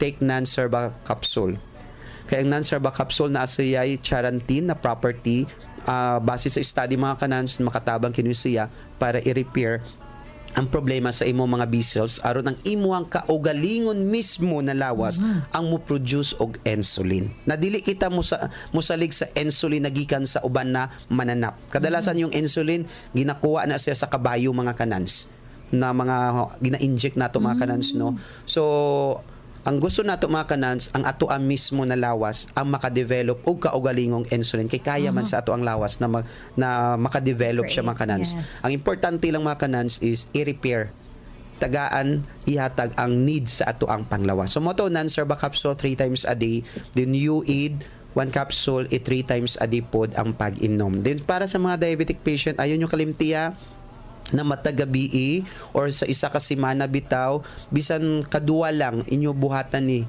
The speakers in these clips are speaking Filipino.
take non-serba capsule. Kaya ang non-serba capsule na asayay charantin na property ah, base sa study mga kanans makatabang kinusiya para i-repair ang problema sa imo mga B cells aron ang imuhang kaugalingon mismo na lawas ang mo produce og insulin. Nadili kita mo sa musalig sa insulin nagikan sa uban na mananap. Kadalasan yung insulin ginakuha na siya sa kabayo mga kanans na mga gina-inject nato mga kanans no. So ang gusto nato mga kanans ang ato ang mismo na lawas ang makadevelop og kaugalingong insulin kay kaya man sa ato ang lawas na mag, na makadevelop siya mga kanans. Yes. Ang importante lang mga kanans is i-repair tagaan ihatag ang needs sa ato ang panglawas. So mo to non-serba capsule 3 times a day, then you eat one capsule i 3 times a day pod ang pag-inom. Then para sa mga diabetic patient, ayon yung kalimtiya na matagabi or sa isa ka semana bitaw bisan kadua lang inyo buhatan ni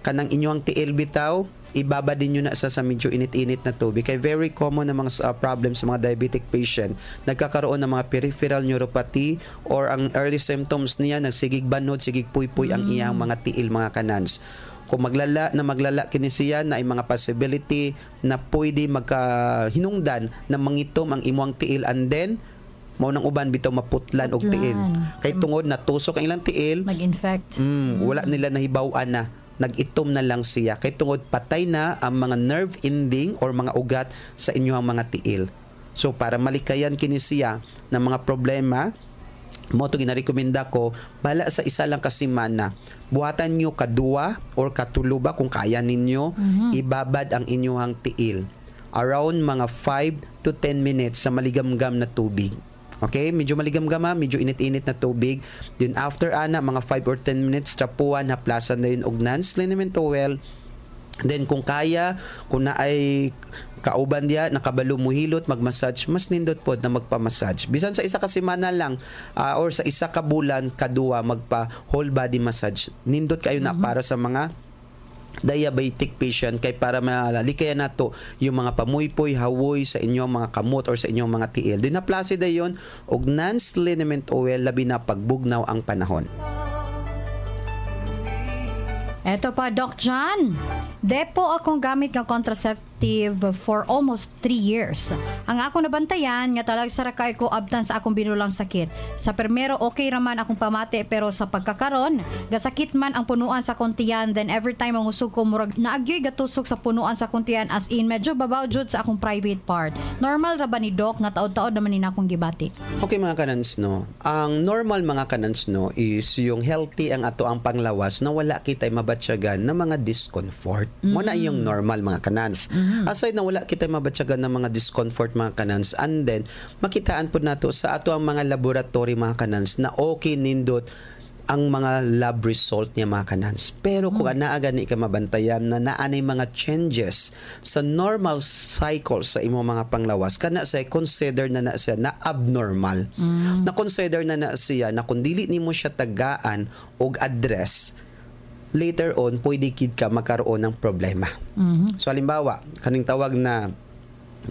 kanang inyong tiil bitaw ibaba din nyo na sa, sa medyo init-init na tubig. Kaya very common na mga uh, problems sa mga diabetic patient. Nagkakaroon ng mga peripheral neuropathy or ang early symptoms niya, nagsigig banod, sigig puy-puy ang iyang mga tiil, mga kanans. Kung maglala na maglala kini siya na ay mga possibility na pwede magkahinungdan na mangitom ang imong tiil and then mao nang uban bitaw maputlan og tiil. Kay tungod natusok ang ilang tiil, Mag-infect. Mm, wala nila nahibaw-an na nag-itom na lang siya. Kay tungod patay na ang mga nerve ending or mga ugat sa inyong mga tiil. So para malikayan kini siya ng mga problema mo to ginarekomenda ko bala sa isa lang ka semana buhatan nyo kadua or katuluba kung kaya ninyo ibabad ang inyong tiil. Around mga 5 to 10 minutes sa maligamgam na tubig Okay, medyo maligamgama, medyo init-init na tubig. Then after ana mga 5 or 10 minutes tapuan haplasan na yun. Og non-liniment towel. Then kung kaya, kung na ay kauban diya nakabalo mo hilot mag-massage mas nindot pod na magpa-massage. Bisan sa isa ka semana lang ah, or sa isa ka bulan kadua magpa whole body massage. Nindot kayo na para sa mga diabetic patient kay para malikayan nato yung mga pamuypoy hawoy sa inyong mga kamot or sa inyong mga tiil. Doon na placid yon og non-liniment oil labi na pagbugnaw ang panahon. Eto pa, Doc John. Depo akong gamit ng contraceptive for almost 3 years. Ang akong nabantayan, nga talag sarakay ko abtan sa akong binulang sakit. Sa permero, okay raman akong pamati, pero sa pagkakaron, gasakit man ang punuan sa kuntiyan, then every time ang usog ko, murag naagyoy gatusok sa punuan sa kuntiyan as in, medyo babaw jud sa akong private part. Normal ra ba ni Doc, nga taod-taod naman ni akong gibati? Okay mga kanans no. Ang normal mga kanans no is yung healthy ang ato ang panglawas na wala kitay mabatsyagan ng mga discomfort. Mo na yung normal mga kanans. Aside na wala kitay mabatsyagan ng mga discomfort mga kanans and then makitaan po nato sa ato ang mga laboratory mga kanans na okay nindot ang mga lab result niya mga kanans. Pero kung anaa gani ka mabantayan na naanay mga changes sa normal cycle sa imo mga panglawas, kana sa consider na na siya na abnormal. Na consider na na siya na kung dili nimo siya tagaan og address, later on pwede kid ka magkaroon ng problema. So halimbawa, kaning tawag na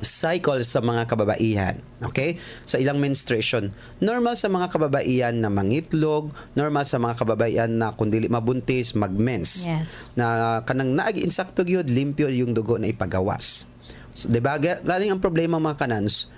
cycle sa mga kababaihan. Okay? Sa ilang menstruation. Normal sa mga kababaihan na mangitlog, normal sa mga kababaihan na kung dili mabuntis, magmens. Yes. Na kanang naagi insakto gyud limpyo yung dugo na ipagawas. So, 'Di ba? Ga- Galing ang problema mga kanans.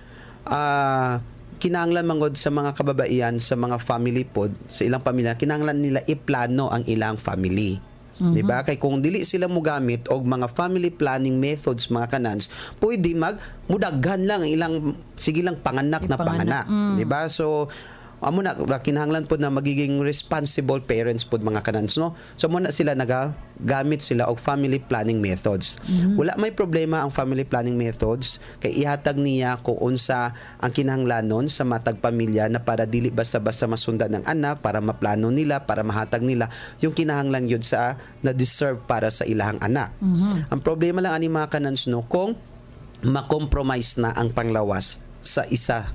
Ah kinahanglan mangod sa mga kababaihan sa mga family pod sa ilang pamilya kinahanglan nila iplano ang ilang family Di ba? Kay kung dili sila mo gamit og mga family planning methods mga kanans, pwede mag mudaghan lang ang ilang sige lang panganak na Ipanganak. panganak. Di ba? So amo na kinahanglan po na magiging responsible parents po mga kanans no? So mo na sila naga gamit sila og family planning methods. Wala may problema ang family planning methods kay ihatag niya kung unsa ang kinahanglanon sa matag pamilya na para dili basta-basta masundan ng anak para maplano nila para mahatag nila yung kinahanglan yun sa na deserve para sa ilahang anak. Ang problema lang ani mga kanans no? Kung makompromise na ang panglawas sa isa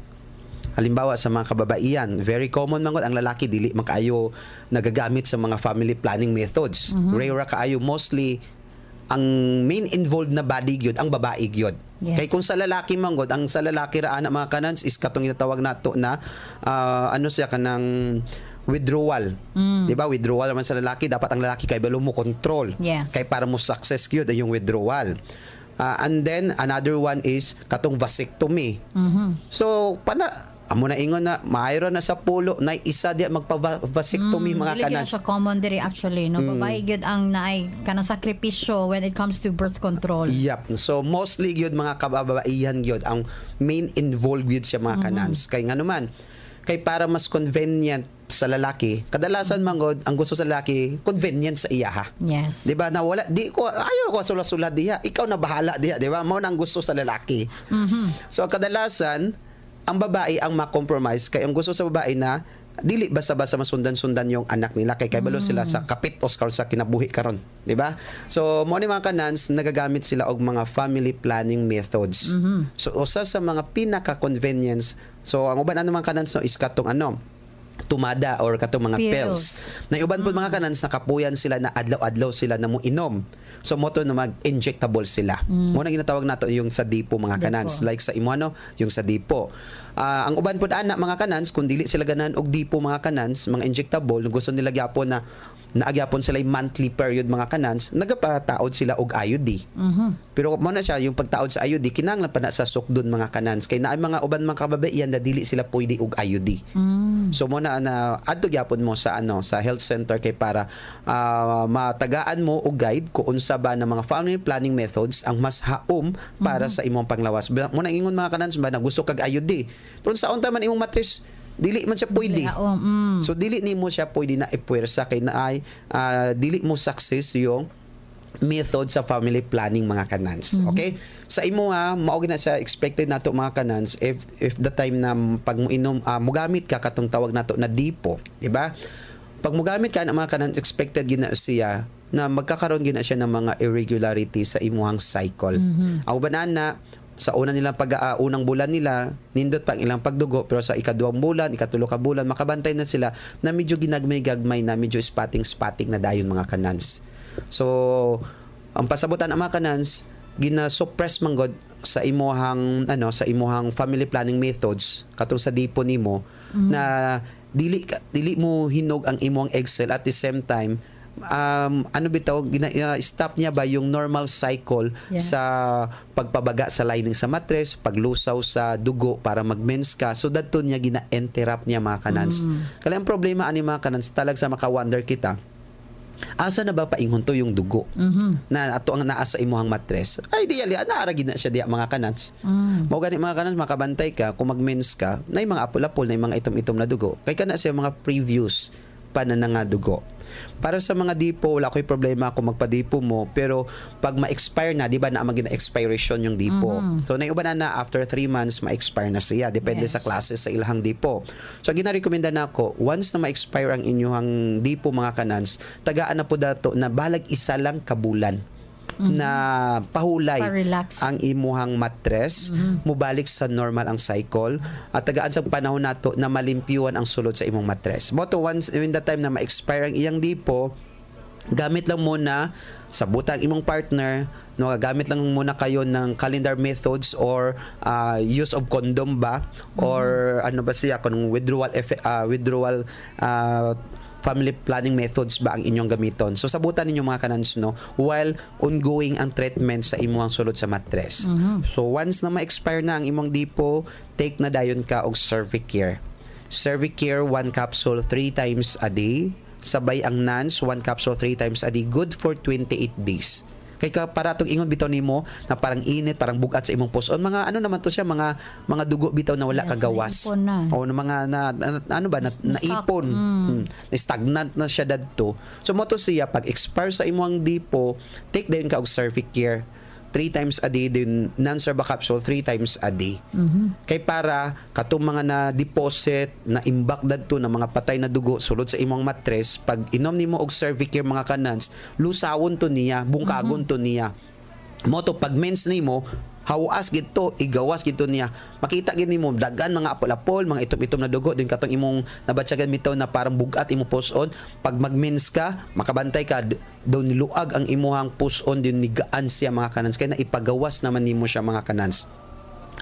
Halimbawa sa mga kababaihan, very common man ang lalaki dili makaayo nagagamit sa mga family planning methods. Rare ra kaayo mostly ang main involved na body gyud ang babae gyud. Yes. Kay kung sa lalaki man gud, ang sa lalaki ra ana mga kanans is katong ginatawag nato na ah, ano siya kanang withdrawal. Di ba? Withdrawal naman sa lalaki, dapat ang lalaki kay balo mo control. Yes. Kay para mo success yun yung withdrawal. Ah, and then another one is katong vasectomy. Mhm. So pana amo na ingon na mayroon na sa pulo na isa diya magpa-vasectomy mga Dili gyud kanan. sa common diri actually no babae gyud ang naay kanang sakripisyo when it comes to birth control. Yep. So mostly gyud mga kababaihan gyud ang main involved gyud siya mga kanans. Kay nga naman kay para mas convenient sa lalaki, kadalasan man gud ang gusto sa lalaki convenient sa iya ha. Yes. Di ba na wala di ko ayaw ko sulat-sulat diha. Ikaw na bahala diha, di ba? Mao nang gusto sa lalaki. Mhm. So kadalasan ang babae ang ma-compromise kay ang gusto sa babae na dili basta-basta masundan-sundan yung anak nila kay kabalo sila sa kapit o sa kinabuhi karon, di ba? So mo ni mga kanans nagagamit sila og mga family planning methods. So usa sa mga pinaka-convenience so ang uban ano mga kanans no is katong ano tumada or katong mga pills. Pills. Na uban po mga kanans nakapuyan sila na adlaw-adlaw sila na mo inom. So mo to na mag-injectable sila. Mo na ginatawag nato yung sa dipo mga Dipo. kanans like sa imo ano yung sa dipo. Ah, ang uban pod ana mga kanans kung dili sila ganahan og dipo mga kanans, mga injectable gusto nila gyapon na naagyapon sila yung monthly period mga kanans, nagapataod sila og IUD. Mhm. Pero mo na siya yung pagtaod sa IUD kinahanglan pa na sa sukdon mga kanans kay naay mga uban mga kababaihan na dili sila pwede og IUD. Mm. So mo na na adto gyapon mo sa ano sa health center kay para ah, matagaan mo og guide kung unsa ba na mga family planning methods ang mas haom para sa imong panglawas. Mo na ingon mga kanans ba na gusto kag IUD. Pero sa unta man imong matris dili man siya pwede. Mm. So dili nimo siya pwede na ipuwersa kay naay ah, dili mo success yung method sa family planning mga kanans. Okay? Sa imo nga mao na siya expected nato mga kanans if if the time na pag mo inom ah, mogamit ka katong tawag nato na dipo, di ba? Pag mogamit ka na mga kanans expected gina siya na magkakaroon gina siya ng mga irregularities sa imuhang cycle. Ang ubanan na sa una nilang pag ah, unang bulan nila nindot pa ang ilang pagdugo pero sa ikaduhang bulan ikatulo ka bulan makabantay na sila na medyo ginagmay-gagmay na medyo spotting-spotting na dayon mga kanans so ang pasabutan ang mga kanans gina-suppress man god sa imuhang ano sa imuhang family planning methods katong sa dipo nimo na dili dili mo hinog ang imong excel at the same time um, ano bitaw gina, uh, stop niya ba yung normal cycle Yes. sa pagpabaga sa lining sa matres, paglusaw sa dugo para mag-mens ka. So dadto niya gina-interrupt niya mga kanans. Kaya ang problema ani mga kanans talag sa maka-wonder kita. Asa na ba paingon to yung dugo? Mhm. Na ato ang naa sa imuhang matres. Ay di ali naara gid na siya diya mga kanans. Mm. Mao gani mga kanans makabantay ka kung mag-mens ka, na mga apol-apol na mga itom-itom na dugo. Kay kana siya mga previews pa na nga dugo. Para sa mga dipo, wala ko'y problema kung magpa-dipo mo, pero pag ma-expire na, di ba na magina expiration yung dipo. So, naiuban na na after 3 months, ma-expire na siya. Depende Yes. sa klase sa ilahang dipo. So, ginarekomenda na ako, once na ma-expire ang inyong dipo mga kanans, tagaan na po dato na balag isa lang kabulan na pahulay Pa-relax. ang imuhang matres, mubalik sa normal ang cycle, at tagaan sa panahon nato na malimpyuan ang sulod sa imong matres. Moto once in the time na ma-expire ang iyang dipo, gamit lang muna sa butang imong partner no gamit lang muna kayo ng calendar methods or uh, use of condom ba? Or ano ba siya? Kung withdrawal effe- uh, withdrawal uh, family planning methods ba ang inyong gamiton. So sabutan ninyo mga kanans no while ongoing ang treatment sa imuhang sulod sa matres. So once na ma-expire na ang imong dipo, take na dayon ka og Cervicare. Cervicare one capsule 3 times a day. Sabay ang NANS one capsule 3 times a day. Good for 28 days. Kay ka para tong ingon bitaw nimo na parang init, parang bugat sa imong puson. Mga ano naman to siya, mga mga dugo bitaw na wala Yes, kagawas. na. O na mga na, na- ano ba na, Na- naipon. Mm. Mm. Stagnant na siya dadto. So mo to siya pag expire sa imong dipo, take dayon ka og Cervicare. 3 times a day din non-serba capsule 3 times a day. Kay para katong mga na deposit na imbak dadto na mga patay na dugo sulod sa imong matres pag inom nimo og Cervicare mga kanans lusawon to niya bungkagon to niya mo to pag mens nimo hawas gito igawas gito niya. Makita gid nimo dagan mga apol-apol mga itom-itom na dugo din katong imong nabatyagan bitaw na parang bugat imo puson pag mag-mens ka makabantay ka daw niluag ang imuhang puson din nigaan siya mga kanans. Kaya na ipagawas naman nimo siya mga kanans.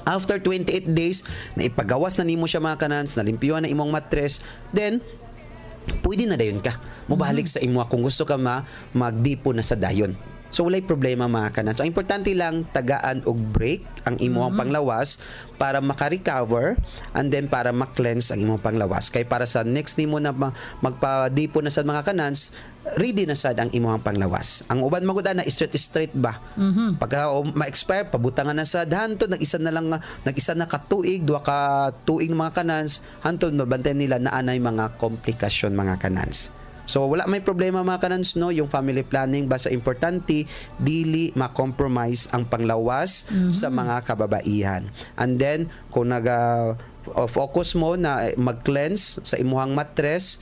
After 28 days, na ipagawas na nimo siya mga kanans, nalimpyuhan na imong matres, then pwede na dayon ka. Mubalik sa imo kung gusto ka ma magdipo na sa dayon. So walay problema mga kanan. So ang importante lang tagaan og break ang imong panglawas para maka-recover and then para ma-cleanse ang imong panglawas. Kay para sa next nimo na ma- magpa-dipo na sa mga kanans, ready na sad ang imong panglawas. Ang uban maguda na straight straight ba. Pagka o, ma-expire pabutangan na sa hanto nag-isa na lang nag-isa na ka tuig, duha ka tuig mga kanans, hanto mabantayan nila na anay mga komplikasyon mga kanans. So wala may problema mga kanans no yung family planning basta importante dili ma-compromise ang panglawas sa mga kababaihan. And then kung naga uh, focus mo na eh, mag-cleanse sa imuhang mattress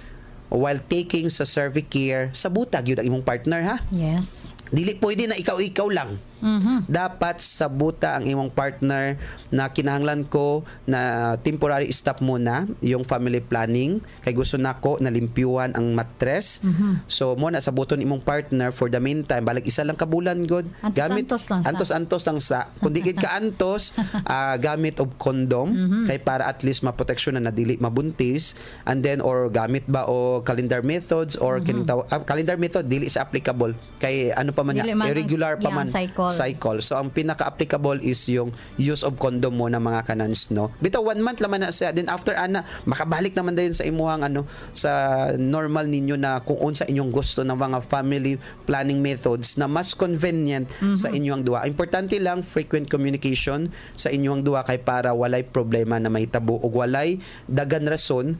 while taking sa cervicare sa butag yun ang imong partner ha. Yes. Dili pwede na ikaw-ikaw lang. Mhm. Dapat sa buta ang imong partner na kinahanglan ko na temporary stop muna yung family planning kay gusto nako na limpyuhan ang mattress. So mo na sa buton imong partner for the meantime balik isa lang ka bulan god Antos-antos lang sa. antos-antos lang sa kung di gid ka antos ah, gamit og condom kay para at least maproteksyon na nadili mabuntis and then or gamit ba o calendar methods or kining taw- ah, calendar method dili sa applicable kay ano pa man Dili ang- irregular pa yeah, man cycle. Cycle. So ang pinaka-applicable is yung use of condom mo na mga kanans no. Bitaw one month laman na siya. Then after ana makabalik naman dayon sa imuhang ano sa normal ninyo na kung unsa inyong gusto ng mga family planning methods na mas convenient sa inyong duwa. Importante lang frequent communication sa inyong duwa kay para walay problema na may tabo ug walay dagan rason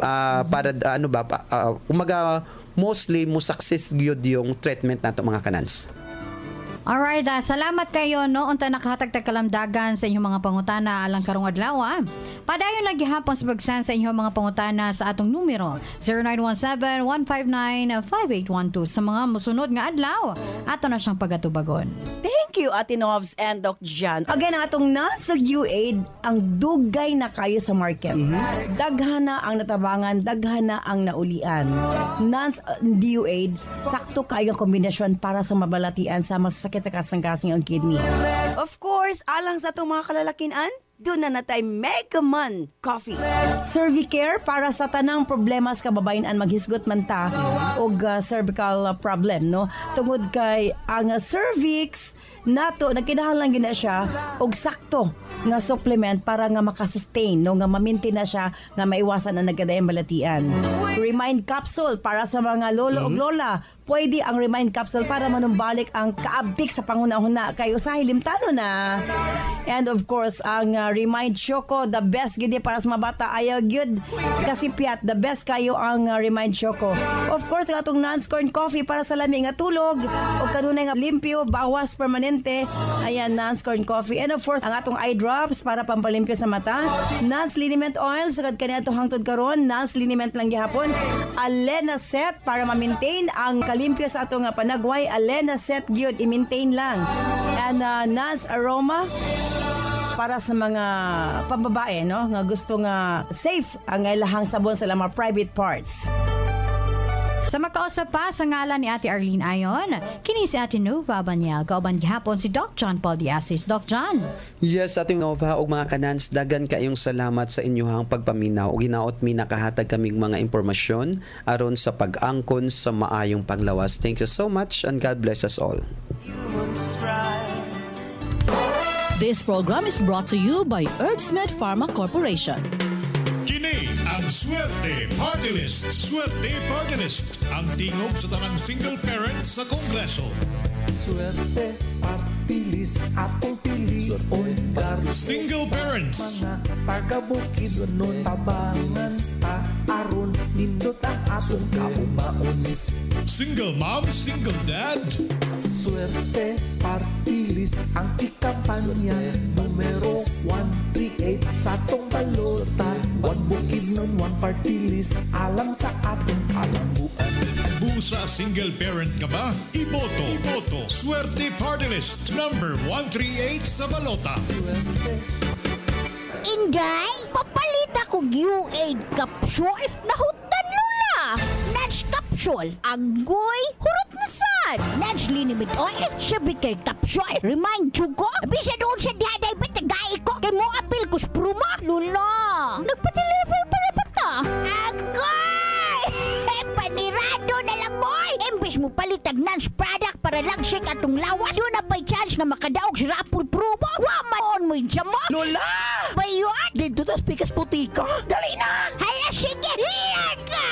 ah, para ah, ano ba ah, umaga mostly mo success gyud yung treatment nato mga kanans. Alright, ah, salamat kayo no unta nakahatag kalamdagan sa inyong mga pangutana alang karong adlaw. ah. Padayon naghihapon sa pagsend sa inyong mga pangutana sa atong numero 0917-159-5812 sa mga musunod nga adlaw. Ato na siyang pagatubagon. Thank you, Ate Novs and Doc Jan. Again, atong Nansag UAID, ang dugay na kayo sa market. Daghan na ang natabangan, daghan na ang naulian. Nans uh, UAID, sakto kayo ang kombinasyon para sa mabalatian sa masakit sa kasang-kasing ang kidney. Of course, alang sa itong mga kalalakinan, doon na natay Megaman Coffee. Cervicare para sa tanang problema sa kababayan maghisgot man ta og uh, cervical uh, problem no? Tungod kay ang uh, cervix nato nagkinahanglan gina siya og sakto nga supplement para nga makasustain no? Nga ma-maintain na siya nga maiwasan ang nagkadayang balatian. Remind capsule para sa mga lolo ug lola pwede ang remind capsule para manumbalik ang kaabtik sa pangunahuna. Kay usahay limtano na. And of course ang uh, remind choco the best gid para sa mga bata. Ayaw gyud kasi piat the best kayo ang uh, remind choco. Of course ang atong non-scorn coffee para sa lami nga tulog. O kanunay nga limpyo bawas permanente. Ayan non-scorn coffee. And of course ang atong eye drops para pampalimpyo sa mata. Non liniment oil sagad kani ato hangtod karon. Non liniment lang gihapon. Alena set para ma-maintain ang kalimpyo sa ato nga panagway. Alena set gyud i-maintain lang. And uh, Nans aroma para sa mga pambabae no? Nga gusto nga safe ang ilahang sabon sa mga private parts. Sa makausap pa sa ngalan ni Ate Arlene Ayon, kini si Ate Nova Banyel, kauban gihapon si Doc John Paul Diasis. Doc John, Yes, ating Nova ug mga kanans, dagan kayong salamat sa inyong pagpaminaw ug ginaot mi nakahatag kaming mga impormasyon aron sa pag-angkon sa maayong panglawas. Thank you so much and God bless us all. This program is brought to you by Herbsmed Pharma Corporation. Kini ang Swerte Party List. Swerte Party List. Ang tingog sa tanang single parent sa Kongreso. Swerte, partilis, atong pilion Daro Single parents. mga taga-bukid nun Tabangan ta aron Nindot ang atong kaumaonis Single mom, single dad. Swerte, partilis, ang ikampanya Numero 138 sa tong balota One bukid nun, one partilis Alang sa atong kalambuan Busa single parent ka ba? Iboto. Iboto. Swerte Party List. Number 138 sa balota. Inday, papalit ako UAID capsule. Nahutan mo na. Nudge capsule. Agoy, hurot na sad. Nudge linimit oil. Sabi kay capsule. Remind you ko. Bisa doon sa dihaday ba't nagay ko. Kay mo apil ko spruma. Lula. Nagpa-deliver pa rin ba ta? Agoy! mo palitag Nance product para lang shake atong lawas. Doon na pa'y chance nga makadaog sa Rapul promo. Wa man mo yung mo. Lola! Bayon! Dito to speakers putika. Dali na! Hala, sige! Iyan ka!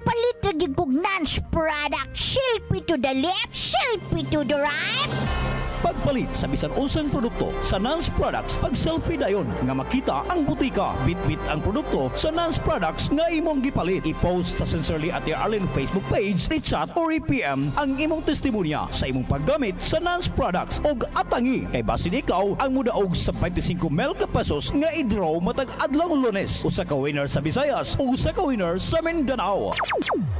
Nagkapalit na Nance product. Shilpy to the left, shilpy to the right. Pagpalit sa bisan unsang produkto sa Nance Products, pag selfie dayon nga makita ang butika, bitbit ang produkto sa Nance Products nga imong gipalit. I-post sa Sincerely Ate Arlene Facebook page, i-chat or i-PM ang imong testimonya sa imong paggamit sa Nance Products og atangi kay basin ikaw ang mudaog sa 25 mil ka pesos nga i-draw matag adlaw lunes. Usa ka winner sa Visayas, usa ka winner sa Mindanao.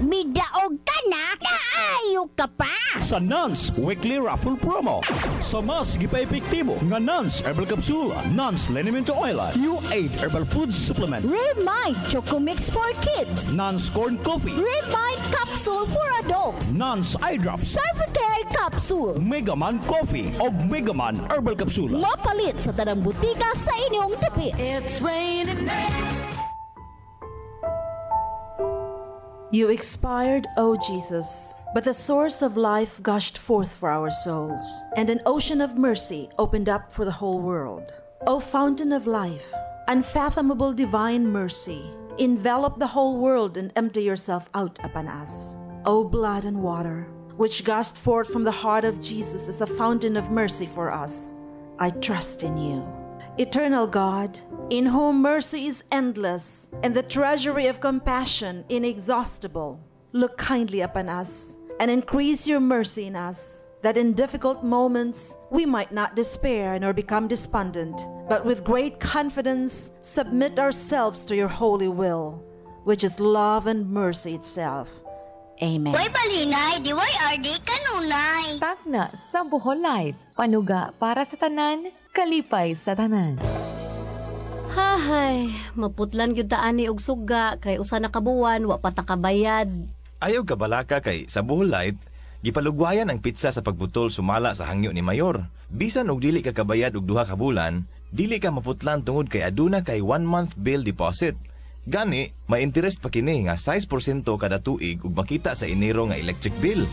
Midaog ka na, naayo ka pa. sa Nance Weekly Raffle Promo. Sa mas gipaepektibo nga Nance Herbal Capsule, Nance Liniment Oil, U8 Herbal Food Supplement, Remind Chocomix for kids. Nance Corn Coffee, Remind Capsule for adults. Nance Eye Drops, Cervicare Capsule. Megaman Coffee, o Megaman Herbal Capsule. Mapalit sa tanang butika sa inyong tabi. You expired, O Jesus, but the source of life gushed forth for our souls, and an ocean of mercy opened up for the whole world. O fountain of life, unfathomable divine mercy, envelop the whole world and empty yourself out upon us. O blood and water, which gushed forth from the heart of Jesus as a fountain of mercy for us, I trust in you. Eternal God, in whom mercy is endless and the treasury of compassion inexhaustible, look kindly upon us and increase your mercy in us, that in difficult moments we might not despair nor become despondent, but with great confidence submit ourselves to your holy will, which is love and mercy itself. Amen. Way balingay, di way RD kanunay. Tagna sa Bohol Life. Panuga para sa tanan, kalipay sa tanan. Hahay, maputlan gyud ta ani og suga kay usa na kabuwan wa pa ta kabayad. Ayaw ka balaka kay sa Light, gipalugwayan ang pizza sa pagbutol sumala sa hangyo ni Mayor. Bisan og dili ka kabayad og duha ka bulan, dili ka maputlan tungod kay aduna kay one month bill deposit. Gani, may interest pa kini nga 6% kada tuig ug makita sa Enero nga electric bill.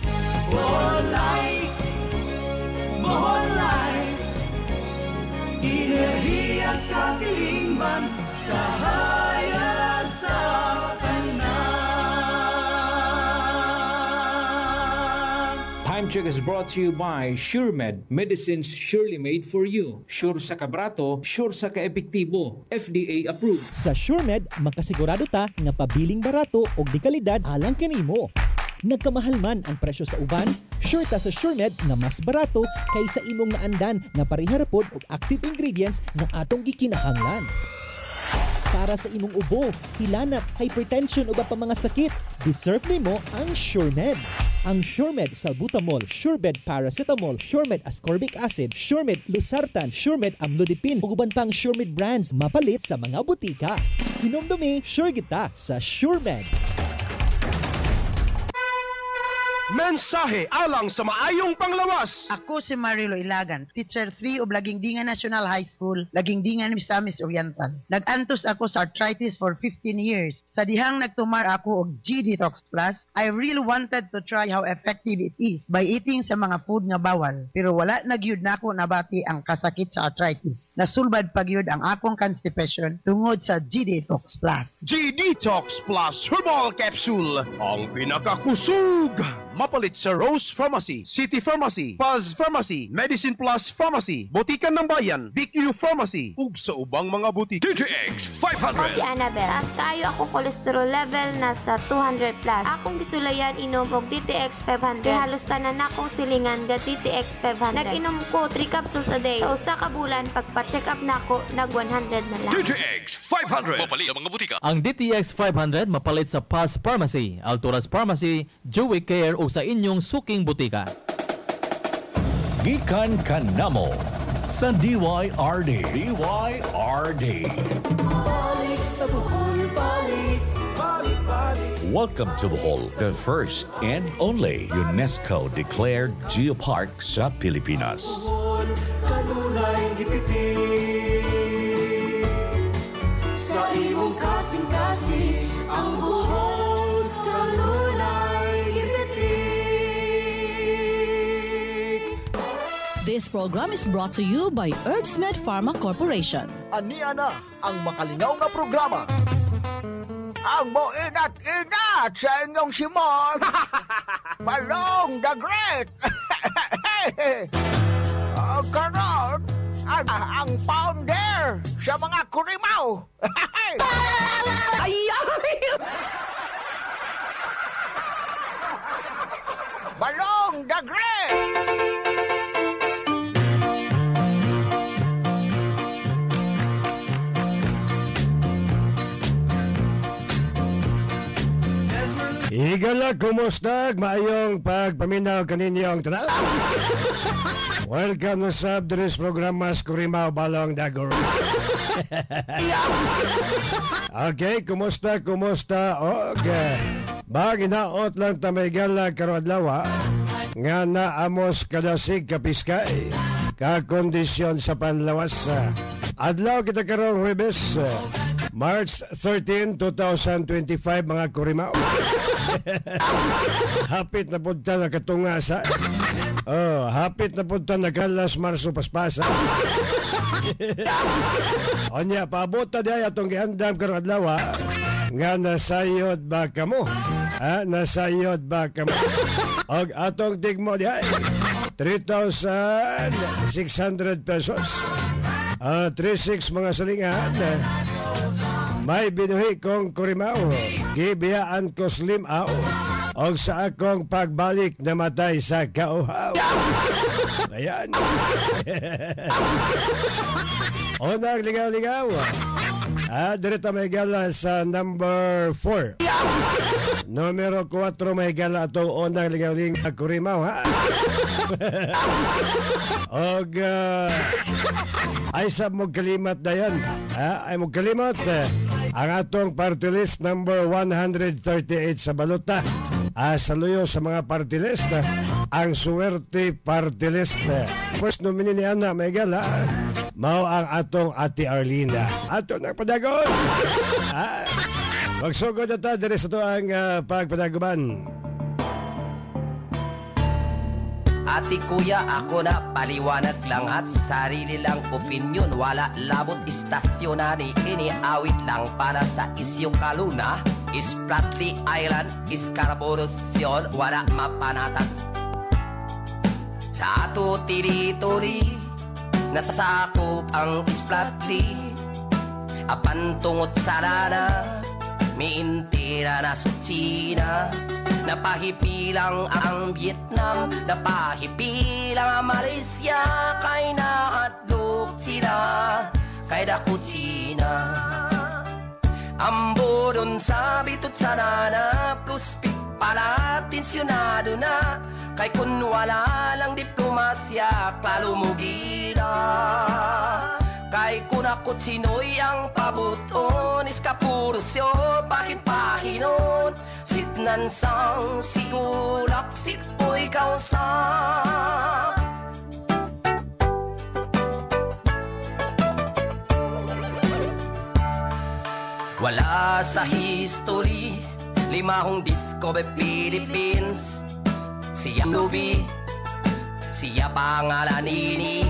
Enerhiya sa tilingban Check is brought to you by SureMed, medicines surely made for you. Sure sa kabrato, sure sa kaepektibo. FDA approved. Sa SureMed, makasigurado ta nga pabiling barato o di kalidad alang kanimo. Nagkamahal man ang presyo sa uban, sure ta sa SureMed nga mas barato kaysa imong naandan nga pariharapod og active ingredients nga atong gikinahanglan. Para sa imong ubo, hilanat, hypertension o pa mga sakit, deserve nimo ang SureMed. Ang SureMed Salbutamol, SureMed Paracetamol, SureMed Ascorbic Acid, SureMed Losartan, SureMed Amlodipine ug uban pang SureMed brands mapalit sa mga butika. Hinomdumi, sure kita sa SureMed. Mensahe alang sa maayong panglawas. Ako si Marilo Ilagan, teacher 3 of Lagingdingan National High School, Lagingdingan, Misamis Oriental. Nagantos ako sa arthritis for 15 years. Sa dihang nagtumar ako og G-Detox Plus, I really wanted to try how effective it is by eating sa mga food nga bawal. Pero wala nagyud nako nabati ang kasakit sa arthritis. Nasulbad pagyud ang akong constipation tungod sa G-Detox Plus. G-Detox Plus Herbal Capsule. Ang pinakakusog. Mapalit sa Rose Pharmacy, City Pharmacy, Paz Pharmacy, Medicine Plus Pharmacy, Botikan ng Bayan, DQ Pharmacy, ug sa ubang mga butik. DTX Ako si Annabel. Taas kayo ako cholesterol level nasa 200 plus. Akong gisulayan inom og DTX 500. Kay halos tanan akong silingan ga DTX 500. Nag-inom ko 3 capsules a day. Sa usa ka bulan pagpa-check up nako nag 100 na lang. DTX 500 mapalit sa mga butika. Ang DTX 500 mapalit sa Paz Pharmacy, Alturas Pharmacy, Joey Care o sa inyong suking butika. Gikan kanamo sa DYRD. DYRD. Balik sa Bohol, balik, balik, balik. Welcome to Bohol, the first and only UNESCO declared geopark sa Pilipinas. Bohol, kanunay. Sa imong kasing-kasing, This program is brought to you by Herbsmed Pharma Corporation. Ania na ang makalingaw nga programa. Ang mo ingat-ingat sa inyong Simon. Balong the Great. uh, karon, ang, ang founder sa mga kurimaw. Balong the Great! Igala, kumusta? Maayong pagpaminaw kaninyong tanan. Welcome sa Sabdres Programas Kurimaw Balong Dagor. okay, kumusta, kumusta? Okay. Bagi naot lang tamay gala karon adlaw nga naamos kadasig kapiskay kakondisyon sa panlawas. Adlaw kita karon Huwebes, March 13, 2025 mga kurimaw. hapit na punta na katunga sa Oh, hapit na punta na kalas Marso paspasa. Onya, paabota di atong gihandam karon adlaw nga nasayod ba kamo? Ha? Nasayod ba kamo? Og atong tigmo di ay 3,600 pesos. Ah, 36 mga salingan. May binuhi kong kurimaw. Gibiyaan ko slim aw. Og sa akong pagbalik namatay sa kauhaw. Ayan. Unang ligaw-ligaw. Ah, direta may gala sa number 4. Numero 4 may gala itong unang ligaw-ling kurimaw, ha? Og uh, ay sa mo kalimat na yan. Ha? Ay mo kalimot. eh, ang atong party list number 138 sa baluta. Ah, saluyo sa mga party list. eh, ang suwerte party list. eh. First nominee ni Ana may gala. Mao ang atong Ate Arlina. Ato ng padagon. ah, magsugod na ta sa to ang uh, pagpadaguban. Ati kuya, ako na paliwanag lang at sarili lang opinion Wala labot istasyonari, iniawit lang para sa isyong kaluna Spratly Island, Iscaraborosyon, wala mapanatag Sa ato teritori, nasasakop ang Spratly Apan tungot sa dana, Miintira na sa China Napahipilang ang Vietnam Napahipilang ang Malaysia. Kay naatlok sila Kay dako China Ambo dun sa bitot sa nana Plus pit pala tensyonado na Kay kun wala lang diplomasya Klalo mo gila. Kay kun ako sinoy ang pabuton Iskapurusyo pahin-pahinon Sitnan sang sigulak sit po'y kausak Wala sa history Limahong Discover Philippines Siya Nubi Siya pangalan nini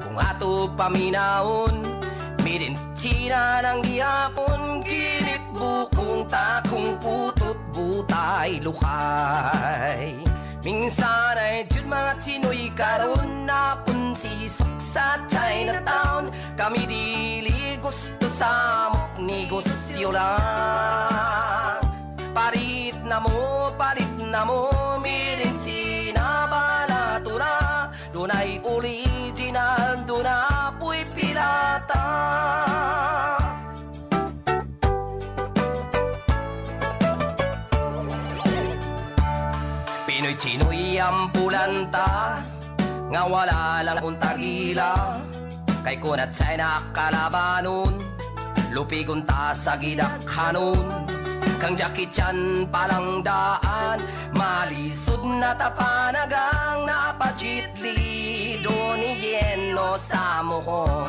Kung ato paminaon Midin China ng gihapon. Ginit bukong takong putot butay lukay Minsan ay jud mga Chinoy karon na punsisok sa Chinatown. Kami dili gusto sa negosyo lang Parit na mo, parit na mo, mirin sinabalatura Dunay original, duna po'y pirata Pinoy Chinoy ang pulanta Nga wala lang untagila Kay kunat sa'y nakalabanon Lupigon ta sa gidakhanon Kang Jackie Chan palang daan Malisod na tapanagang Napachitli Doni yeno sa mohong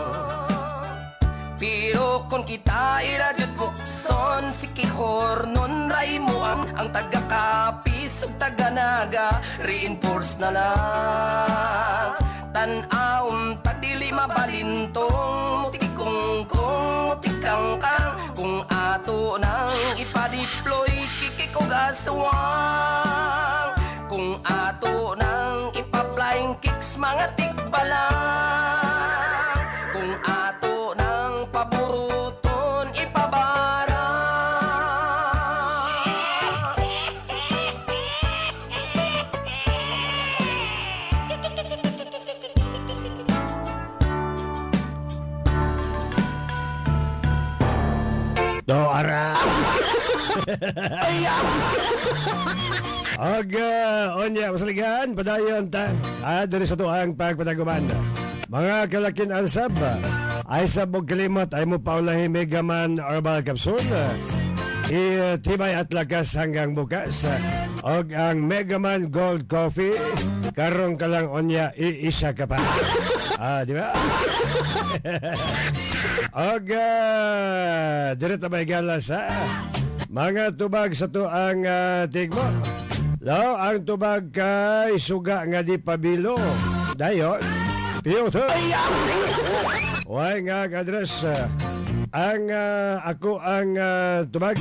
Pero kung kita iradyot bukson Si Kihor nun ray mo ang, ang taga-kapis ug taga-naga Reinforce na lang Tanaw tagdili mabalintong Mutikong kong mutikang kang Kung ato nang ipadiploy kikikog aswang Kung ato nang ipa-flying kicks mga tikbalang Do ara. Og uh, onya masaligan padayon ta. Ah, diri sa tuang pagpataguman. Mga kalakin ansab ay sa bog kalimot ay mo paulahi Mega Man Herbal Capsule. I tibay at lakas hanggang bukas. Og ang Mega Man Gold Coffee karong ka lang onya iisa ka pa. Ah, di ba? Og uh, direta may gala sa mga tubag sa tuang uh, tigmo. Lo, ang tubag kay suga nga di pabilo. Dayon, Piotr. Way nga address. uh, ang uh, ako ang uh, tubag.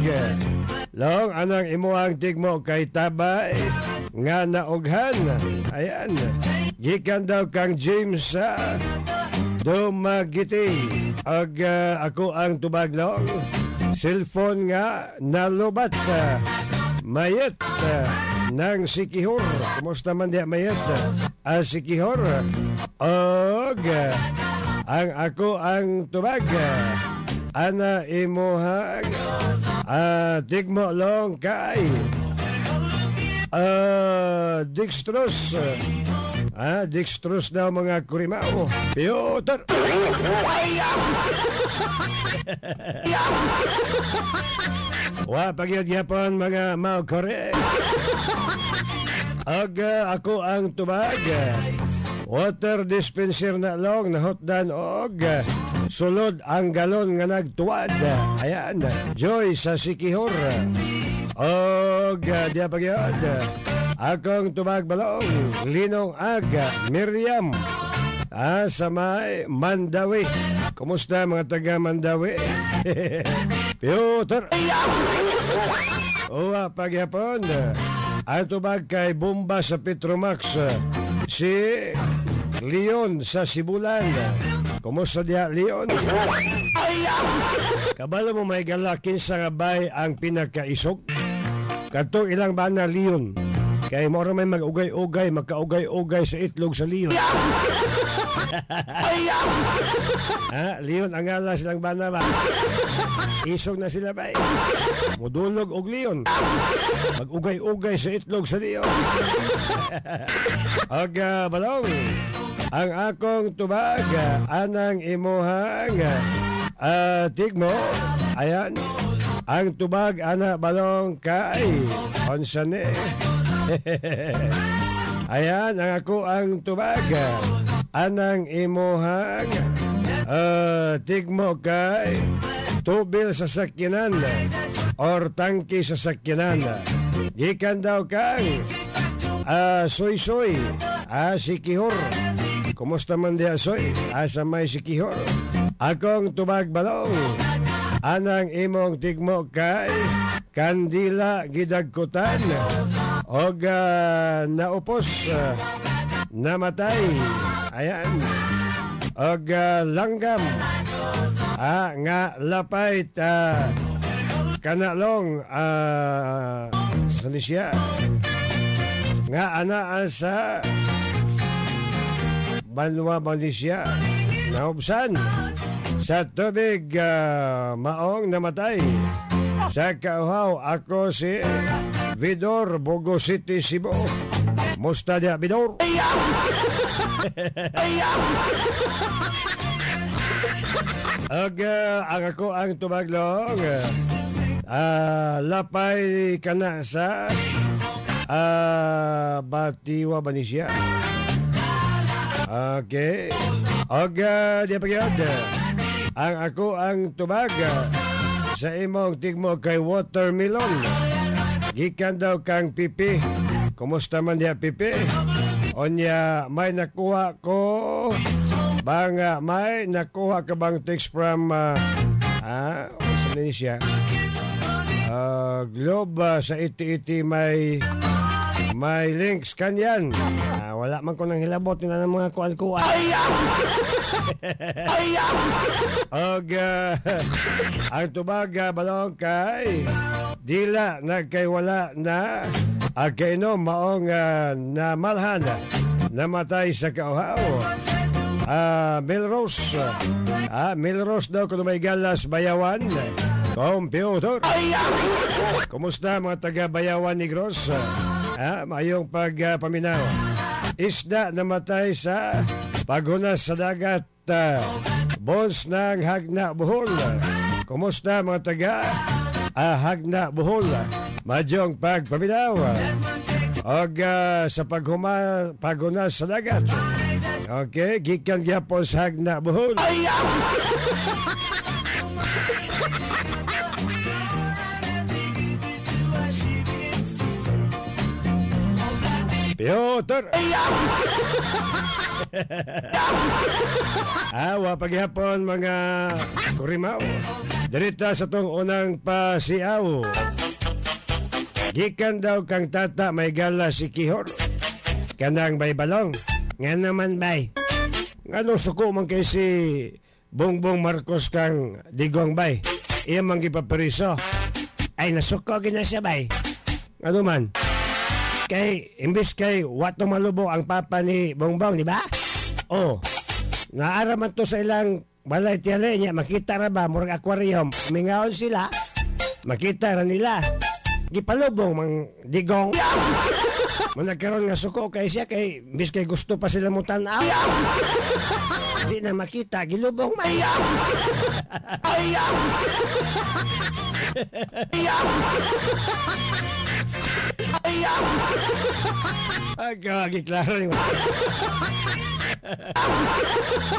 Long, anang imuang tigmo kay tabay nga naughan. Ayan. Gikan daw kang James sa Dumagiti. Ag uh, ako ang tubag long. Cellphone nga nalubat. Uh, mayat uh, ng sikihor. Kumusta man diya mayat? Uh, sikihor. Og uh, ang ako ang tubag. Uh, ana imuhag uh, tigmo long kay uh, dextrose Ah, dextrose daw mga kurimao. Piotr! Wa pagyagyapan mga mao kore. Ag uh, ako ang tubag. Water dispenser na long na hotdan og sulod ang galon nga nagtuwad. Ayan, Joy sa Sikihor. Og uh, diya pagyod. Akong tubag balong, Linong Aga, Miriam, ah, sa may Mandawi. Kumusta mga taga Mandawi? Piotr! Uwa, pagyapon. Ang tubag kay Bomba sa Petromax. Si Leon sa Sibulan. Kumusta diya, Leon? Kabalo mo may galakin sa ngabay ang pinakaisog? Katong ilang ba na Leon? Kay mo may mag-ugay-ugay, magkaugay-ugay sa itlog sa Leon. ha, Leon, ang ala silang bana ba? Isog na sila ba? Mudulog og Leon. Mag-ugay-ugay sa itlog sa Leon. og uh, balong, ang akong tubag, anang imuhang uh, tigmo, ayan, ang tubag, ana balong kay, onsane, Ayan, ang ako ang tubag. Anang imuhang uh, tigmo kay tubil sa sakyanan or tangki sa sakyanan. Gikan daw kang uh, soy-soy, ah, sikihor. Kumusta man diya soy? Asa may sikihor? Akong tubag balong. Anang imong tigmo kay kandila gidagkutan og uh, naupos uh, namatay. Ayan. Og uh, langgam. Ah, nga lapay uh, kanalong uh, sa siya nga anaa sa Banwa Malaysia. Naubsan sa tubig uh, maong namatay. Sa kauhaw ako si Vidor Bogo City Cebu. Musta dia Vidor? Ag uh, ang ako ang tumaglong uh, lapay kana sa uh, Batiwa Banisya Okay. Ag uh, pagyod ang ako ang tubag ah, sa imong tigmo kay watermelon. Gikan daw kang pipi. Kumusta man niya pipi? Onya may nakuha ko bang ah, may nakuha ka bang text from ah, ah, sa siya? Ah, Globe ah, sa iti-iti may may links kanyan. Ah, wala man ko nang hilabot na ng mga kuan-kuan. Og ah, ang tubaga balong kay dila nagkay wala na ang kainom maong uh, na malhan namatay sa kauhaw. Ah, Milrose. Ah, Milrose daw kung may galas bayawan. Computer. Kumusta mga taga Bayawan Negros? Ah, mayong pagpaminaw. Isda namatay sa paghunas sa dagat. ah, bones ng Hagna Bohol. Kumusta mga taga ah, Hagna Bohol? Madyong pagpaminaw. Og ah, sa paghuma, paghunas sa dagat. Okay, gikan gyapon sa Hagna Bohol. Piotr! Awa paghapon mga kurimaw. Dirita sa tong unang pasiaw. Gikan daw kang tata may gala si Kihor. Kanang bay balong. Nga naman bay. Nga suko man kay si Bongbong Marcos kang digong bay. Iya man gipaperiso. Ay nasuko gina siya bay. Ano man? kay imbis kay wato malubo ang papa ni Bongbong, di ba? Oh. Naara man to sa ilang balay tiyale niya, makita ra ba murag aquarium, mingaon sila. Makita ra nila. Gipalubong mang digong. Mo nagkaroon nga suko kay siya kay imbis kay gusto pa sila mo tan-aw. Di na makita, gilubong man. Aga, giklaro ni mo.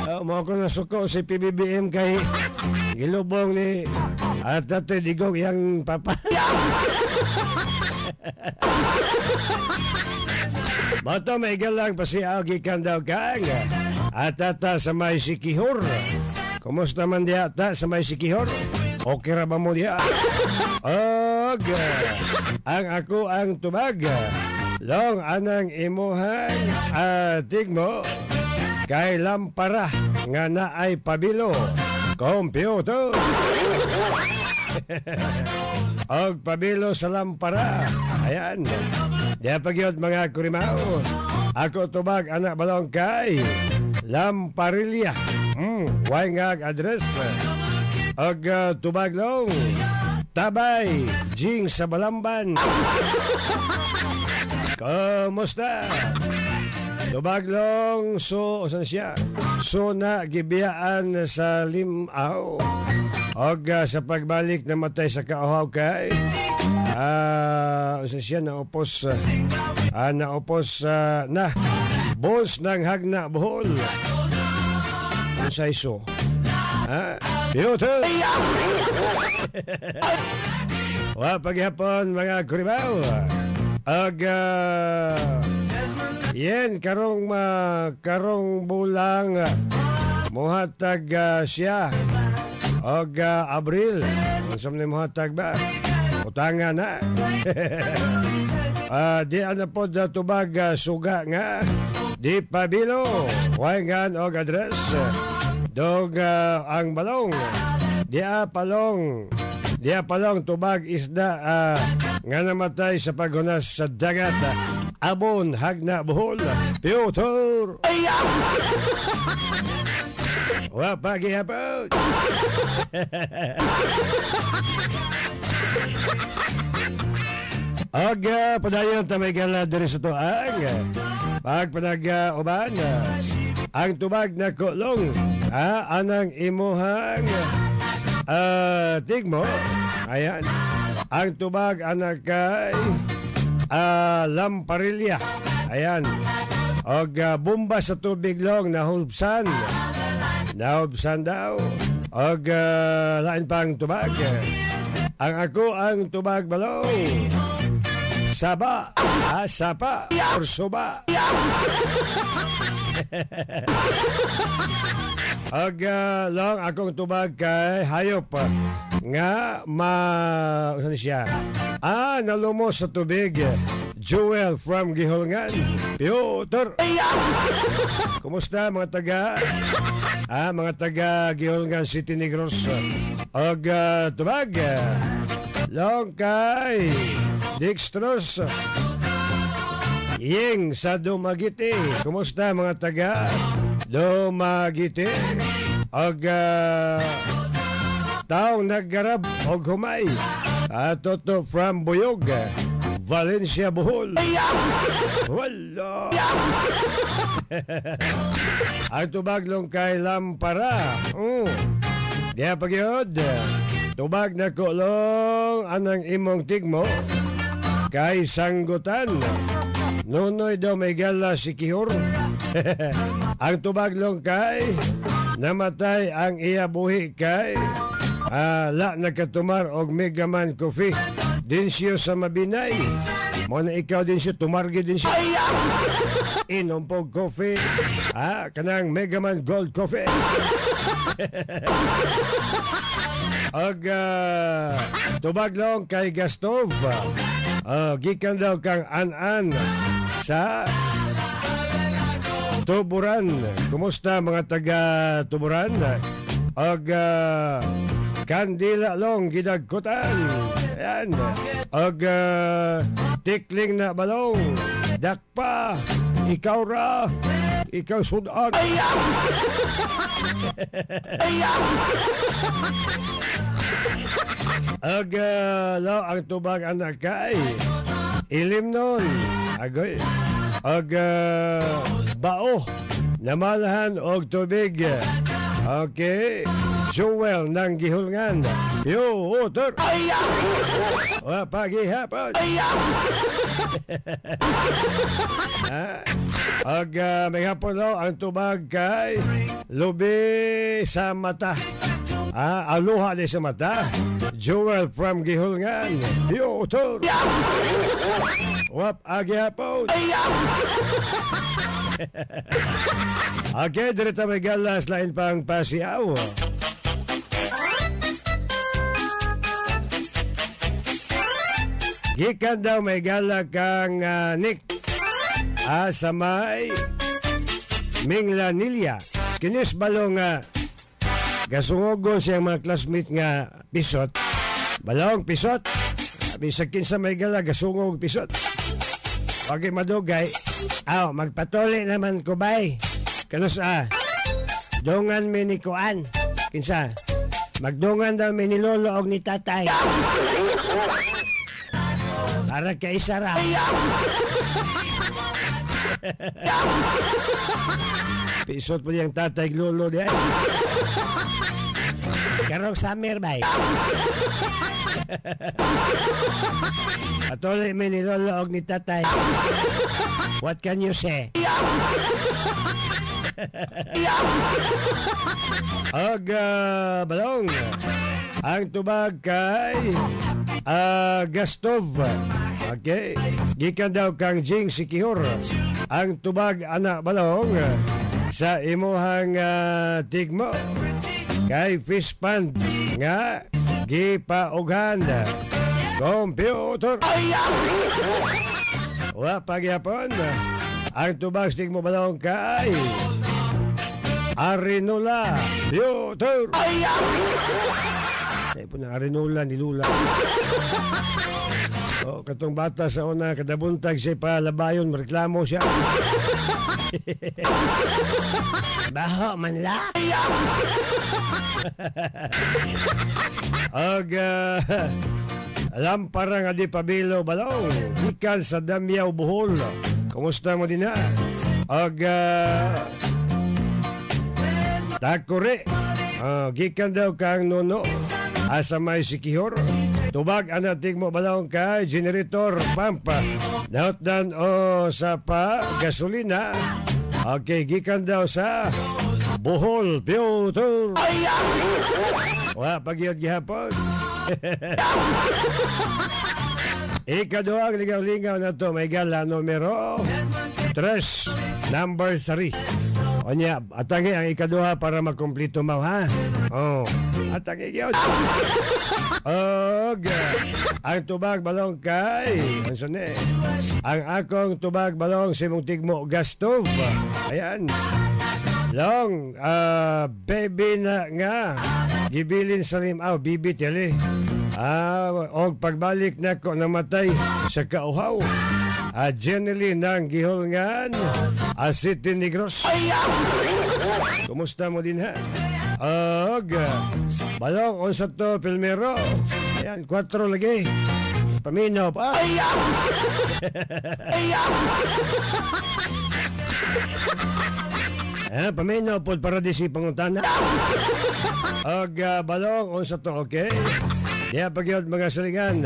Oh, mo ko na suko si PBBM kay gilubong ni at tate digong yang papa. Bato may galang pa si Augie daw kang at ata sa may sikihor. Kumusta man diya ata sa may sikihor? Okay ra ba mo diya? Og ang ako ang tubag. Long anang imuhang atig mo kay lampara nga na ay pabilo. Computer. og pabilo sa lampara. Ayan. Diya pagyod mga kurimaw. Ako tubag anak balong kay Lamparilya. Hmm, way nga address. Og uh, tubag long. Tabay, Jing sa Balamban. Kamusta? Tubaglong so saan siya? So na gibiyaan sa limaw. Og uh, sa pagbalik na matay sa kauhaw kay ah uh, siya naupos uh, uh, naupos uh, na boss ng Hagna Bohol. Sa iso. Ha? Piotr! Wa paghapon mga kuribaw. Ag uh, yen karong uh, karong bulang uh, muhatag uh, siya og uh, Abril. Unsam ni muhatag ba? Utangan na. uh, di ana po da tubag uh, suga nga di pabilo. Waingan og address. Dog uh, ang balong. Dia palong. Dia palong tubag isda uh, nga namatay sa paghunas sa dagat. Abon hagna buhol. Piotr. Wa paghihapon. Aga, padayon ta may gala diri sa tuang. Pag panaga uban, ang tubag na kulong, ha, anang imuhang uh, tigmo, ayan, ang tubag anak kay uh, lamparilya, ayan, og uh, bomba sa tubig long na hulbsan, na hulbsan daw, Og uh, lain pang tubag. Ang ako ang tubag balong. Saba, ah, sapa, or suba. Og uh, lang akong tubag kay hayop nga ma saan siya? Ah, nalumos sa tubig. Joel from Gihulngan. Piotr. Kumusta mga taga? Ah, mga taga Gihulngan City Negros. Og uh, tubag. Long kay Dextros. Ying sa Dumagiti. Kumusta mga taga Dumagiti? Og uh, taong naggarab og humay. At toto from Buyog. Valencia, Bohol. Wala. Ang tubaglong kay Lampara. Mm. Diya pagyod. Tubag na kulong anang imong tigmo kay sanggutan. Nunoy daw may gala si Kihor. ang tubaglong kay namatay ang iya buhi kay ah, la nagkatumar og Megaman Coffee. Din siya sa mabinay. Mo na ikaw din siya, tumargi din siya. Inom po coffee. Ah, kanang Megaman Gold Coffee. og uh, tubaglong kay Gastov. Uh, gikan daw kang an-an sa Tuburan. Kumusta mga taga Tuburan? Og uh, Kandila long gidagkutan. Ayan. Og uh, tikling na balong. Dakpa. Ikaw ra. Ikaw sudan. Og uh, lo, ang tubag anak kay. Ilim nun. Agoy. Og uh, bao. Namalahan og tubig. Okay. Joel ng Gihulngan. Yo, otor. Wa paghihapon. ah, og uh, may hapon no, ang tubag kay Lubi sa mata. Ah, aluha di sa mata. Joel from Gihulngan. Yo, otor. Wap aghihapon. okay, direta may galas lain pang pasiyaw. Gikan daw may gala kang uh, Nick ah, sa may Minglanilya. Kinis balong nga gasungogon siyang mga classmate nga pisot. Balong pisot. Bisag kinsa may gala gasungog pisot. Wag madugay. Aw, magpatuli naman ko bay. Kanus ah. Dungan mi ni Kuan. Kinsa? Magdungan daw mi ni Lolo og ni Tatay. Para kay Sara. Pisot mo yung tatay lolo di ay. Karong summer bay. Patuloy mi ni lolo og ni tatay. What can you say? og uh, balong ang tubag kay uh, Gastov. Okay. Gikan daw kang Jing Sikihor. Ang tubag anak balong sa imuhang uh, tigmo kay fish pond nga gipaughan computer. Wa pagyapon. Ang tubag stig mo balong kay Arinula Computer. Ay po na Arinula ni Lula Oh, katong bata sa una kadabuntag siya palabayon, reklamo siya. Baho man la. Og uh, lampara nga di pabilo balong. Ikan sa Damyaw Bohol. Kumusta mo din na? Og uh, Takore. Uh, gikan daw kang nono. Asa may sikihor. Tubag ang nating mo balong kay generator pampa. Naot dan o sa pa gasolina. Okay, gikan daw sa Bohol, Piotr. Wa pagyod gihapon. Ikaduhang ligaw-ligaw na to may gala numero 3, number 3. O niya, atangi ang ikaduha para makumplito mo, ha? Oh, atangi yun. Og, ang tubag balong kay, ang sani, ang akong tubag balong simong tigmo gastov. Ayan. Long, ah, baby na nga, gibilin sa limaw, bibi tili. Ah, og pagbalik na ko namatay sa kauhaw. Ah, Jenny ng gihulngan, ah, City Negros. Kumusta mo din ha? Og, balong, unsa to, Pilmero. Ayan, 4 lagi. Paminaw pa. Eh, paminaw po para di si pangutana. Og uh, balong, unsa to, okay? Diya pagyod mga salingan.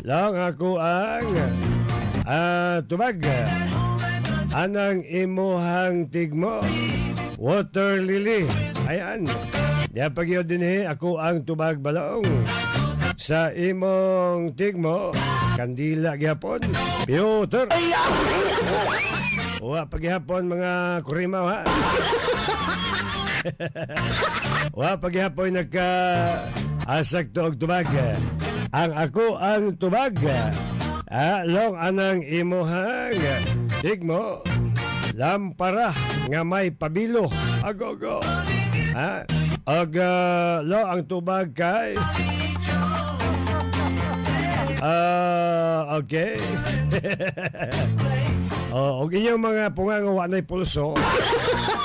Lang ako ang ah, tubag. Anang imuhang tigmo. Water lily. Ayan. Diya pagyod din eh, ako ang tubag balong. Sa imong tigmo, kandila gyapon. Piotr. Wa paghihapon mga kurimaw ha. Wa paghihapon nagka asag to og tubag. Ang ako ang tubag. Ah, long anang imuhang tigmo lampara nga may pabilo agogo. Ha? Og uh, lo ang tubag kay Ah, okay. oh, og inyong mga pungangawa na pulso,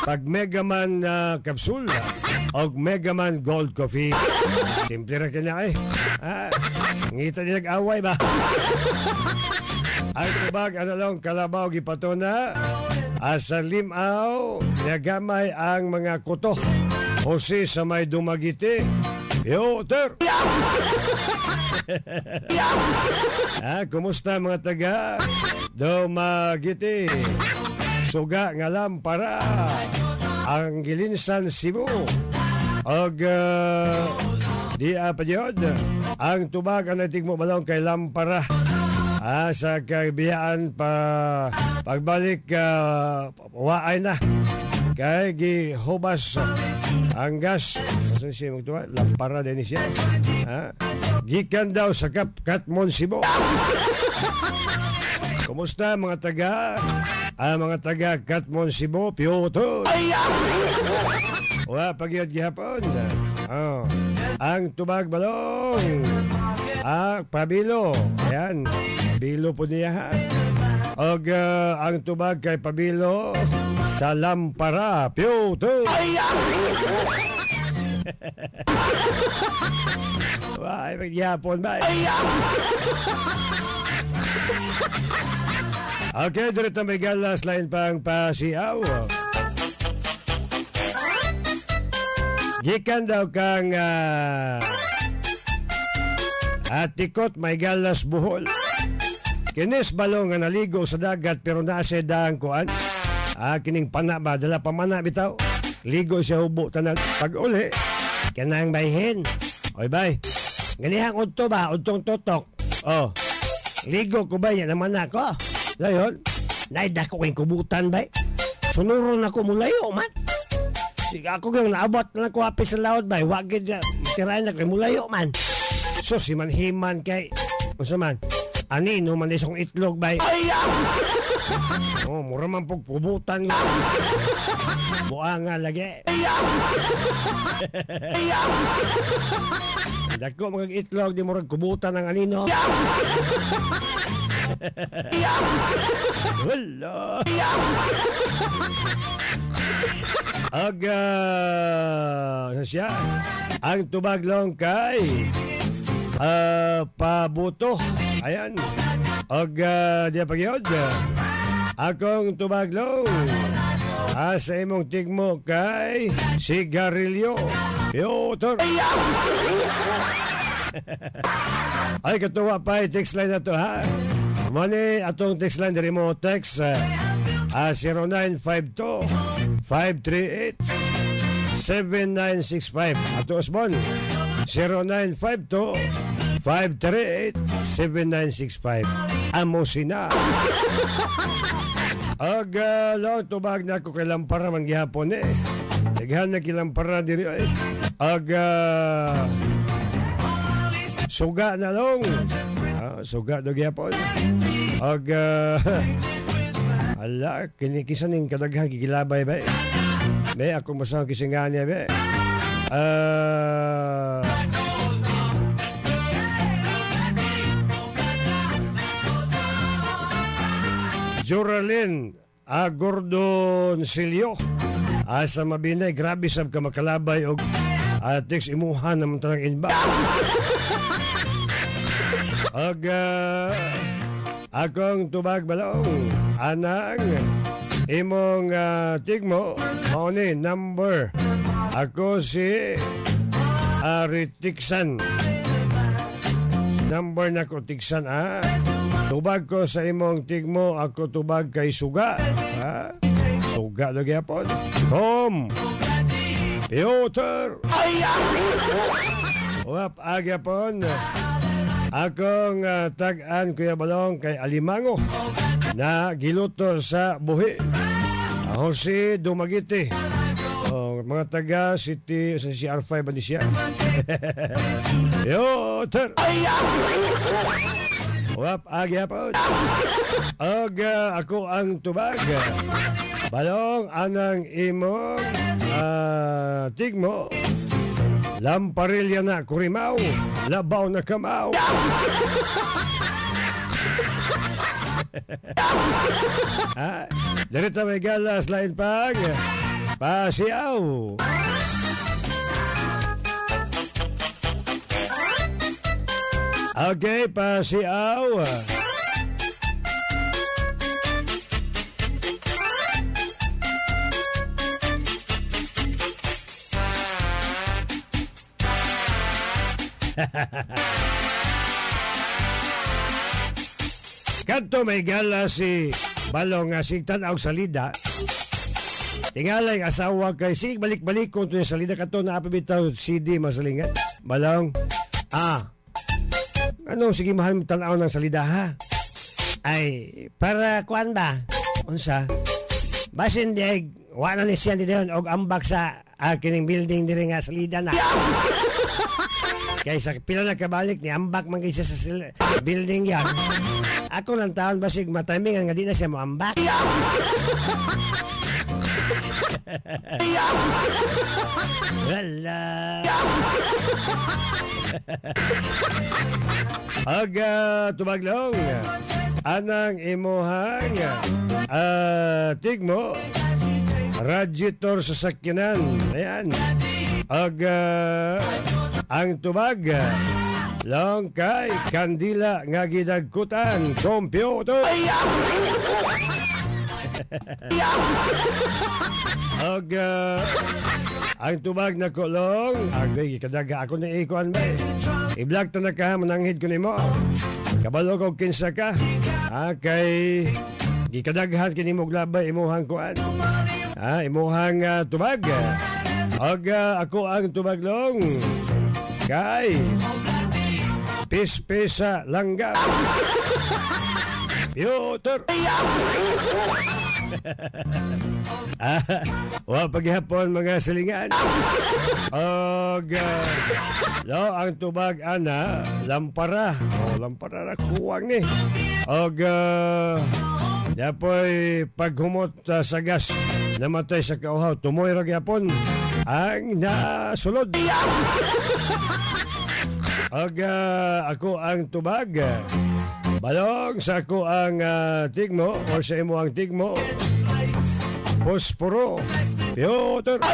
pag Megaman uh, capsule, og Megaman Gold Coffee, simple ra kanya eh. Ah, ngita niya nag-away ba? Ang tubag, ano lang, kalabaw gipatona, asa limaw, nagamay ang mga kuto. Jose sa may dumagiti, Piotr! Ah, kumusta mga taga? Dumagiti. Suga nga lampara. Ang gilinsan Cebu. Og uh, di apa yun. Ang tubag ang natig mo balong kay lampara. Ah, sa kaibiyaan pa pagbalik uh, waay na kay gihubas ang gas Masan siya magtuwa? Lampara din siya. Ha? Gikan daw sa Kap Katmon Cebu. Kumusta mga taga? Ah, mga taga Katmon Cebu, Piotr. Wa pagyod gihapon. Oh. Ang tubag balong. Ah, pabilo. Ayan. Pabilo po niya. Og uh, ang tubag kay Pabilo sa Lampara, Piotr. Wah, magyapon ba? Okay, dito may galas lain pang pasiaw. Gikan daw kang uh, atikot may galas buhol. Kinis balong nga naligo sa dagat pero nasa daang kuan. Ah, kining pana ba? Dala pa mana bitaw. Ligo siya hubo tanan. Pag uli, kanang bayhin. Oy bay, ganihang udto ba? Udtong totok. Oh, ligo ko ba yan naman ako? Layon, naida ko kayong kubutan bay. Sunuron ako mulayo man. Sige ako kang naabot na ko apis sa laod bay. Wag gid tirayan na kay mulayo man. So si manhiman kay Unsa man? Ani no man isong itlog bay. Oh, mura man pog pubutan nga. Buanga lagi. Dako mga itlog di murag kubutan ng anino. Wala. Aga sa siya ang tubaglong kay ah, pabuto. Ayan. Aga di pagyod. Akong tubaglong asa imong tigmo kay sigarilyo. Piotr. Ay, katuwa pa yung text line na to, ha? Mani, atong text line, diri mo text, uh, 0952 0952-538-7965. Ato Osbon, 0952-538-7965. Amo sina. Ag lang tubag na ako kay Lampara man gihapon eh. Daghan na kilampara diri ay. Ag uh, suga na long. Ah, suga do gihapon. Ag uh, ala kinikisan ning kadaghan gigilabay ba. eh. Be ako masang kisingan niya be. Ah Joralyn Agordon Silio asa mabinay grabe sab ka makalabay og atex imuhan naman tanang inba og ah, akong tubag balong anang imong ah, tigmo mao ni number. Ako si Aritiksan number na ko tiksan ah Tubag ko sa imong tigmo, ako tubag kay Suga. Ha? Suga na gyapon. Tom! Piotr! Wap, agyapon. Akong uh, tag-an Kuya Balong kay Alimango na giluto sa buhi. Si Dumagiti. Oh, mga taga City sa CR5 ba ni siya? Piotr! Wap, agyapon. Og uh, ako ang tubag. Balong anang imong uh, tigmo. Lamparilya na kurimaw. Labaw na kamaw. ah, Dirito may galas lain pag pasiyaw. Okay, pasiyaw. Kanto may gala si Balong nga sig tanaw salida. Tingalay asawa kay sig balik-balik ko to salida kato na apabitaw CD masalingan. Balong, ah, ano, sige mahal mo tanaw ng salida ha? Ay, para kuan ba? Unsa? Basin di, wala ni siya di doon, og ambak sa aking building diri nga salida na. Kaysa pila na kabalik ni ambak man kaysa sa sil- building yan. Ako lang taon basig matamingan nga di na siya mo ambak. Wala. Aga tumaglong anang imuhang ah, tigmo radiator sa sakyanan. Ayan. Aga ang tubag long kay kandila nga gidagkutan computer. Og ah, ang tubag na kulong, agay kadaga ako na ikuan ba. I-block to na ka, mananghid ko nimo. Kabalo ko kinsa ka. Ah, kay gikadaghan kini mo glabay imuhang kuan. Ah, imuhang ah, tubag. Og ah, ako ang tubaglong. Kay Pispesa langga. Piotr. Ah, wa paghapon mga silingan. Og uh, lo ang tubag ana lampara. Oh, lampara ra kuwang ni. Og uh, Dapoy paghumot uh, sa gas namatay sa kauhaw tumoy ra gyapon ang nasulod. Og uh, ako ang tubag. Balong sa ako ang uh, tigmo o sa imo ang tigmo. Posporo. Piotr.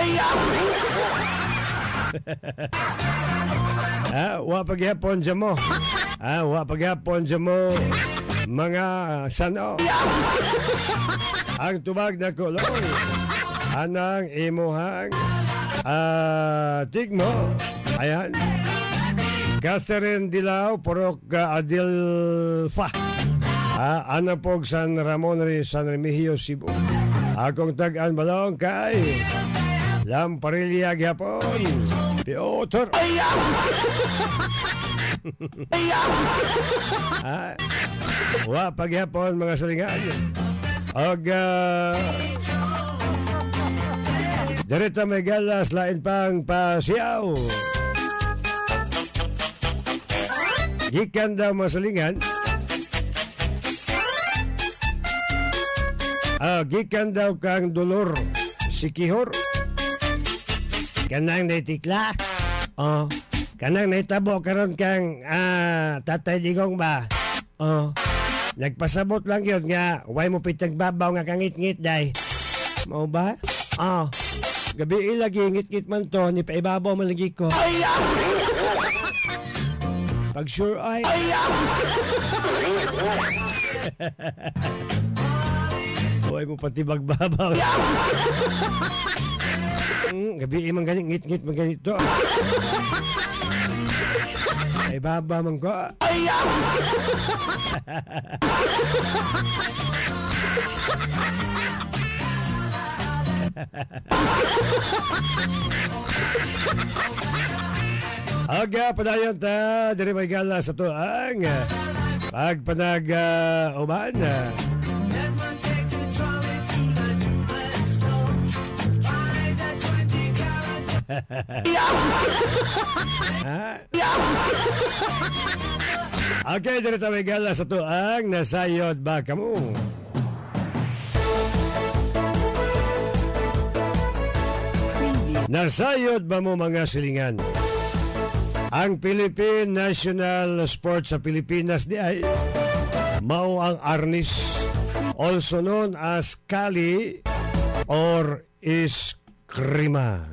ah, wa pagyapon dyan mo. Ah, wa pagyapon dyan mo. Mga sano. ang tubag na kulong. Anang imuhang ah, tigmo. Ayan. Catherine Dilaw, Porok uh, Adilfa. Ah, Anapog San Ramon, San Remigio, Cebu. Akong tag-an balong kay Lamparilla gyapon. Piotr. ah, wa pagyapon mga salingan. Og uh, Direta may galas lain pang pasiyaw. Gikan daw masalingan. Ah, gikan daw kang dolor. Sikihor. Kanang naitikla. Oh. Kanang naitabo karon kang ah, tatay digong ba? Oh. Nagpasabot lang yun nga, way mo pitag babaw nga kangit-ngit day. Mao ba? Oh. Gabi ilagi ngit-ngit man to, ni paibabaw man lagi ko. Pag sure ay. Huwag mo pati magbabaw. mm, gabi imang ganit, ngit-ngit man ganito. Ay baba man ko. Aga padayon ta diri may gala sa tuang pagpanag uh, uban. okay, diri ta may gala sa tuang nasayod ba kamo? Nasayod ba mo mga silingan? Ang Philippine National Sport sa Pilipinas di ay mao ang arnis also known as kali or iskrima.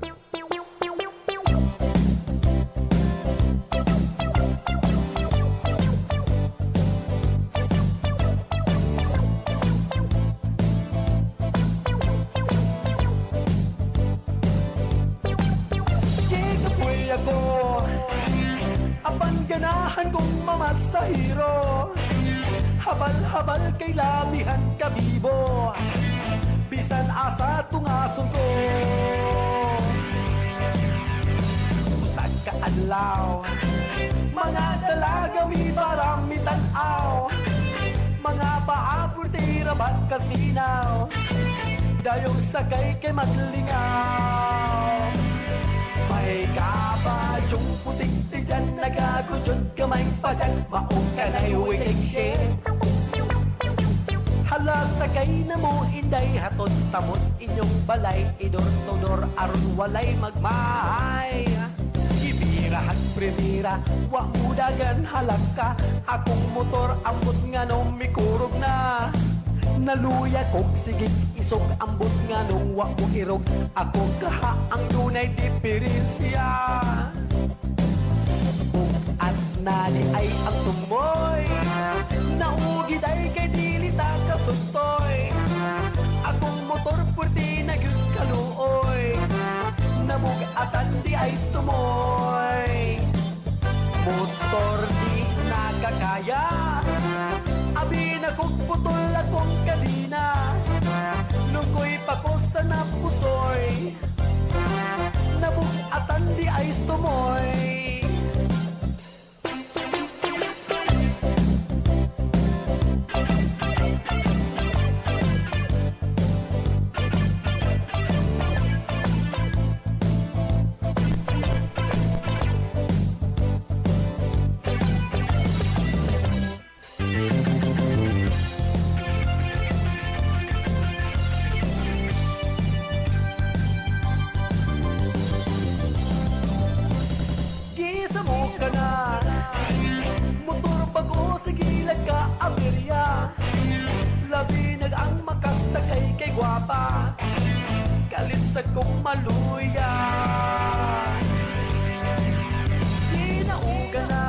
Mamasahiro Habal-habal kay lamihan kabibo Bisan asa tungason ko Usag ka adlaw Mga dalaga mi marami tanaw. Mga paapur tira ba't kasinaw Dayong sakay kay madlingaw may kabadyong puting ti dyan Nagagudyon kamay pa dyan Maong ka na'y waiting shit Hala sakay na mo inday Hatod tamos inyong balay Idor-todor aron walay magmahay Ibira hag primira Wa mudagan halaka Akong motor ambot nga nung mikurog na Naluya kog sigig isog ambot nga nung wa mo irog. Ako kaha ang tunay diferensya. Kung at nani ay ang tumoy Naugid ay kay dili ta kasustoy Akong motor purti na gyud kaluoy Namugatan di ay tumoy. Motor di nakakaya Abi na kong putol akong kadina Nung ko'y pako sa napusoy. Nabugatan di ay tumoy kay gwapa Kalit sa kong maluya. Ginauga na.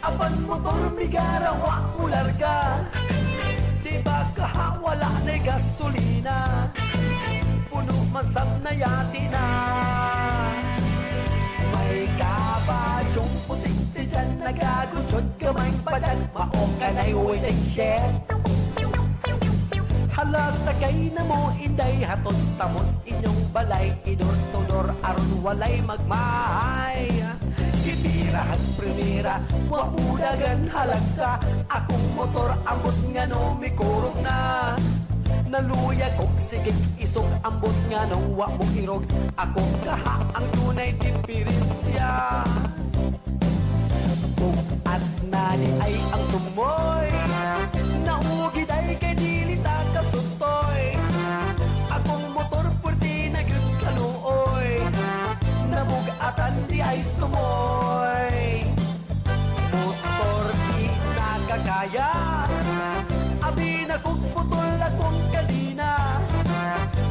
Apan motor bigara wa ularga Di ba kaha wala na gasolina? Puno man sab na yati na. May kabadyong puting ti dyan Nagagutsod kamay pa dyan. Maong ka na'y waiting shed Hala sakay na mo inday. Haton tamos inyong balay. Idor todor aron walay magmahay. Gibirahan primera wa mudagan halagka. Akong motor ambot nga no mikurog na. Naluya kog sigig isog ambot nga no wa mo irog. Akong kaha ang tunay diferensya. Kung at nani ay ang tumoy tumoy. Motor di nakakaya Abi na kong putol akong kadina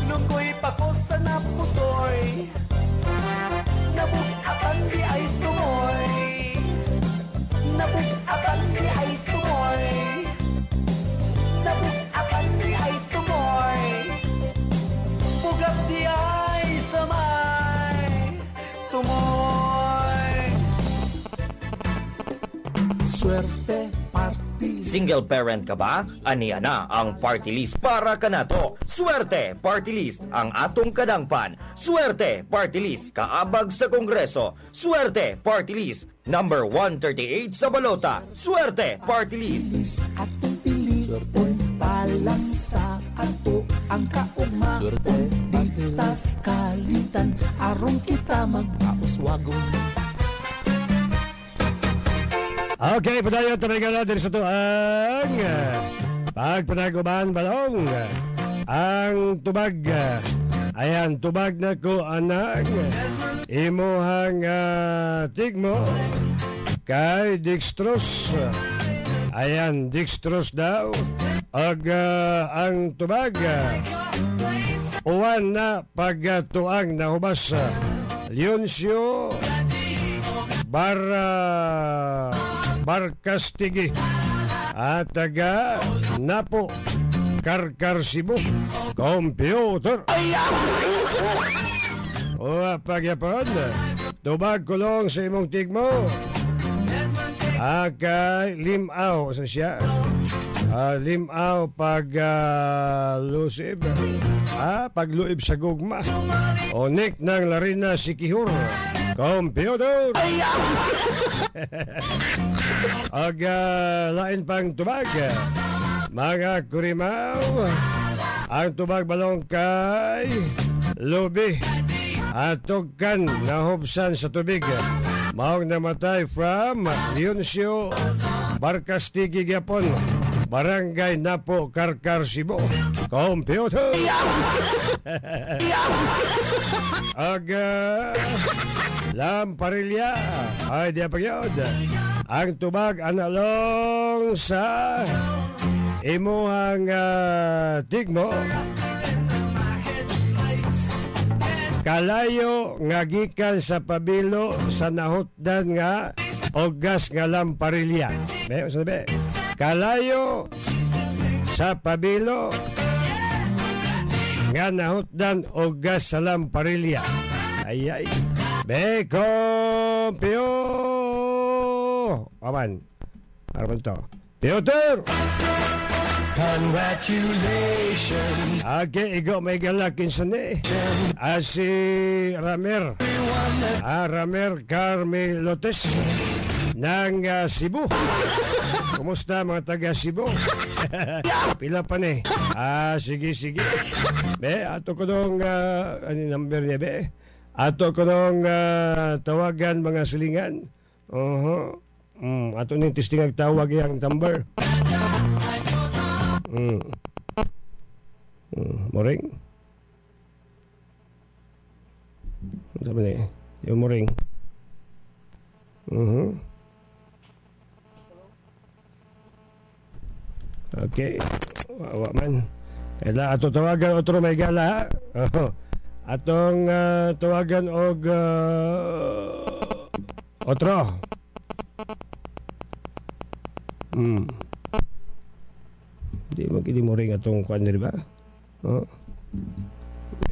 Nung ko'y pako sa napusoy Nabugatan di ay tumoy. Nabugatan di ay tumoy Swerte Party Single parent ka ba? Ania na ang party list para kanato. Swerte Party List ang atong kadangpan. Swerte Party List kaabag sa Kongreso. Swerte Party List number 138 sa balota. Swerte Party List. atong pili Pala sa ato ang kauma Swerte. Ditas kalitan Aron kita magpauswagon Okay, padayon tabigan natin sa to ang uh, pagpanaguban balong. Ang tubag. ayan, tubag na ko anak. Imuhang uh, tigmo kay Dextrose. Ayan, Dextrose daw. Ag uh, ang tubag. uwan na pagtuang na hubas. Leoncio Barra Barkastigi at taga Napo Karkar Cebu Computer. O pagyapon Tubag kulong sa imong tigmo. Akay limaw sa siya. Ah, limaw pag ah, lusib ah, pagluib sa gugma. Onik ng Larina Sikihur Computer Ag ah, lain pang tubag. Mga kurimaw Ang tubag balong kay Lubi. Atugkan na hubsan sa tubig. Maong namatay from Leoncio Barkastigi Gapon Barangay Napo Karkar Cebu. Computer. Aga Lamparilya. Ay di pagyod Ang tubag analong sa Imuhang ah, tigmo Kalayo nga gikan sa pabilo sa nahutdan nga ogas nga lamparilya. Be, sabi. Kalayo sa pabilo nga nahutdan ogas sa lamparilya. Ay ay. Be kompyo. Aman. Ano to? Piotr! Congratulations! Okay, igo may galakin sa ni. Ah, si Ramer. Ah, Ramer Carmelotes ng ah, Cebu. Kumusta mga taga Cebu? Pila pa ni? Ah, sige, sige. Be, ato ko nung, ah, ano number niya, be? Ato ko nung ah, tawagan mga silingan. Uh-huh. Mm, ato ning testing tawag yung number. Mm. Mm, moring. Ano sabi ni? Yung moring. Mhm. Okay. Wawa man. Ela ato tawagan otro may gala. Oh. Atong ah, tawagan og ah, otro. Hmm. Di mo kini mo ring atong kuan diri ba? Oh.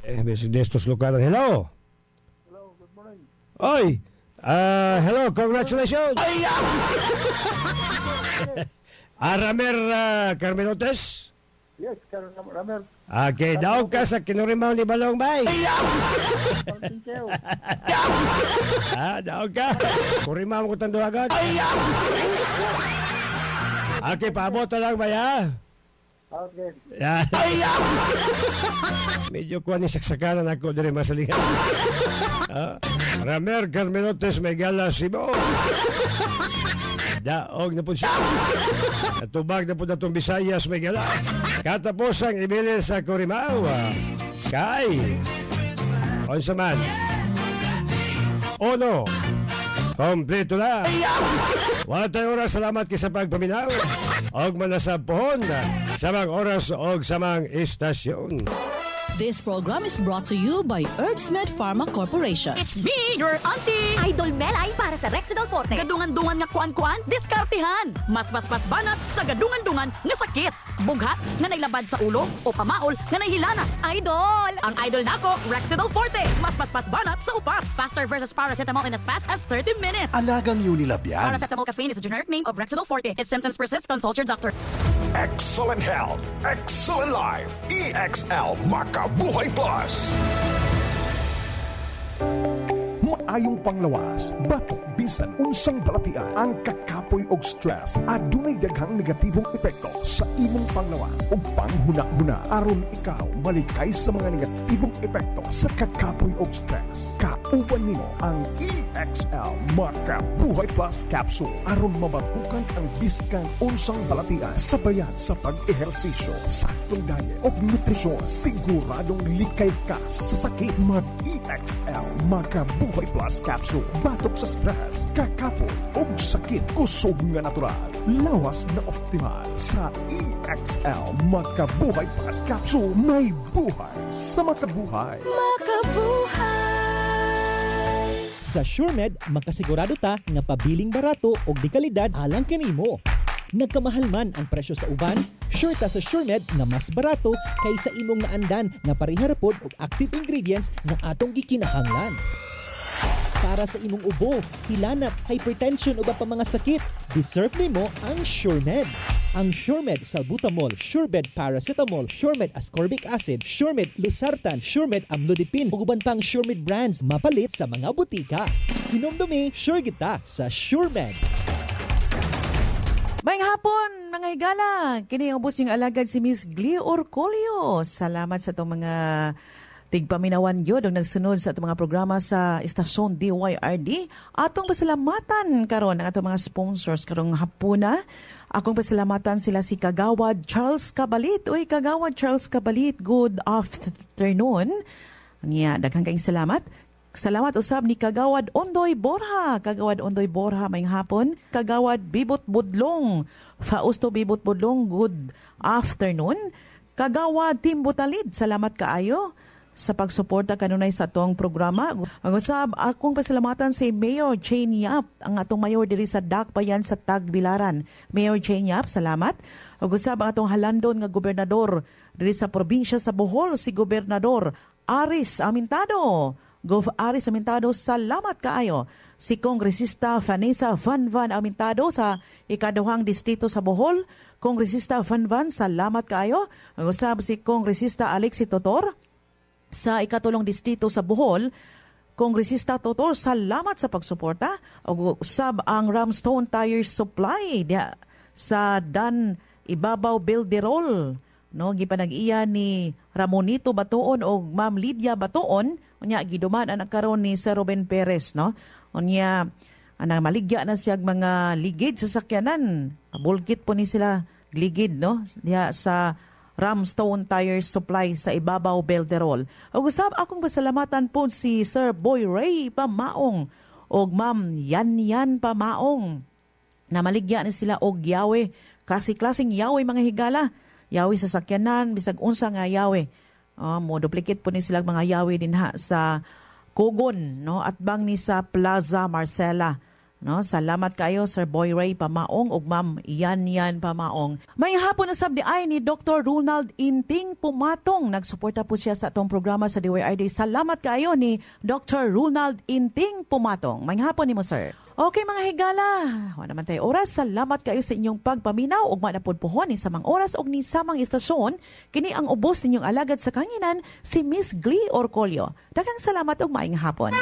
Eh, basic destos lokalan. Hello. Hello, good morning. Oy. Ah, hello, congratulations. Aramer uh, Carmelotes. Yes, karon na Ramer. Okay, daog ka sa kinurimaw ni Balong Bay. ah, daog ka. Kurimaw ko tando agad. Okay, paabot na lang ba ya? Okay. Yan. Medyo kuha ni saksakanan ako dari masalingan. Ah, Ramer Carmenotes may gala Sibo. Daog na po siya. Natubag na po na itong Visayas may gala. Katapos ang ibili sa Corimao. ah, Kay. Onsa man. Ono. Kompleto na. Wala tayong oras. Salamat kay sa pagpaminaw. Og manasab pohon. Samang oras og samang istasyon. This program is brought to you by Herbsmed Pharma Corporation. It's me, your auntie! Idol Melay para sa Rexidol Forte. Gadungan-dungan nga kuan-kuan, diskartihan. Mas mas mas banat sa gadungan-dungan nga sakit. Bughat nga nailabad sa ulo o pamaol nga nahilana. Idol! Ang idol nako, Rexidol Forte. Mas mas mas banat sa upat. Faster versus paracetamol in as fast as 30 minutes. Alagang Unilab yan. Paracetamol caffeine is a generic name of Rexidol Forte. If symptoms persist, consult your doctor. Excellent health, excellent life. EXL Makabuhay Plus. Maayong panglawas, batok bisan unsang balatian? Ang kakapoy og stress adunay daghang negatibong epekto sa imong panglawas ug panghuna-huna. Aron ikaw malikay sa mga negatibong epekto sa kakapoy og stress. Kauban nimo ang EXL Makabuhay Plus Capsule. Aron mabatukan ang biskang unsang balatian sabayan sa pag-ehersisyo, saktong diet ug nutrisyon siguradong likay ka sa sakit. mag-EXL Makabuhay Plus Capsule batok sa stress, kakapoy ug sakit kusog nga natural. Lawas na optimal sa EXL Makabuhay Plus Capsule may buhay sa makabuhay. Sa SureMed, makasigurado ta nga pabiling barato o di kalidad alang kanimo. Nagkamahal man ang presyo sa uban, sure ta sa SureMed nga mas barato kaysa imong naandan nga pariharapod og active ingredients nga atong gikinahanglan. Para sa imong ubo, hilanat, hypertension o pa mga sakit, deserve nimo ang SureMed. Ang SureMed Salbutamol, SureMed Paracetamol, SureMed Ascorbic Acid, SureMed Losartan, SureMed Amlodipine ug uban pang SureMed brands mapalit sa mga butika. Hinomdumi, sure kita sa SureMed. Maayong hapon, mga higala. Kini ang ubos yung alagad si Miss Glee Orcolio. Salamat sa itong mga tigpaminawan yun ang nagsunod sa mga programa sa istasyon DYRD. Atong pasalamatan karon ang atong mga sponsors karong hapuna. Akong pasalamatan sila si Kagawad Charles Kabalit. Uy, Kagawad Charles Kabalit, good afternoon. Niya, daghang kaing salamat. Salamat usab ni Kagawad Ondoy Borha. Kagawad Ondoy Borha may hapon. Kagawad Bibot Budlong. Fausto Bibot Budlong, good afternoon. Kagawad Tim Butalid, salamat kaayo sa pagsuporta kanunay sa atong programa. Ang usab, akong pasalamatan si Mayor Jane Yap, ang atong mayor diri sa Dakbayan sa Tagbilaran. Mayor Jane Yap, salamat. Ang usab, ang atong halandon nga gobernador diri sa probinsya sa Bohol, si Gobernador Aris Amintado. Gov. Aris Amintado, salamat kaayo. Si Kongresista Vanessa Van Van Amintado sa ikaduhang distrito sa Bohol. Kongresista Van Van, salamat kaayo. Ang usab si Kongresista Alexi Totor sa ikatulong distrito sa Bohol. Kongresista Totor, salamat sa pagsuporta. O usab ang Ramstone Tire Supply dia sa Dan Ibabaw Bilderol. No, gipanag-iya ni Ramonito Batuon o Ma'am Lydia Batuon unya giduman ang karon ni Sir Ruben Perez no unya anang maligya na siyag mga ligid sa sakyanan bulkit po ni sila ligid no diha sa Ramstone Tire Supply sa Ibabaw Belderol. Ug usab akong pasalamatan po si Sir Boy Ray Pamaong og Ma'am Yan Yan Pamaong na maligya ni sila og yawe. Kasi klaseng yawe mga higala. Yawe sa sakyanan bisag unsa nga yawe. Uh, mo duplicate po ni silang mga yawi din ha sa Kugon no? At bang ni sa Plaza Marcela No, salamat kayo Sir Boy Ray Pamaong ug Ma'am Yan Yan Pamaong. May hapon usab di ay ni Dr. Ronald Inting Pumatong. Nagsuporta po siya sa atong programa sa DYRD. Salamat kayo ni Dr. Ronald Inting Pumatong. May hapon nimo sir. Okay mga higala, wala naman tayo oras. Salamat kayo sa inyong pagpaminaw ug manapod ni samang oras og ni samang istasyon. Kini ang ubos ninyong alagad sa kanginan si Miss Glee Orcolio. Daghang salamat ug maayong hapon.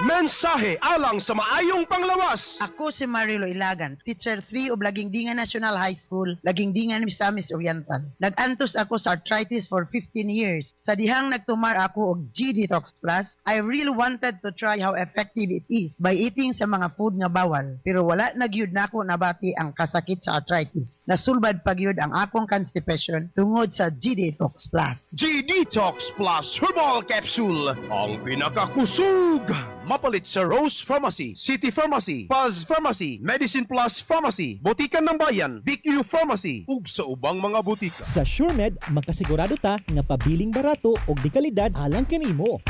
Mensahe alang sa maayong panglawas. Ako si Marilo Ilagan, Teacher 3 of Lagingdingan National High School, Lagingdingan, Misamis Oriental. Nagantos ako sa arthritis for 15 years. Sa dihang nagtumar ako og G-Detox Plus, I really wanted to try how effective it is by eating sa mga food nga bawal. Pero wala na gyud nako nabati ang kasakit sa arthritis. Nasulbad pa gyud ang akong constipation tungod sa G-Detox Plus. G-Detox Plus Herbal Capsule. Ang pinakakusog. Mapalit sa Rose Pharmacy, City Pharmacy, Paz Pharmacy, Medicine Plus Pharmacy, Botikan ng Bayan, BQ Pharmacy, ug sa ubang mga butika. Sa SureMed, makasigurado ta nga pabiling barato o di kalidad alang kanimo.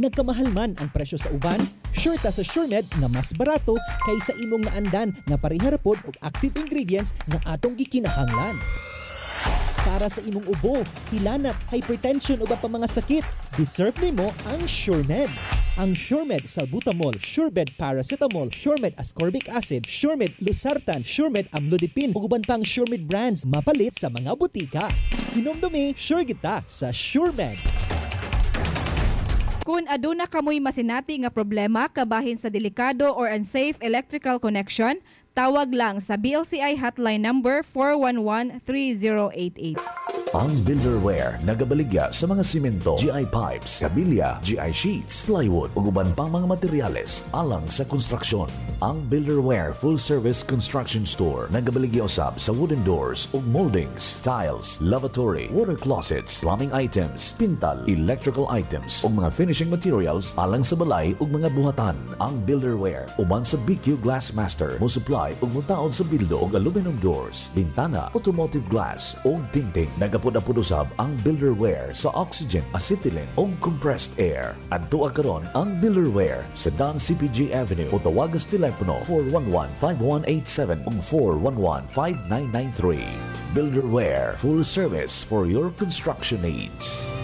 Nagkamahal man ang presyo sa uban, sure ta sa SureMed nga mas barato kaysa imong naandan nga pariharapod og active ingredients nga atong gikinahanglan. Para sa imong ubo, hilanat, hypertension o pa mga sakit, deserve nimo ang SureMed. Ang SureMed Salbutamol, SureMed Paracetamol, SureMed Ascorbic Acid, SureMed Losartan, SureMed Amlodipine ug uban pang SureMed brands mapalit sa mga butika. Hinomdumi, sure kita sa SureMed. Kung aduna kamoy masinati nga problema kabahin sa delikado or unsafe electrical connection, tawag lang sa BLCI hotline number 411-3088. Ang Builderware nagabaligya sa mga simento, GI pipes, kabilya, GI sheets, plywood ug uban pang mga materyales alang sa konstruksyon. Ang Builderware Full Service Construction Store nagabaligya usab sa wooden doors ug moldings, tiles, lavatory, water closets, plumbing items, pintal, electrical items ug mga finishing materials alang sa balay ug mga buhatan. Ang Builderware uban sa BQ Glassmaster mo supply ug mutaod sa bildo ug aluminum doors, bintana, automotive glass ug tingting. Nagapod-apod usab ang Builderware sa oxygen, acetylene ug compressed air. Adto karon ang Builderware sa Dan CPG Avenue o tawagas telepono 411-5187 ug 411-5993. Builderware, full service for your construction needs.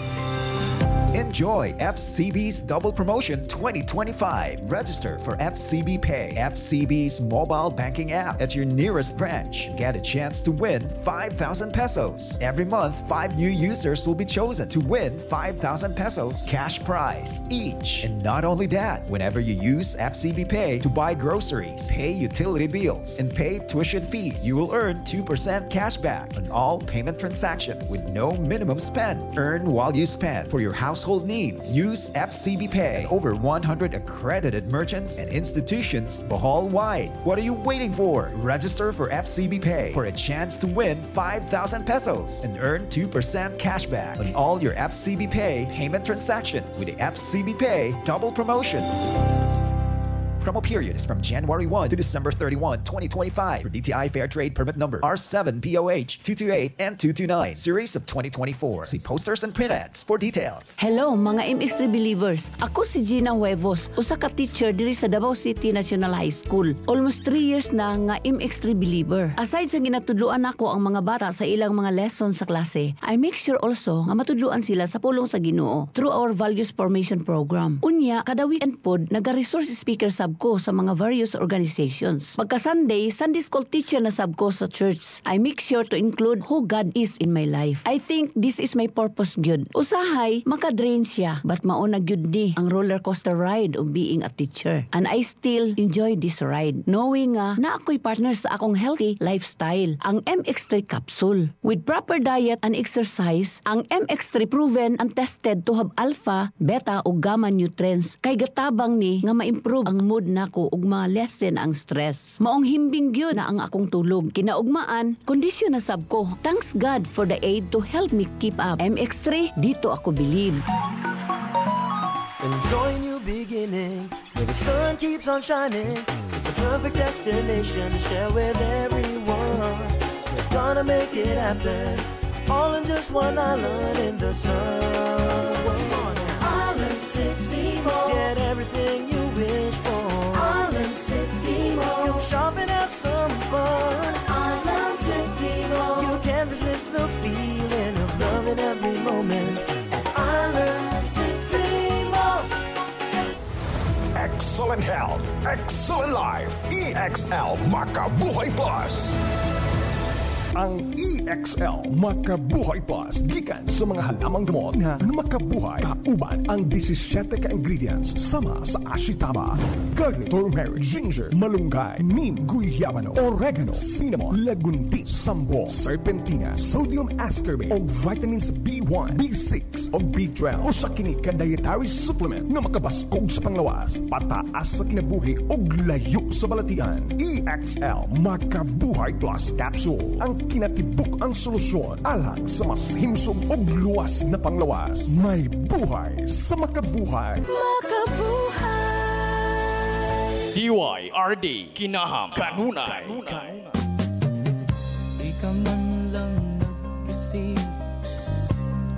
Enjoy FCB's Double Promotion 2025. Register for FCB Pay, FCB's mobile banking app at your nearest branch. Get a chance to win 5,000 pesos. Every month, five new users will be chosen to win 5,000 pesos cash prize each. And not only that, whenever you use FCB Pay to buy groceries, pay utility bills, and pay tuition fees, you will earn 2% cash back on all payment transactions with no minimum spend. Earn while you spend for your household needs. Use FCB Pay over 100 accredited merchants and institutions Bohol wide. What are you waiting for? Register for FCB Pay for a chance to win 5,000 pesos and earn 2% cashback on all your FCB Pay payment transactions with the FCB Pay double promotion. Promo period is from January 1 to December 31, 2025 for DTI Fair Trade Permit Number R7POH 228 and 229, Series of 2024. See posters and print ads for details. Hello mga MX3 believers. Ako si Gina Huevos, usa ka teacher diri sa Davao City National High School. Almost 3 years na nga MX3 believer. Aside sa ginatudluan ako ang mga bata sa ilang mga lessons sa klase, I make sure also nga matudluan sila sa pulong sa Ginoo through our Values Formation Program. Unya, kada weekend pod, naga-resource speaker sab ko sa mga various organizations. Pagka Sunday, Sunday school teacher na sab ko sa church. I make sure to include who God is in my life. I think this is my purpose gyud. Usahay, makadrain siya, but mauna gyud ni ang roller coaster ride of being a teacher. And I still enjoy this ride, knowing nga na ako'y partner sa akong healthy lifestyle, ang MX3 capsule. With proper diet and exercise, ang MX3 proven and tested to have alpha, beta ug gamma nutrients kay gatabang ni nga ma-improve ang mood nako ug ma-lessen ang stress. Maong himbing gyud na ang akong tulog. Kinaugmaan, kondisyon na sab ko. Thanks God for the aid to help me keep up. MX3, dito ako believe. Enjoy new beginning where the sun keeps on shining. It's a perfect destination to share with everyone. We're gonna make it happen, all in just one island in the sun. Island City Mall. Get everything and have some fun. I love You can't resist the feeling of loving every moment. Excellent health, excellent life. EXL makabuhay Plus. Ang EXL Makabuhay Plus gikan sa mga halamang gamot. Nga. Makabuhay kauban ang 17 ka ingredients. Sama sa ashitaba, garlic, turmeric, ginger, malunggay, neem, guyabano, oregano, cinnamon, lagundi, sambo, serpentina, sodium ascorbate o vitamins B1, B6 o B12 o sa kini ka dietary supplement nga makabaskog sa panglawas, pataas sa kinabuhi o layo sa balatian. EXL Makabuhay Plus Capsule. Ang kinatibuk ang solusyon alang sa mas himsog o luwas na panglawas. May buhay sa makabuhay. DYRD Kinaham Kanunay. Di ka man lang nag-isip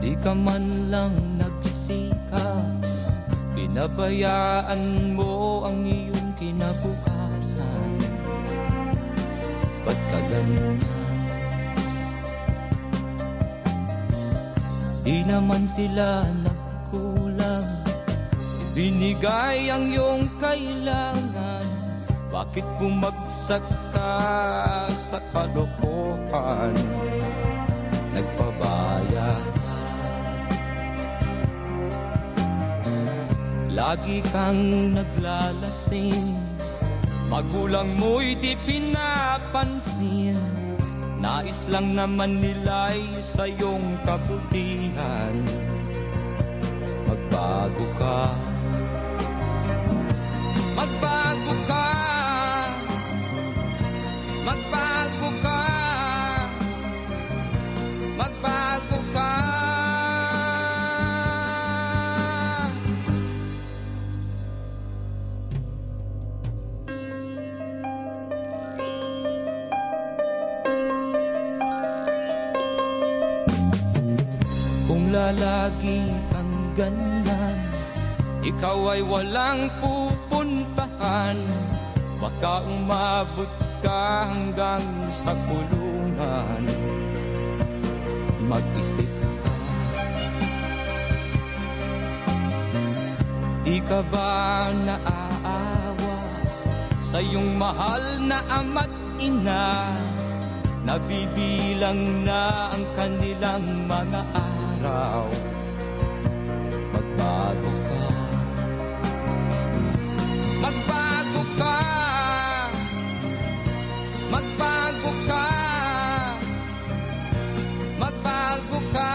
Di ka man lang nagsika Pinabayaan mo ang iyong kinabukasan Ba't ka ganyan? Di naman sila nagkulang. Ibinigay ang iyong kailangan. Bakit bumagsak ka sa kalokohan? Nagpabaya. Lagi kang naglalasing. Magulang mo'y di pinapansin Nais lang naman nila'y sa iyong kabutihan. Magbago ka. Magbago Kung lalagi kang ganyan Ikaw ay walang pupuntahan. Baka umabot ka hanggang sa kulungan. Mag-isip ka. Di ka ba naaawa Sa iyong mahal na ama't ina? Nabibilang na ang kanilang mga araw Magbago ka. Magbago ka. Magbago ka. Magbago ka.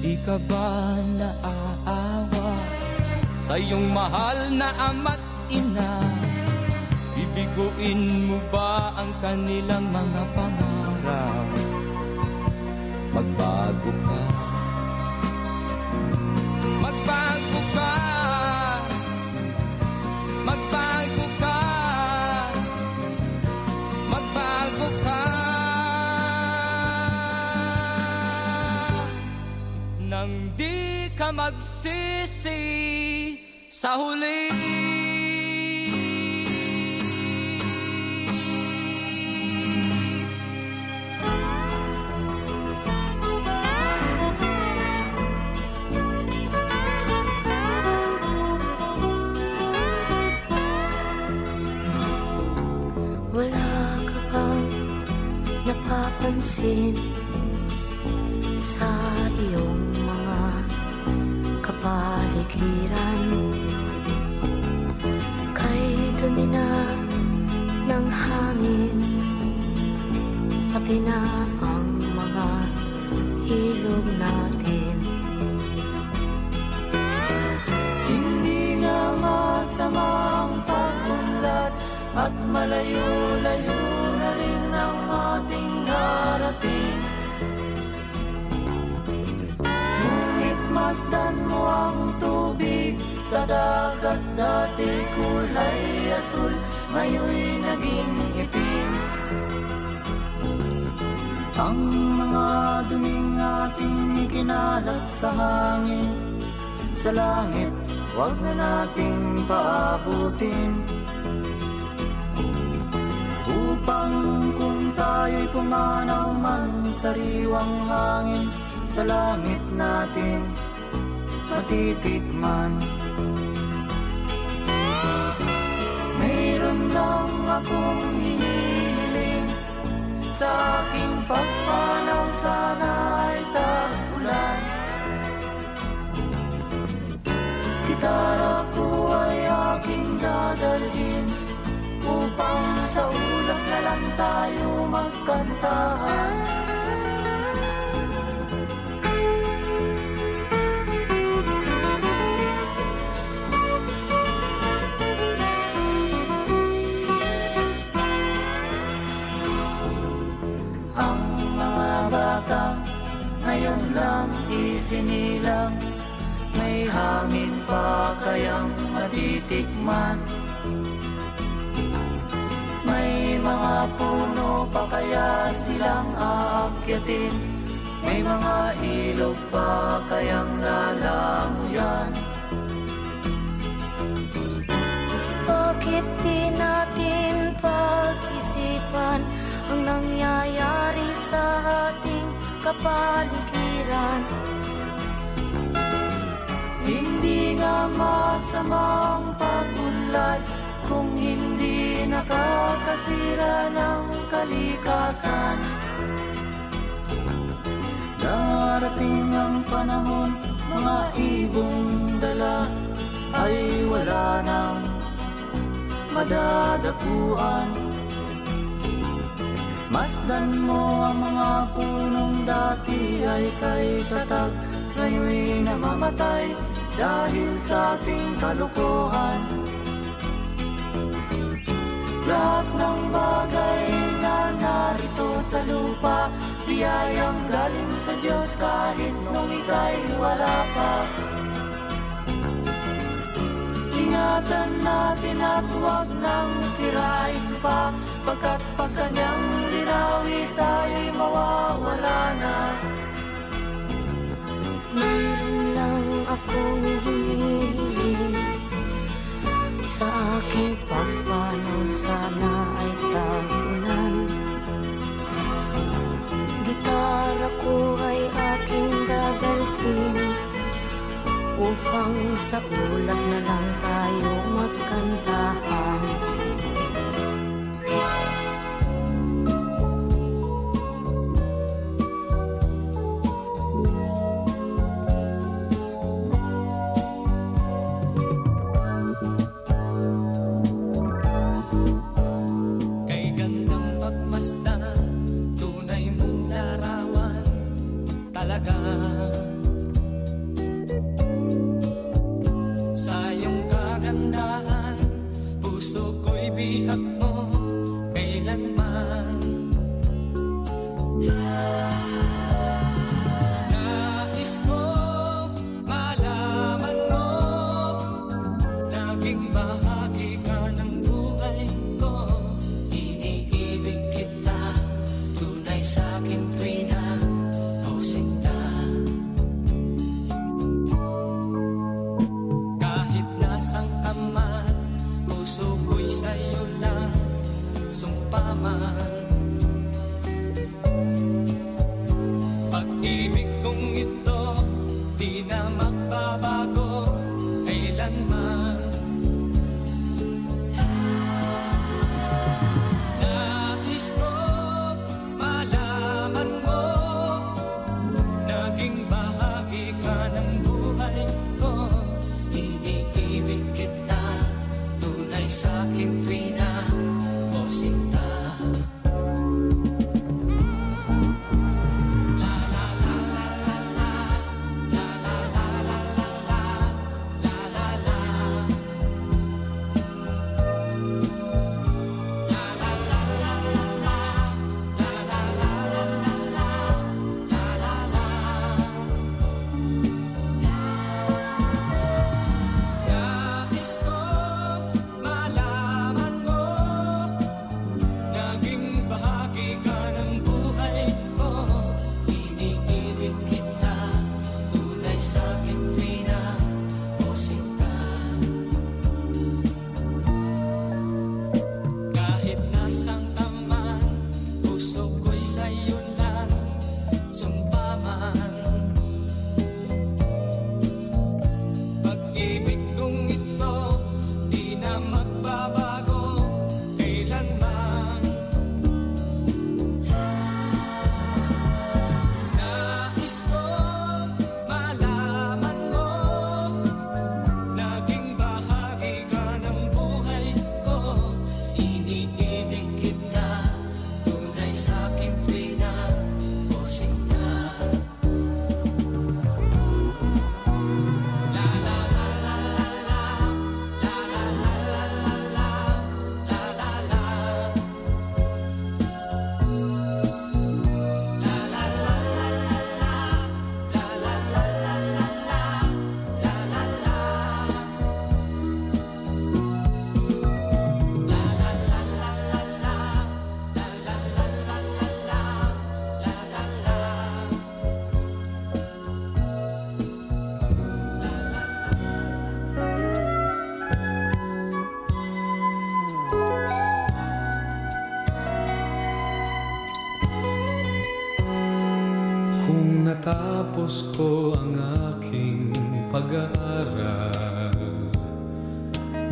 Di ka ba naaawa Sa iyong mahal na ama't ina Bibiguin mo ba ang kanilang mga pangarap? Magbago ka. Magbago ka. Magbago ka. Magbago ka. Nang di ka magsisi sa huli napapansin sa iyong mga kapaligiran? Kay dumi na ng hangin, pati na ang mga ilog natin. Hindi nga masamang pag-unlad At malayo-layo ating narating Ngunit masdan mo ang tubig sa dagat Dati kulay asul, ngayon'y naging itim. Ang mga duming ating ikinalat sa hangin Sa langit Huwag na nating paabutin Upang kung tayo'y pumanaw man Sariwang hangin sa langit natin Matitikman. Mayroon lang akong hinihiling Sa aking pagpanaw ngayon lang isinilang May hangin pa kayang matitikman mga puno pa kaya silang aakyatin May mga ilog pa kayang lalanguyan Bakit di natin pag-isipan ang nangyayari sa ating kapaligiran? Hindi nga masamang pagunlad Kung hindi nakakasira ng kalikasan. Darating ang panahon Mga ibong dala Ay wala nang madadapuan. Masdan mo ang mga punong dati ay kay tatag Ngayon'y namamatay dahil sa ating kalukuhan Lahat ng bagay na narito sa lupa Biyayang galing sa Diyos kahit nung ika'y wala pa. Ingatan natin at huwag nang sirain pa Pagkat pag kanyang linawi tayo'y mawawala na. Meron lang akong hinihiling Sa aking pagpanaw sana ay tagulan Gitara ko ay aking dadalhin Upang sa ulap na lang tayo magkantahan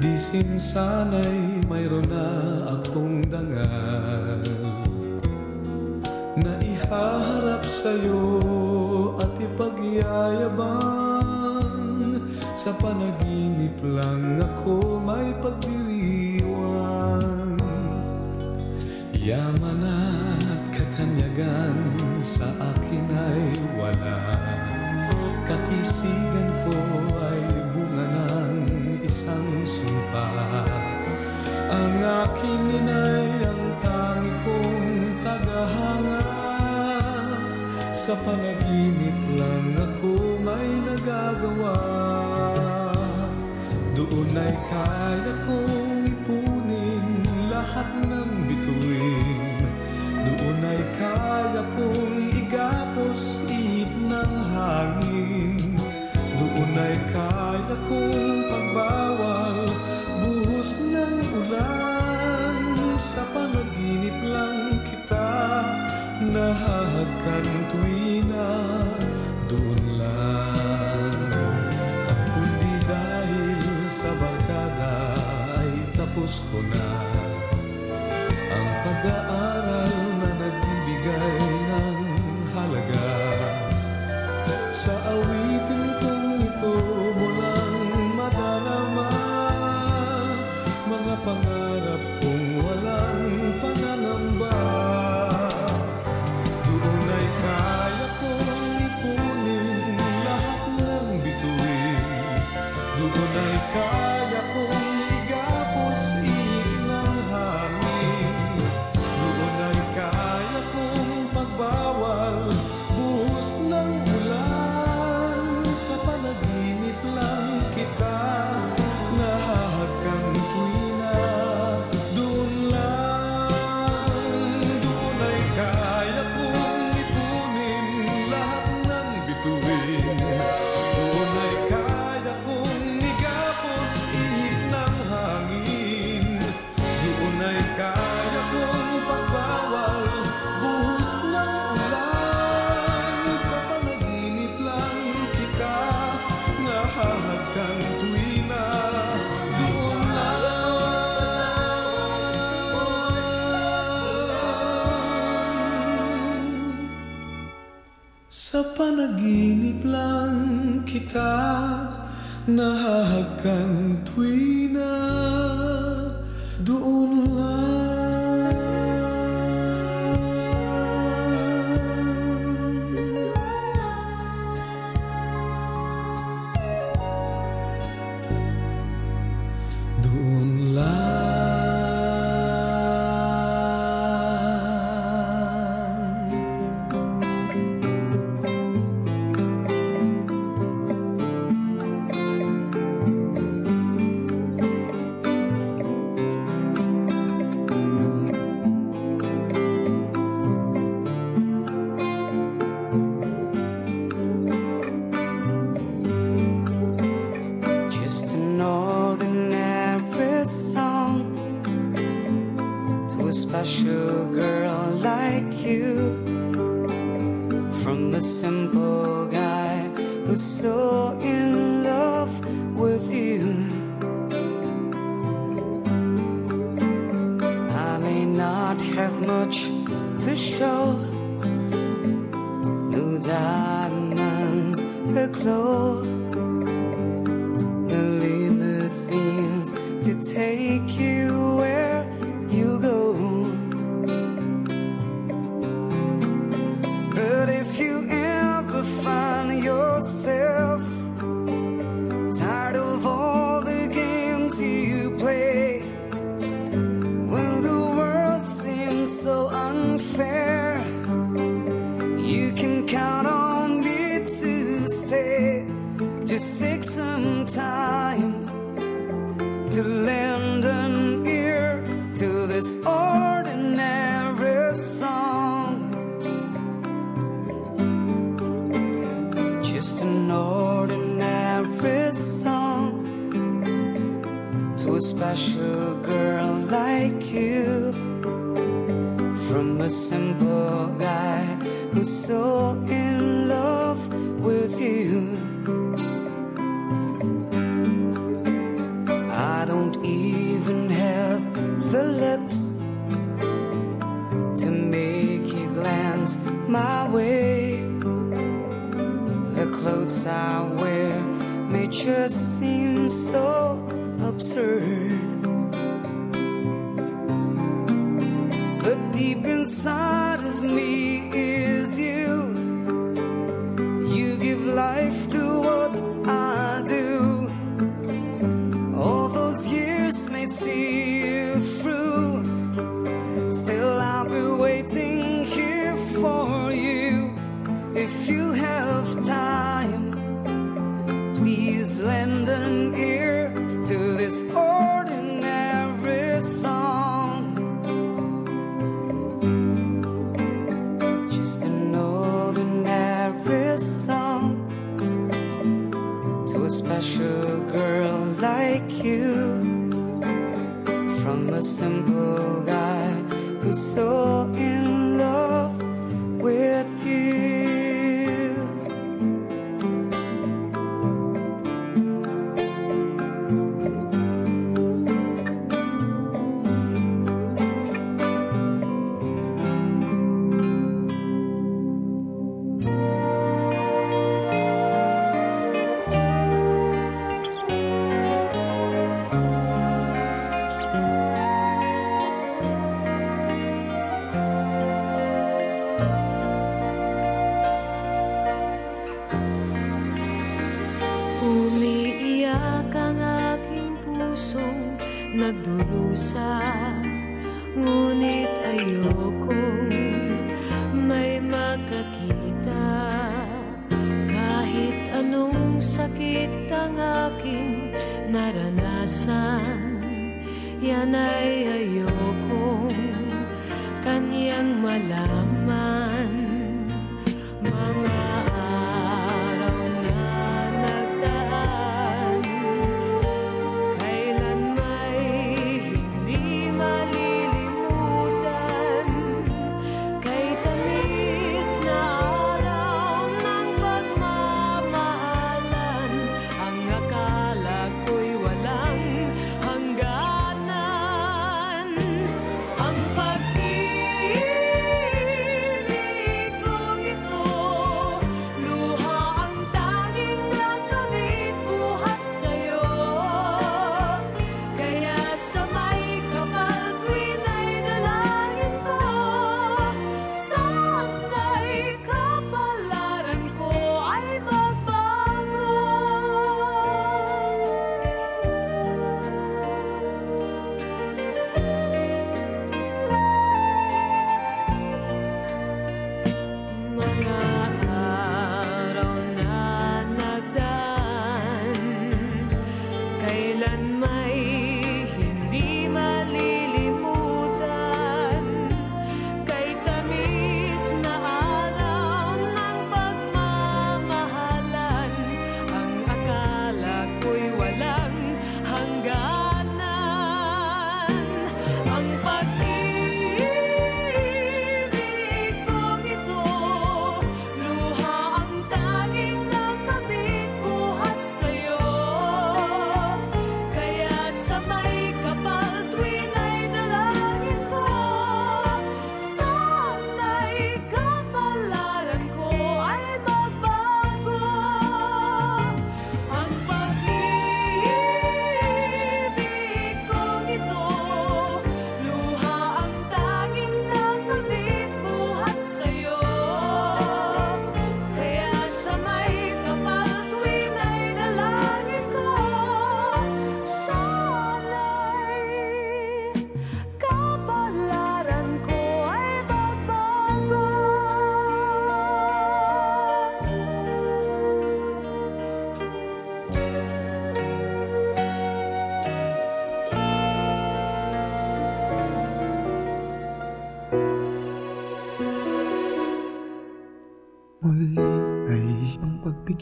Bisin sana'y mayroon na akong dangal. Na ihaharap sa'yo at ipagyayabang. Sa panaginip lang ako may pagdiriwang. Yaman at katanyagan sa akin ay wala. Kakisigan ko ay isang sumpa. Ang aking inay ang tangi kong tagahanga. Sa panaginip lang ako may nagagawa. Doon ay kaya kong ipunin lahat ng bituin. Doon ay kaya kong igapos ihip ng hangin. Doon ay kaya kong bawal buhos ng ulan. Sa panaginip lang kita nahahagkan tuwi na doon lang. Sa barkada tapos ko na. happen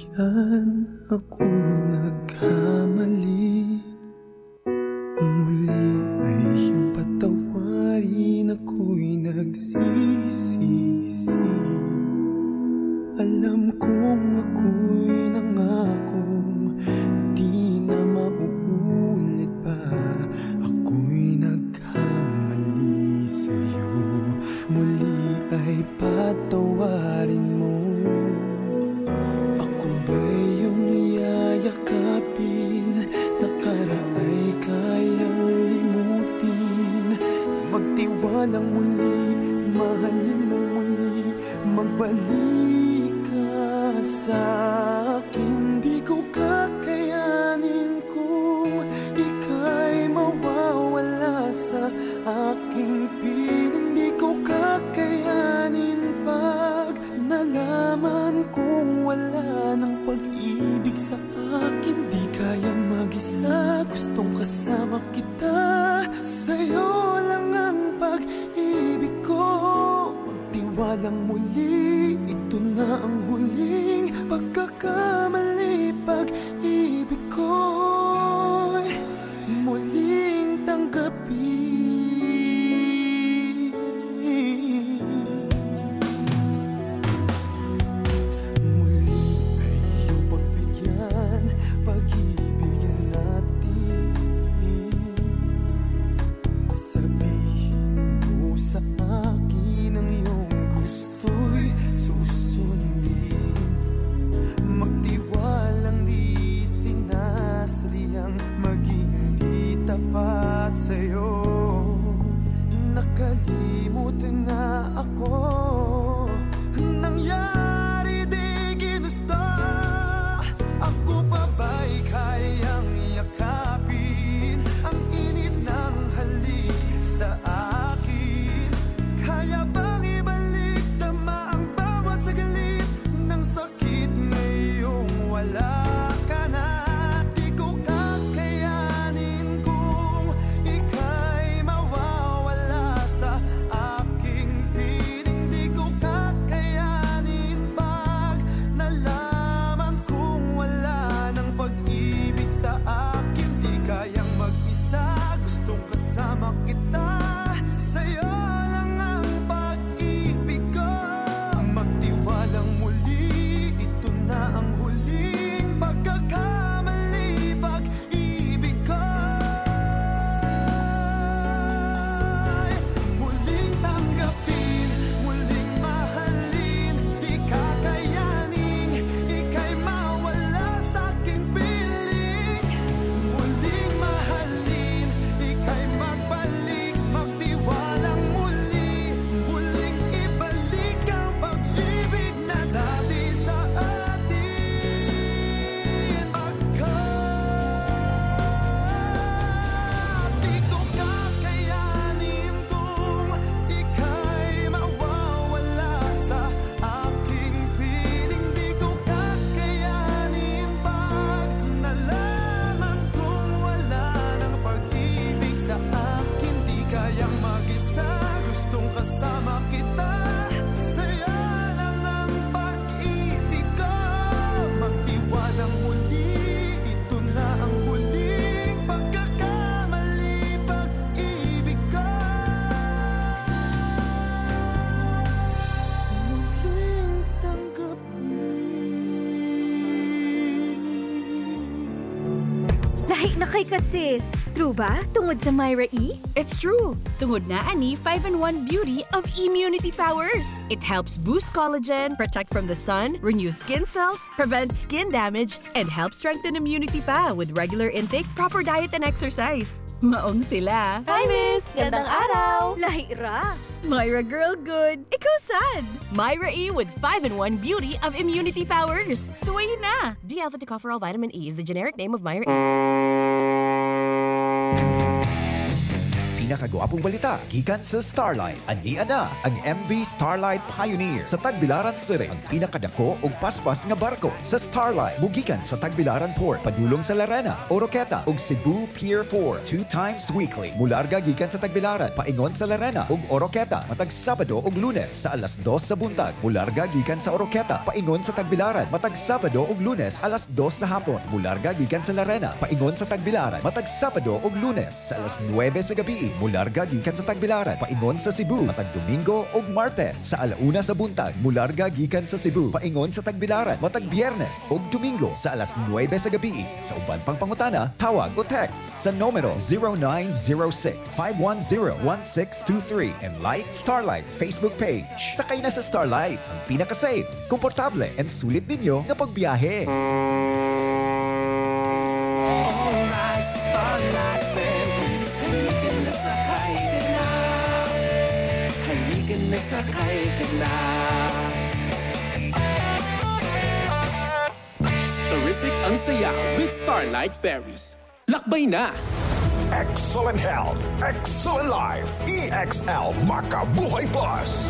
iyong sis. True ba? Tungod sa Myra E? It's true. Tungod na ani 5-in-1 Beauty of Immunity Powers. It helps boost collagen, protect from the sun, renew skin cells, prevent skin damage, and help strengthen immunity pa with regular intake, proper diet, and exercise. Maong sila. Hi, miss! Gandang araw! Lahi ra! Myra Girl Good. Ikaw sad. Myra E with 5-in-1 Beauty of Immunity Powers. Suway na. D-alpha tocopherol vitamin E is the generic name of Myra E. Pinakagwapong balita, gikan sa Starlight. Ania na ang MV Starlight Pioneer sa Tagbilaran City. Ang pinakadako ug paspas nga barko sa Starlight. Mugikan sa Tagbilaran Port, padulong sa Larena, Oroqueta ug Cebu Pier 4. Two times weekly. Mularga gikan sa Tagbilaran, paingon sa Larena ug Oroqueta. Matag Sabado ug Lunes sa alas 2 sa buntag. Mularga gikan sa Oroqueta, paingon sa Tagbilaran. Matag Sabado ug Lunes alas 2 sa hapon. Mularga gikan sa Larena, paingon sa Tagbilaran. Matag Sabado ug Lunes sa alas 9 sa gabi. Mularga gikan sa Tagbilaran, paingon sa Cebu. Matag Domingo ug Martes sa alauna sa buntag. Mularga gikan sa Cebu, paingon sa Tagbilaran. Matag Biyernes ug Domingo sa alas 9 sa gabi. Sa uban pang pangutana, tawag o text sa numero 0906-510-1623 and like Starlight Facebook page. Sakay na sa Starlight, ang pinaka-safe, komportable, and sulit ninyo nga pagbiyahe. Sakay ka na Terrific ang saya with Starlight Ferries. Lakbay na! Excellent health, excellent life. EXL Makabuhay Plus.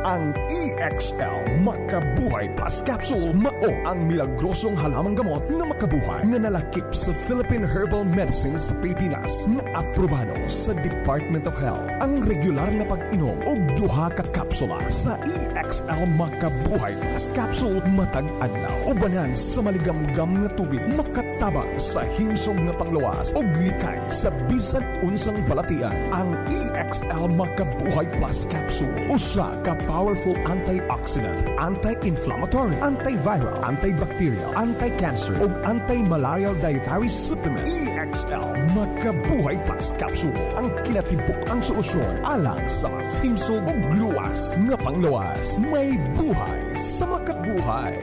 Ang EXL Makabuhay Plus Capsule mao ang milagrosong halamang gamot na makabuhay nga nalakip sa Philippine Herbal Medicines sa Pilipinas na aprobado sa Department of Health. Ang regular na pag-inom og duha ka kapsula sa EXL Makabuhay Plus Capsule matag adlaw ubanan sa maligamgam nga tubig makatabang sa himsong nga panglawas ug likay sa bisan unsang balatian. Ang EXL Makabuhay Plus Capsule usa ka powerful antioxidant, anti-inflammatory, antiviral, antibacterial, anti-cancer ug anti-malarial dietary supplement. EXL Makabuhay Plus Capsule ang kinatibok ang solusyon alang sa mas himsog ug luwas nga panglawas. May buhay sa makabuhay.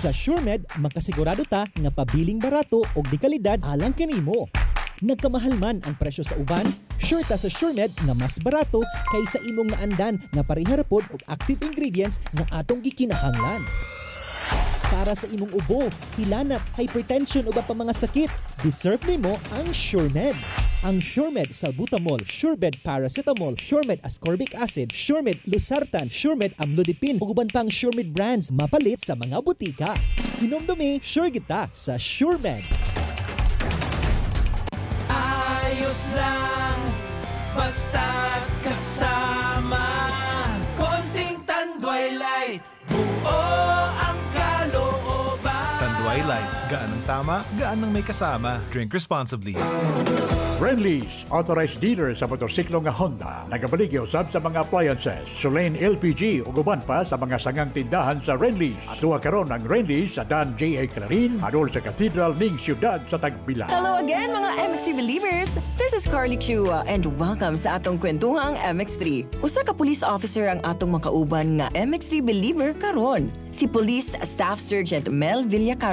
Sa SureMed, makasigurado ta nga pabiling barato og di kalidad alang kanimo. Nagkamahal man ang presyo sa uban, sure ta sa SureMed nga mas barato kaysa imong naandan nga pariharapod og active ingredients nga atong gikinahanglan. Para sa imong ubo, hilanat, hypertension o pa mga sakit, deserve nimo ang SureMed. Ang SureMed Salbutamol, SureMed Paracetamol, SureMed Ascorbic Acid, SureMed Losartan, SureMed Amlodipine ug uban pang SureMed brands mapalit sa mga butika. Hinomdumi, sure kita sa SureMed. Ayos lang, basta kasama. Konting tanduay light, buo Tanduay Light. Gaan ang tama, gaan ang may kasama. Drink responsibly. Friendly's, authorized dealer sa motorsiklo nga Honda. Nagabaligya usab sa mga appliances, Sulain LPG ug uban pa sa mga sangang tindahan sa Renly's. Atuwa karon ang Renly's sa Dan J.A. Clarin, adol sa Cathedral ning siyudad sa Tagbilan. Hello again mga MXC believers! This is Carly Chua and welcome sa atong kwentuhang MX3. Usa ka police officer ang atong makauban nga MX3 believer karon. Si Police Staff Sergeant Mel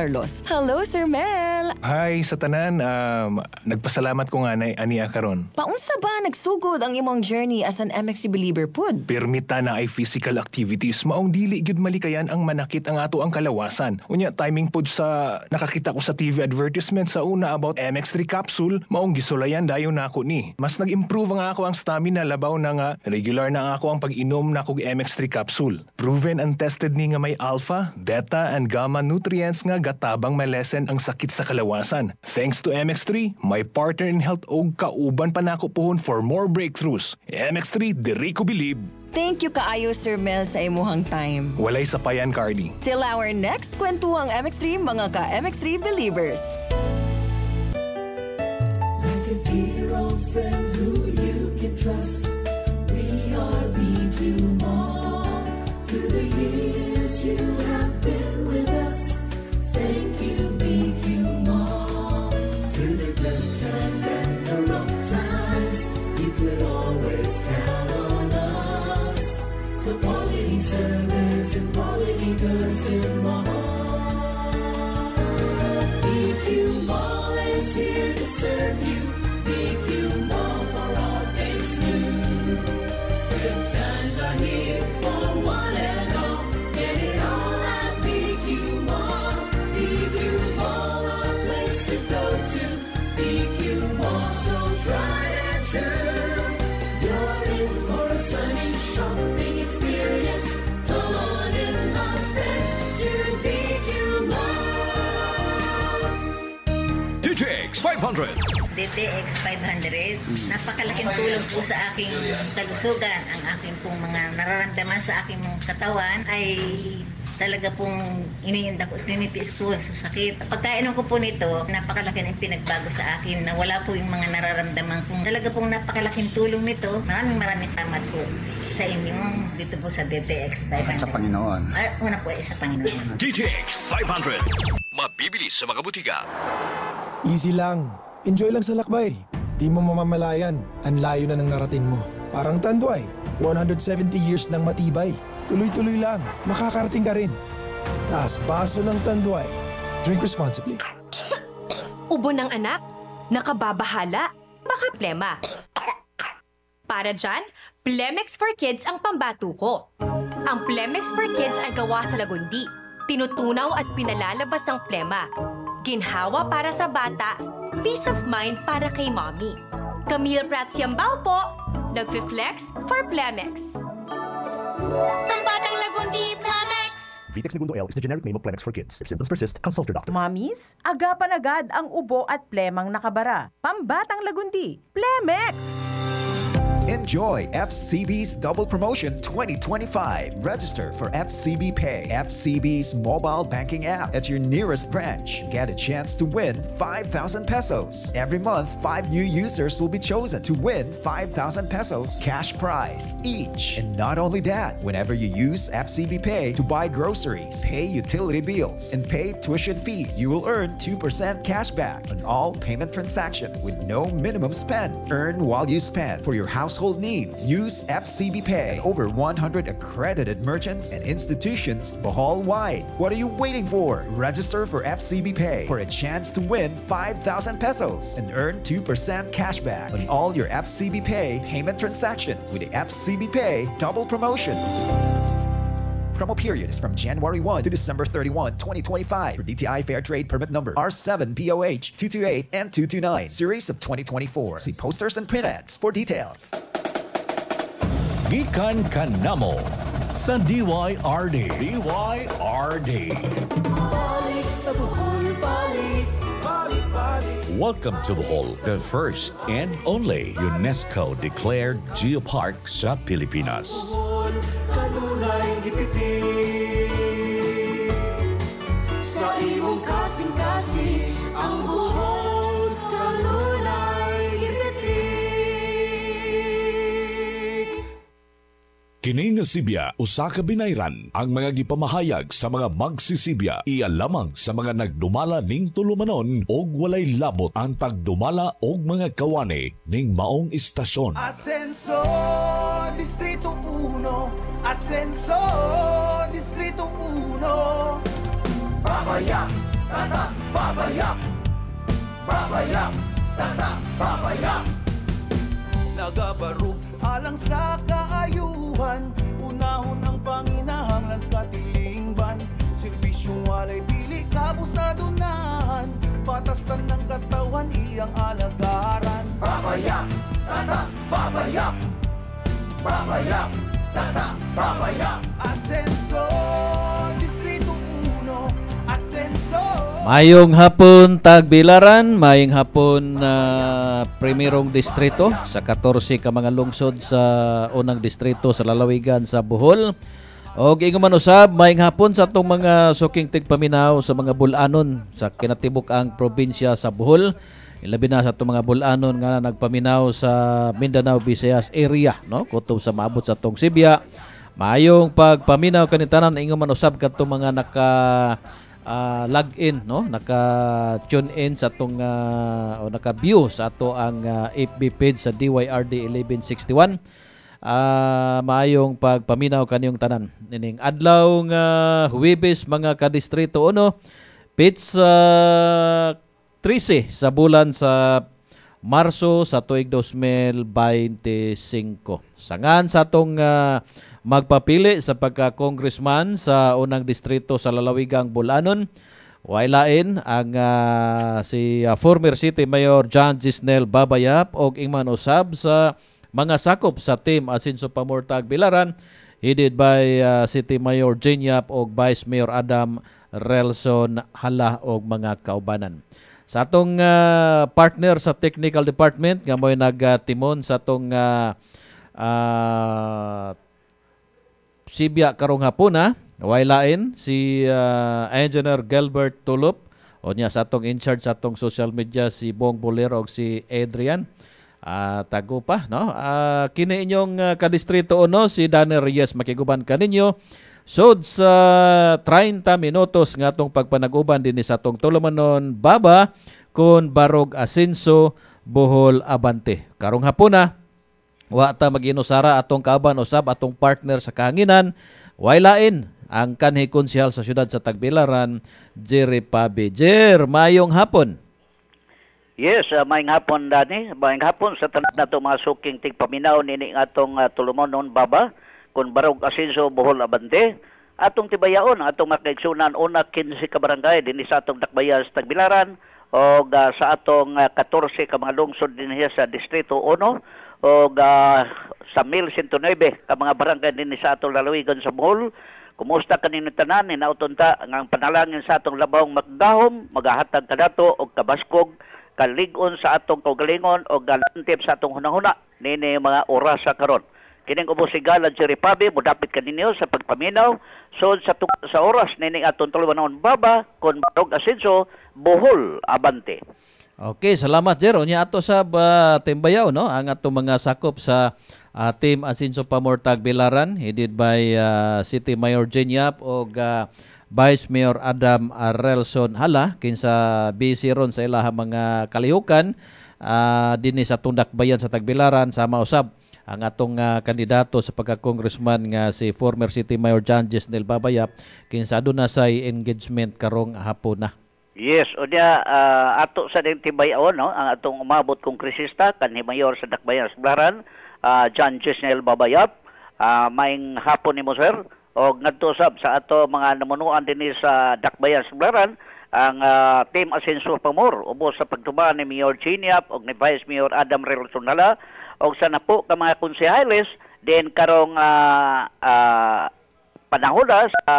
Villacarlos. Hello Sir Mel! Hi sa tanan, um, nagpasalamat ko nga na aniya karon. Paunsa ba nagsugod ang imong journey as an MXC believer pod? Permita na ay physical activities maong dili gyud malikayan ang manakit ang ato ang kalawasan. Unya timing pod sa nakakita ko sa TV advertisement sa una about MX3 capsule maong gisulayan dayon nako ni. Mas nag-improve nga ako ang stamina labaw na nga regular na ako ang pag-inom na kog MX3 capsule. Proven and tested ni nga may alpha, beta and gamma nutrients nga gatabang malesen ang sakit sa kalawasan. Thanks to MX3, my partner in health og kauban pa nako puhon for more breakthroughs. MX3, diri ko believe. Thank you kaayo Sir Mel sa imuhang time. Walay sapayan, Carly. Till our next kwentuhang MX3 mga ka MX3 believers. Like a dear old friend who you can trust. We are B2 Mall. DTX 500. Napakalaking tulong po sa aking kalusugan. Ang aking pong mga nararamdaman sa aking mga katawan ay talaga pong iniinda ko, tinitiis ko sa sakit. Pagkainom ko po nito, napakalaki ng pinagbago sa akin na wala po yung mga nararamdaman kong talaga pong napakalaking tulong nito. Maraming maraming salamat po sa inyong dito po sa DTX 500. At sa Panginoon. Ah, una po ay sa Panginoon. DTX 500. Mabibili sa mga butika. Easy lang. Enjoy lang sa lakbay. Di mo mamamalayan, ang layo na ng narating mo. Parang Tanduay, 170 years ng matibay. Tuloy-tuloy lang, makakarating ka rin. Taas baso ng Tanduay. Drink responsibly. Ubo ng anak? Nakababahala? Baka makaplema. Para dyan, Plemex for Kids ang pambato ko. Ang Plemex for Kids ay gawa sa lagundi. Tinutunaw at pinalalabas ang plema. Ginhawa para sa bata, peace of mind para kay mommy. Camille Pratsiambao po, nagfi-flex for Plemex. Pambatang lagundi, Plemex! Vitex Segundo L is the generic name of Plemex for kids. If symptoms persist, consult your doctor. Mamis, agapan agad ang ubo at plemang nakabara. Pambatang lagundi, Plemex! Enjoy FCB's Double Promotion 2025. Register for FCB Pay, FCB's mobile banking app at your nearest branch. Get a chance to win 5,000 pesos. Every month, five new users will be chosen to win 5,000 pesos cash prize each. And not only that, whenever you use FCB Pay to buy groceries, pay utility bills, and pay tuition fees, you will earn 2% cash back on all payment transactions with no minimum spend. Earn while you spend for your household needs. Use FCB Pay. Over 100 accredited merchants and institutions Bohol wide. What are you waiting for? Register for FCB Pay for a chance to win 5,000 pesos and earn 2% cashback on all your FCB Pay payment transactions with the FCB Pay double promotion. Promo period is from January 1 to December 31, 2025 for DTI Fair Trade Permit Number R7POH 228 and 229, Series of 2024. See posters and print ads for details. Gikan kanamo sa DYRD. DYRD. Welcome to Bohol, the first and only UNESCO-declared geopark sa Pilipinas. Bohol, kanunay gipitin. Sa imong kasing-kasing, ang Bohol, Kini nga Sibya usa ka binayran ang mga gipamahayag sa mga magsisibya iya lamang sa mga nagdumala ning tulumanon og walay labot ang tagdumala og mga kawani ning maong istasyon. Ascenso, Distrito 1. Ascenso, Distrito 1. Babaya, tata, babaya. Babaya, tata, babaya. Nagabarog alang sa kaayuhan Unahon ang panginahanglan sa katilingban Serbisyong walay pili kabusadunahan Patastan ng katawan iyang alagaran. Babaya, tata, babaya Babaya, tata, babaya Ascenso, Mayong hapon tagbilaran, mayong hapon na primerong distrito sa 14 ka mga lungsod sa unang distrito sa lalawigan sa Bohol. Og ingon man usab mayong hapon sa atong mga suking tigpaminaw sa mga bulanon sa kinatibuk ang probinsya sa Bohol. Ilabi na sa atong mga bulanon nga nagpaminaw sa Mindanao Visayas area, no? Kutob sa maabot sa atong Sibya. Mayong pagpaminaw kanitanan ingon man usab kadto mga naka uh, log in no? Naka tune in sa atong uh, o naka view sa ato ang uh, FB page sa DYRD 1161 uh, maayong pagpaminaw kaniyong tanan. Ining adlaw nga Huwebes mga kadistrito uno pits uh, 13 sa bulan sa Marso sa tuig 2025 sangan sa atong uh, magpapili sa pagka-congressman sa unang distrito sa lalawigang Bulanon. Wailain ang uh, si uh, former City Mayor John Gisnel Babayap og ingman usab sa mga sakop sa team Asinso Pamortag Bilaran headed by uh, City Mayor Jinyap og Vice Mayor Adam Relson Hala og mga kaubanan. Sa atong uh, partner sa technical department nga mo'y nagtimon sa atong uh, uh, Sibya karong hapon ha. Wailain si uh, Engineer Gilbert Tulop o niya sa atong in charge sa atong social media si Bong Bolero o si Adrian. Uh, tago pa no. Uh, kini inyong uh, kadistrito uno si Daniel Reyes makiguban kaninyo. Sod sa 30 minutos nga atong pagpanag-uban din sa atong tulumanon baba kon Barog Asenso Bohol Abante. Karong hapon na wa ta maginusara atong kauban usab atong partner sa kahanginan wailain ang kanhi konsyal sa syudad sa Tagbilaran Jerry Pabe Jer mayong hapon Yes, uh, maayong hapon dani. Maayong hapon sa tanan nato mga suking tigpaminaw nini nga atong uh, tulumonon baba kun barog asenso buhol abante. Atong tibayaon atong makaigsunan una 15 ka barangay dinhi sa atong dakbayan sa Tagbilaran o sa atong uh, 14 ka mga lungsod dinhi sa distrito 1 o sa 1109 ka mga barangay dinhi sa atong lalawigan sa Bohol. Kumusta kanino tanan ni nautunta nga ang panalangin sa atong labawng magdahom, magahatag kadato og kabaskog kaligon sa atong kaugalingon o galantip sa atong hunahuna nini mga oras sa karon. Kining ubos sigalan si Ripabi, mudapit kaninyo sa pagpaminaw. So sa, sa oras nini atong tulumanon baba, kon barog asenso, buhol abante. Okay, salamat Jer. Unya ato sa uh, timbayaw no ang ato mga sakop sa uh, Team Asinso Pamortag Bilaran headed by uh, City Mayor Jenyap o uh, Vice Mayor Adam Arelson Hala kinsa busy ron sa ilaha mga kalihukan uh, dinhi sa tundak bayan sa Tagbilaran sama usab ang atong uh, kandidato sa pagka-congressman nga si former City Mayor John Jesnel Babayap kinsa aduna say engagement karong hapon na. Yes, o niya, uh, ato sa din tibayaon, no? ang atong umabot kong krisista, kanhi mayor sa Dakbayan Sablaran, uh, John Jesnel Babayap, uh, maing hapon ni mo sir, o ngadto sab sa ato mga namunuan din sa Dakbayan Sablaran, ang uh, Team Asenso Pamor, ubos sa pagtumaan ni Mayor Chiniap o ni Vice Mayor Adam Relsonala, o sa napo ka mga konsehales, din karong uh, uh, panahon na sa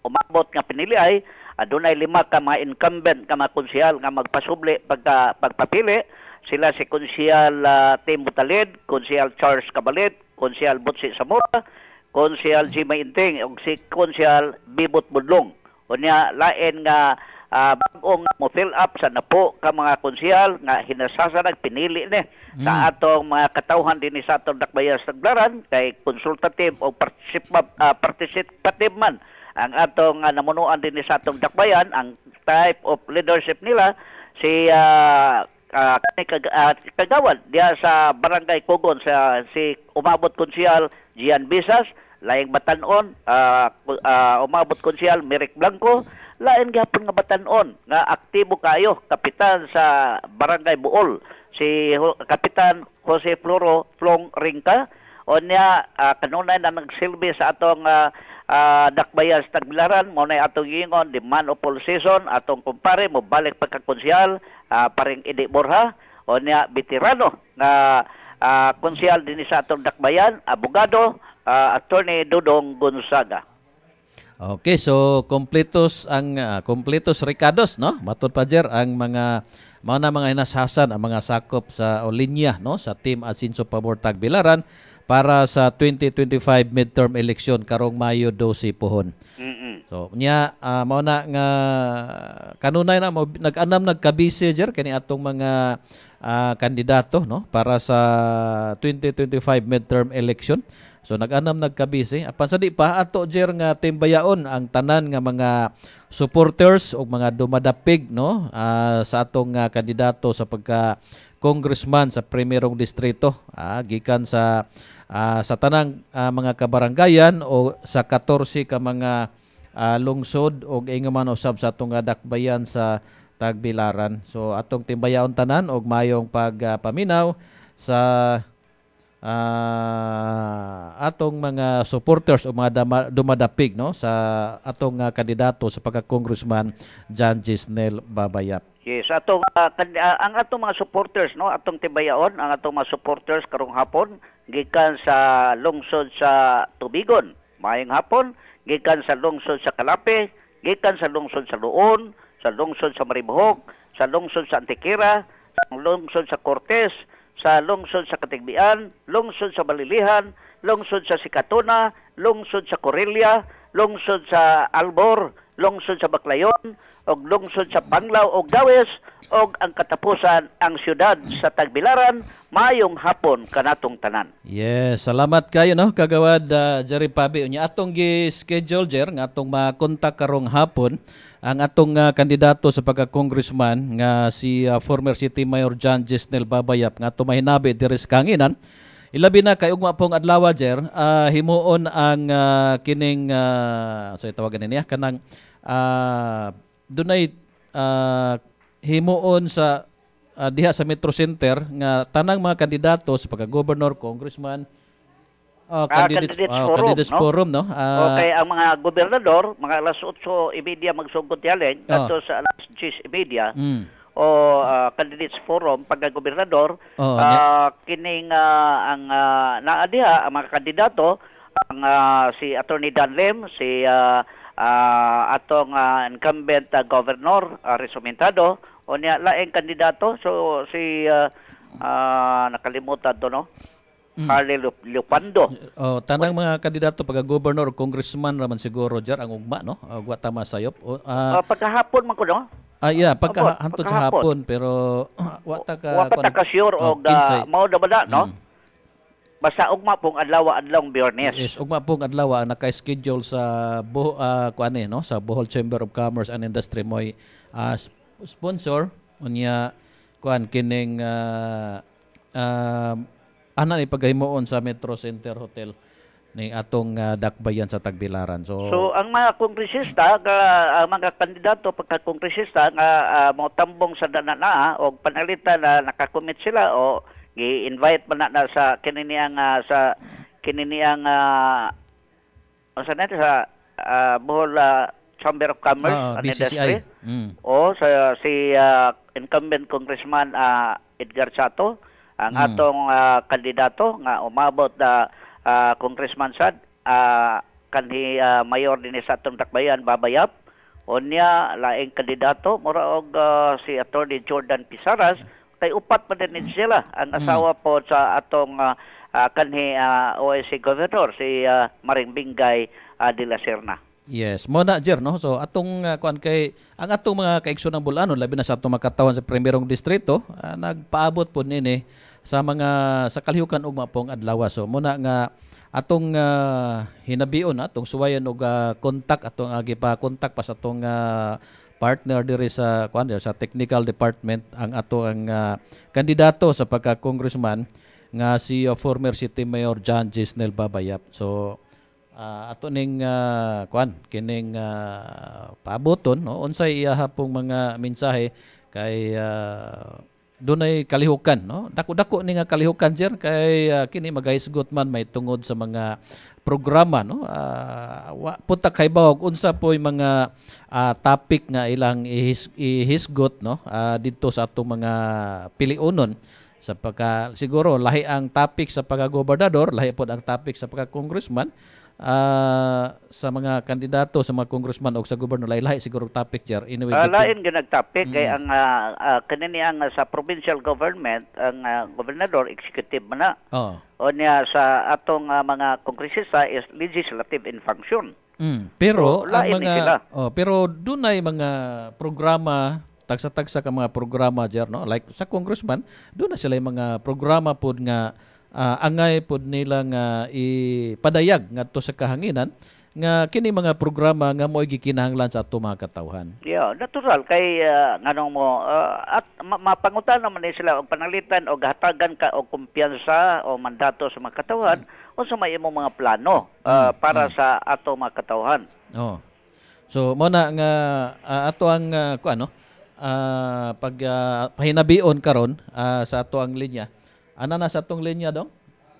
umabot nga pinili ay adunay lima ka mga incumbent ka mga konsyal nga magpasubli pagka pagpapili sila si konsyal uh, Tim Butalid, konsyal Charles Cabalit, konsyal Butsi Zamora, konsyal G. Mainting ug si konsyal Bibot Budlong. Unya lain nga uh, bagong mo fill up sa napo ka mga konsyal nga hinasasanag pinili ni mm. sa atong mga katawhan din sa atong dakbayan sa Taglaran kay consultative o participative, uh, participative man ang atong uh, namunuan din sa atong dakbayan ang type of leadership nila si uh, uh, uh, kagawad diya sa barangay Kugon sa si umabot konsyal Gian Bisas laing batanon uh, uh, umabot konsyal Merrick Blanco lain gapon nga batanon nga aktibo kayo kapitan sa barangay Buol si kapitan Jose Floro Flong Ringka. O niya uh, kanunay na nagsilbi sa atong uh, uh, dakbayan sa tagbilaran mo na atong ingon the man of all season atong kumpare mo balik pagkakonsyal uh, paring Idi Borha o niya veterano nga uh, konsyal din sa atong dakbayan abogado uh, attorney Dudong Gonzaga. Okay, so kompletos ang uh, kompletos Ricardos, no? Matud pa Jer ang mga mga na mga inasasan ang mga sakop sa o linya, no, sa Team Asinso Pabor Tagbilaran para sa 2025 midterm election karong Mayo 12 pohon. Mm-hmm. So nya uh, mao na nga kanunay na nag-anam nagkabisi jer kani atong mga uh, kandidato no para sa 2025 midterm election. So nag-anam nagkabisi apan sa di pa ato jer nga timbayaon ang tanan nga mga supporters o mga dumadapig no uh, sa atong uh, kandidato sa pagka congressman sa primerong distrito uh, gikan sa uh, sa tanang uh, mga kabarangayan o sa 14 ka mga uh, lungsod o ingaman usab sa atong dakbayan sa Tagbilaran. So atong timbayaon tanan og mayong pagpaminaw uh, sa uh, atong mga supporters o mga dumadapig no sa atong uh, kandidato sa pagka-congressman John Gisnel Babayap. Yes, atong uh, uh, ang atong mga supporters no, atong tibayaon, ang atong mga supporters karong hapon gikan sa lungsod sa Tubigon. Mayong hapon gikan sa lungsod sa Kalape, gikan sa lungsod sa Luon, sa lungsod sa Maribohok, sa lungsod sa Antikira, sa lungsod sa Cortes, sa lungsod sa Katigbian, lungsod sa Balilihan, lungsod sa Sikatuna, lungsod sa Corelia, lungsod sa Albor, lungsod sa Baclayon, og lungsod sa Panglao og Dawes, og ang katapusan ang siyudad sa Tagbilaran mayong hapon kanatong tanan. Yes, salamat kayo no kagawad uh, Jerry Pabi unya atong gi-schedule jer nga atong makontak karong hapon ang atong uh, kandidato sa pagka-congressman nga si uh, former City Mayor John Jesnel Babayap nga tumahinabi diri sa kanginan. Ilabi na kay ugma pong adlaw jer uh, himuon ang uh, kining uh, so tawagan niya kanang uh, dunay uh, himuon sa ah, diha sa Metro Center nga tanang mga kandidato sa pagka-governor, congressman, ah, Ah, candidates, candidates ah, forum, candidates no? forum, no? Ah, okay, ang mga gobernador, mga alas 8.30 magsugod yaling, Oh. ato sa alas 10.30, mm. o ah, candidates forum pagka-gobernador, Oo, ah, kining ah, ang uh, naadiha, ang mga kandidato, ang ah, si Attorney Dan Lim, si ah, ah, atong ah, incumbent ah, governor, uh, Resumentado, o niya laing kandidato, so si ah, ah, nakalimutan to, no? Mm. Lup- Lupando. Oh, tanang mga kandidato pagka-governor o congressman raman siguro jar ang ugma no. Uh, wa tama sayop. Ah, ah, pagkahapon man ko, no? ah, yeah, pagka hantod sa hapon pero wa ta ka Wa ta ka sure oh, og uh, mao na ba na, no? Mm. Basta ugma pong adlaw adlong Biyernes. Yes, ugma pong adlaw ang naka-schedule sa Bo uh, kuan eh, no sa Bohol Chamber of Commerce and Industry moy ah, sp- sponsor unya kuan kining uh, uh, ana ni paghimuon sa Metro Center Hotel ni atong ah, dakbayan sa Tagbilaran. So, So ang mga kongresista, nga, ang mga kandidato pagka kongresista nga uh, mo tambong sa danana o panalitan na nakakommit sila o gi-invite man na, na sa kininiyang ah, sa kininiyang uh, sa natin sa ah, Bohol ah, Chamber of Commerce ah, and. Industry Mm. o sa si ah, incumbent congressman ah, Edgar Chato ang Mm. atong ah, kandidato nga umabot na ah, congressman sad ah, kanhi ah, mayor din sa atong dakbayan Babayap unya laing kandidato mura og ah, si attorney Jordan Pisaras kay upat pa din sila ang Mm. asawa po sa atong ah, ah, kanhi ah, OSC governor si ah, Maring Bingay ah, de la Serna Yes, mo na Jer no. So atong uh, kuan kay ang atong mga kaigsoon ng Bulanon labi na sa atong makatawan sa primerong distrito, ah, nagpaabot po nini sa mga sa kalihukan ugma pong adlaw. So mo na nga atong ah, hinabion atong suwayan og ah, kontak atong agi pa kontak pa sa atong ah, partner diri sa kuan sa technical department ang ato ang ah, kandidato sa pagka congressman nga si ah, former city mayor John Gisnel Babayap. So Ah, ato ning ah, kuan kining ah, paaboton no? Unsay iyaha pong mga mensahe kay uh, dunay kalihukan no? Dako-dako ni nga kalihukan jer kay ah, kini magahisgot man may tungod sa mga programa no? Wa punta kay bawog unsa po'y mga ah, topic nga ilang ihis, ihisgot no? Ah, dito sa atong mga piliunon sa pagka siguro lahi ang topic sa pagka-gobernador lahi pod ang topic sa pagka-congressman ah, sa mga kandidato sa mga congressman o sa gobernador lahi-lahi siguro topic jar anyway Ah, dito- lain gyud nagtapik kay ang uh, uh, kanini ang ah, sa provincial government ang ah, gobernador executive man na. oh O niya sa atong ah, mga kongresista is legislative in function. Mm, pero So, ang mga sila. oh, pero dunay mga programa tagsa-tagsa ka mga programa jar no like sa congressman doon na sila yung mga programa pod nga ah, angay pod nila nga ipadayag ngadto sa kahanginan nga kini mga programa nga mo'y gikinahanglan sa ato mga katawhan. Yeah, natural kay uh, nganong mo ah, at ma- mapangutan naman ni sila og panalitan o hatagan ka og kumpiyansa o mandato sa mga katawhan o sa may imong mga plano ah, Mm, para sa ato mga katawhan. Oh. So mo na nga ah, ato ang uh, ano ah, pag ah, pahinabion karon ah, sa ato ang linya. Ana na sa atong linya dong?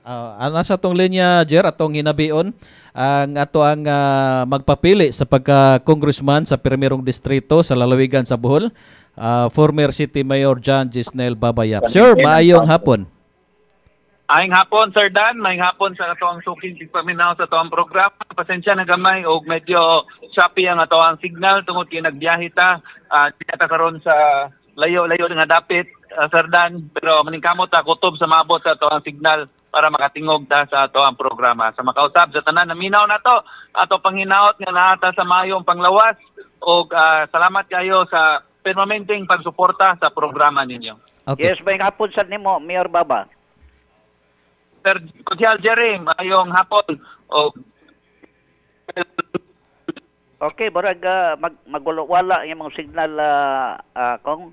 Ah, ana sa atong linya Jer atong hinabion ang ato ang ah, magpapili sa pagka congressman sa primerong distrito sa lalawigan sa Bohol. ah, former City Mayor John Gisnel Babayap. Sir, maayong hapon. Aing hapon, Sir Dan. May hapon sa atong suking tigpaminaw sa atong programa. Pasensya na gamay o medyo choppy ang atong signal tungod kay nagbiyahe ta. Uh, karon sa layo-layo nga dapit, ah, Sir Dan. Pero maningkamot ta kutob sa maabot sa atong signal para makatingog ta sa atong programa. Sa makausap sa tanan naminaw na to, ato panghinaot nga naata sa mayong panglawas o salamat kayo sa permanenteng pagsuporta sa programa ninyo. Yes, may hapon sa nimo Mayor Baba. Sir Kusyal Jerry, ayong hapon. O Okay, barag ah, mag magwala yung mga signal ah, ah, kong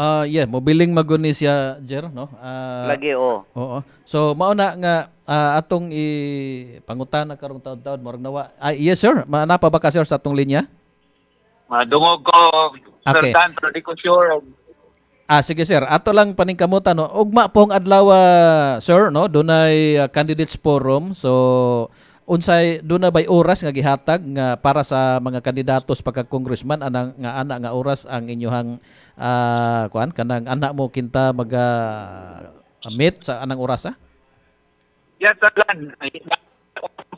Ah, yeah, mobiling maguni siya Jer, no? Ah, Lagi, oo. Oo. So mao na nga ah, atong i pangutana karong taon-taon murag nawa. Ah, yes sir, manapa ba ka sir sa atong linya? madungog ko, Sir Okay. Dan, pero di ko sure. Ah sige sir, ato lang paningkamutan no. Ugma pong adlaw sir no, dunay ah, candidates forum. So unsay duna bay oras nga gihatag nga para sa mga kandidatos pagka congressman anang nga ana nga oras ang inyong ah, kuan kanang anak mo kinta maga meet sa anang oras ah? Yes, Saglan.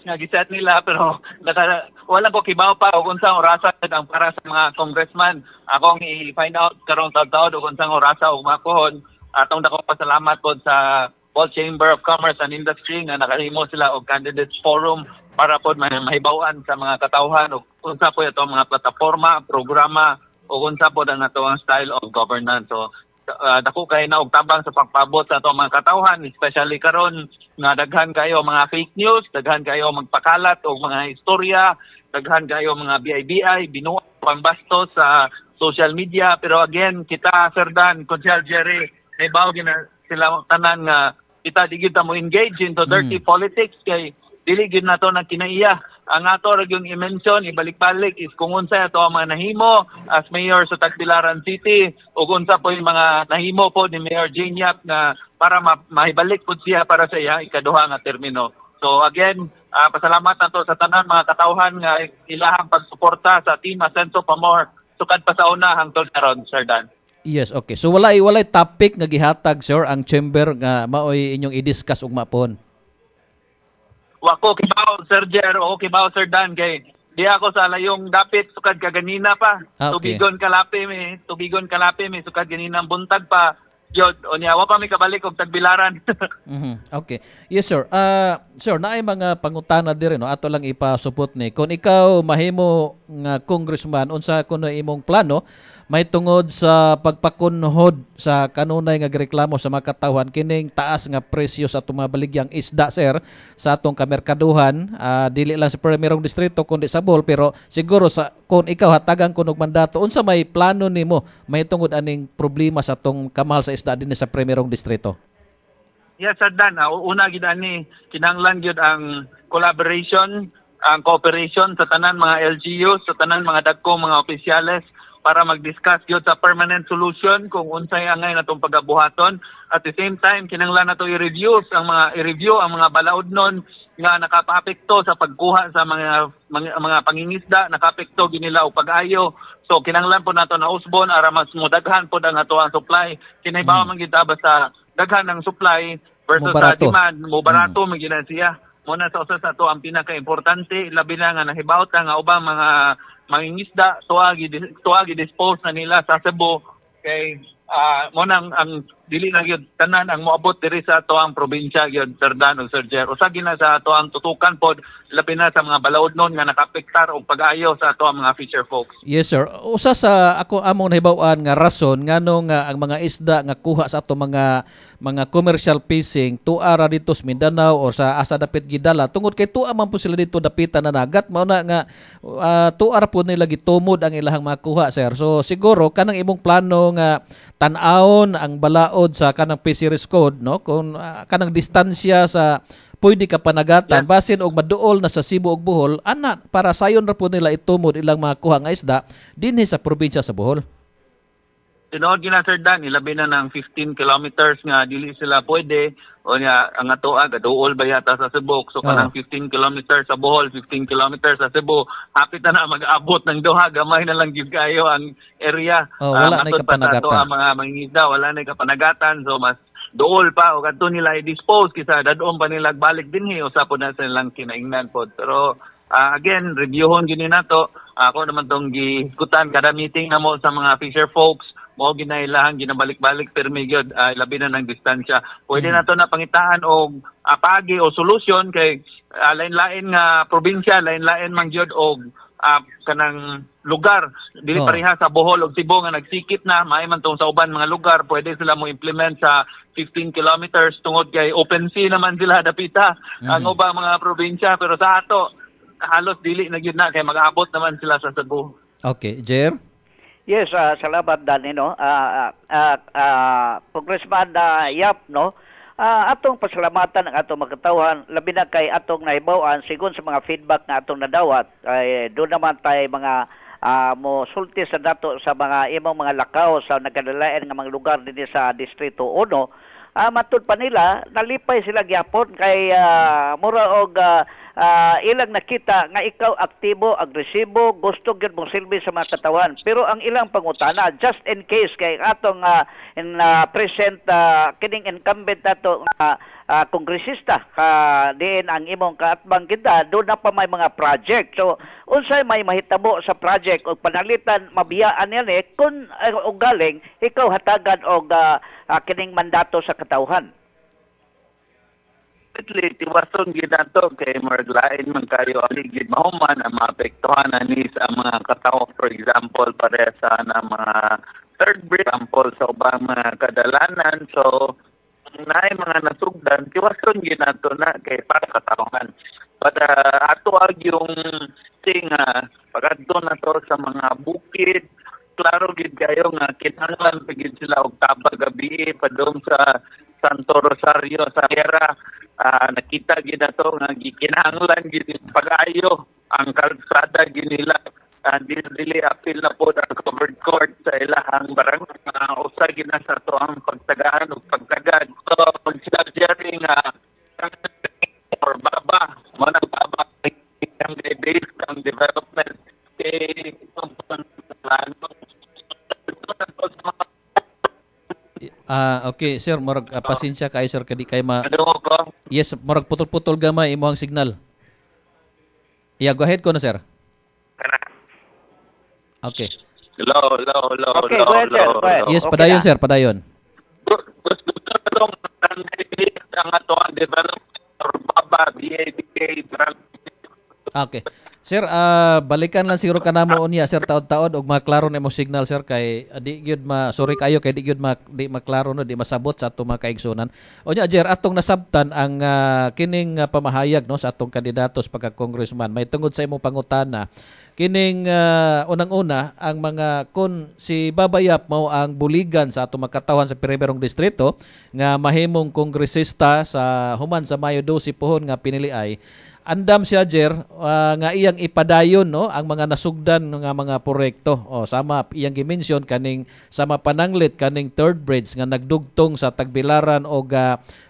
nga giset nila pero naka, wala ko kibaw pa og unsang orasa ang para sa mga congressman. Akong i-find out karong taud-taud og unsang orasa og makuhon. Atong dako pasalamat pod sa World Chamber of Commerce and Industry nga nakahimo sila og candidates forum para pod may mahibaw-an sa mga katawhan og unsa po ito mga plataforma, programa o unsa po ang ato ang style of governance. So uh, dako kay na og tabang sa pagpabot sa ato mga katawhan especially karon nga daghan kayo mga fake news, daghan kayo magpakalat og mga istorya, daghan kayo mga BIBI, binuo pang bastos sa social media pero again kita Sir Dan, Conchal Jerry, may bawo gina sila tanan nga kita di gyud ta mo engage into dirty politics kay dili gyud nato nang kinaiya ang ato ra yung i-mention ibalik-balik is kung unsa ato ang mga nahimo as mayor sa Tagbilaran City ug unsa po yung mga nahimo po ni Mayor Janiac na para ma- mahibalik po siya para sa iya ikaduha nga termino. So again, ah, pasalamat nato sa tanan mga katawhan nga ilahang pagsuporta sa Team Asenso Pamor sukad pa sa una hangtod karon Sir Dan. Yes, okay. So wala walay topic nga gihatag sir ang chamber nga maoy inyong i-discuss ug mapon. Wako kibaw Sir Jer o kibaw Sir Dan kay di ako sa layong dapit sukad kaganina pa. Ah, okay. Tubigon kalapi mi, tubigon kalapi mi sukad ganina buntag pa. Jod, o niya, wa pa mi kabalik og tagbilaran. Mhm. Okay. Yes sir. Ah, sir, naay mga pangutana diri no ato lang ipasupot ni. Kung ikaw mahimo nga congressman unsa kuno imong plano may tungod sa pagpakunhod sa kanunay nga reklamo sa mga katawhan. Kining taas nga presyo sa atong mga baligyang isda sir sa atong kamerkaduhan. Ah, dili lang sa primerong distrito kundi sa Bohol. Pero siguro sa kung ikaw hatagan kunog mandato unsa may plano nimo? May tungod aning problema sa atong kamahal sa isda dinhi sa primerong distrito? Yes, Sir Dan. Ah, una gid ani kinahanglan gyud ang collaboration, ang cooperation sa tanan mga LGU, sa tanan mga dagkong mga opisyales para mag-discuss gyud sa permanent solution kung unsay angay natong pagabuhaton. At the same time, kinahanglan nato i-review ang mga i-review ang mga balaod nun nga nakapaapekto sa pagkuha sa mga mga, mga pangingisda, nakapekto ginila og pag-ayo. So kinahanglan po nato na usbon ara mas mudaghan po ang ato ang supply. Kinahibawon man gid basta daghan ng supply versus sa demand, mo barato mm. magina siya. Muna sa usa sa to ang pinaka-importante labi na nga nahibaw ta nga ubang mga mangingisda tuagi tuagi dispose na nila sa Cebu. Kay ah mo nang ang dili na gyud tanan ang moabot diri sa ato ang probinsya gyud Sir Dan ug Sir Jer. Usa gina sa ato ang tutukan pod labi na sa mga balaod nun nga nakapektar og pag-ayo sa ato ang mga fisher folks. Yes sir. Usa sa ako among nahibaw-an nga rason ngano nga ang mga isda nga kuha sa ato mga mga commercial fishing tuara dito sa Mindanao or sa asa dapit gidala tungod kay tuwa man po sila dito dapitan na nagat mao na nga uh, tuara po nila gitumod ang ilahang makuha sir. So siguro kanang imong plano nga tan-awon ang balaod sa kanang fisheries code no kung ah, kanang distansya sa pwede ka panagatan basin og maduol na sa Cebu ug Bohol ana para sayon ra po nila itumod ilang mga kuha nga isda dinhi sa probinsya sa Bohol. Tinuod gina Sir Dan, ilabi na ng 15 kilometers nga dili sila pwede. O nga ang atoa gaduol ba yata sa Cebu? So kanang 15 kilometers sa Bohol 15 kilometers sa Cebu. Hapit na na mag-abot ng duha. Gamay na lang gyud kayo ang area. Oh, wala Ah, na kapanagatan. ato ang mga mangingisda. Wala na kapanagatan. So mas duol pa. O kadto nila i-dispose. Kisa dadon pa nila balik dinhi usa po na silang kinaingnan pod pero ah, again reviewon gini nato. Ako naman tong gikutan kada meeting na mo sa mga fisher folks mo ginailahan ginabalik-balik permi gyud ah, labi na ng distansya pwede na to na pangitaan og apagi o solusyon kay ah, lain-lain nga probinsya lain-lain man gyud og ah, kanang lugar dili Oh. pareha sa Bohol ug Cebu nga nagsikip na maay man tong sa uban mga lugar pwede sila mo implement sa 15 kilometers tungod kay open sea naman sila dapita ang Mhm. ubang mga probinsya pero sa ato halos dili na gyud na kay mag-abot naman sila sa Cebu Okay, Jer. Yes, ah, salamat Danny no. Ah, ah, ah, Congressman ah, Yap no. Ah, atong pasalamatan ang atong magkatawhan labi na kay atong nahibaw-an sigon sa mga feedback nga atong nadawat ay doon naman tay mga ah, mo sulti sa dato sa mga imong mga lakaw sa nagkadalain nga mga lugar dinhi sa distrito 1 ah matud pa nila nalipay sila gyapon kay ah, mura og ah, ah, ilang nakita nga ikaw aktibo, agresibo, gusto gyud mong silbi sa mga katawan. Pero ang ilang pangutana just in case kay atong ah, in ah, present ah, kining incumbent nato nga ah, kongresista ka diin ang imong kaatbang kita do na pa may mga project. So unsay may mahitabo sa project o panalitan mabiyaan yan eh kung uh, og galing ikaw hatagan og ah, ah, kining mandato sa katawhan. Definitely, tiwason ginato kay marglain man kayo ang ligid mahuman ang maapektuhan ani sa mga katao for example pare sa na mga third breed example sa ubang mga kadalanan. So naay mga nasugdan tiwason ginato na kay para katawhan but uh, ato ag yung thing uh, pag na to sa mga bukid klaro gid kayo nga kinahanglan pagid sila og tabag gabi padung sa Santo Rosario sa Sierra. Ah, nakita gid nato nga gikinahanglan gid pag-ayo ang kalsada gid nila. Uh, dili apil na po ang covered court sa ilahang barang uh, usa gid na sa to ang pagtagahan ug pagtagad. So pag sila diyari nga or baba mo nang baba ang based ang development Ah, okay, sir, murag ah, pasensya kay sir kadi kay ma Ano ko? Yes, murag putol-putol gamay imo ang signal. Yeah, go ahead ko na sir. Okay. Low, low, low, Okay, low, go ahead, sir. low, Go ahead. low. Yes, padayon sir, padayon. ang ato ang development or baba BABA drug Okay. Sir, ah balikan lang siguro kanamo unya sir taod-taod og maklaro na mo signal sir kay ah, di gyud ma sorry kayo kay di gyud ma, di maklaro no di masabot sa atong mga kaigsunan. Unya Jer atong nasabtan ang ah, kining ah, pamahayag no sa atong kandidato sa pagka-congressman. May tungod sa imong pangutana kining ah, unang-una ang mga kun si Babayap mao ang buligan sa atong makatawan sa primerong distrito nga mahimong kongresista sa human sa Mayo 12 pohon nga pinili ay andam siya Jer ah, nga iyang ipadayon no ang mga nasugdan nga mga proyekto. O sama iyang gimension kaning sama pananglit kaning third bridge nga nagdugtong sa Tagbilaran o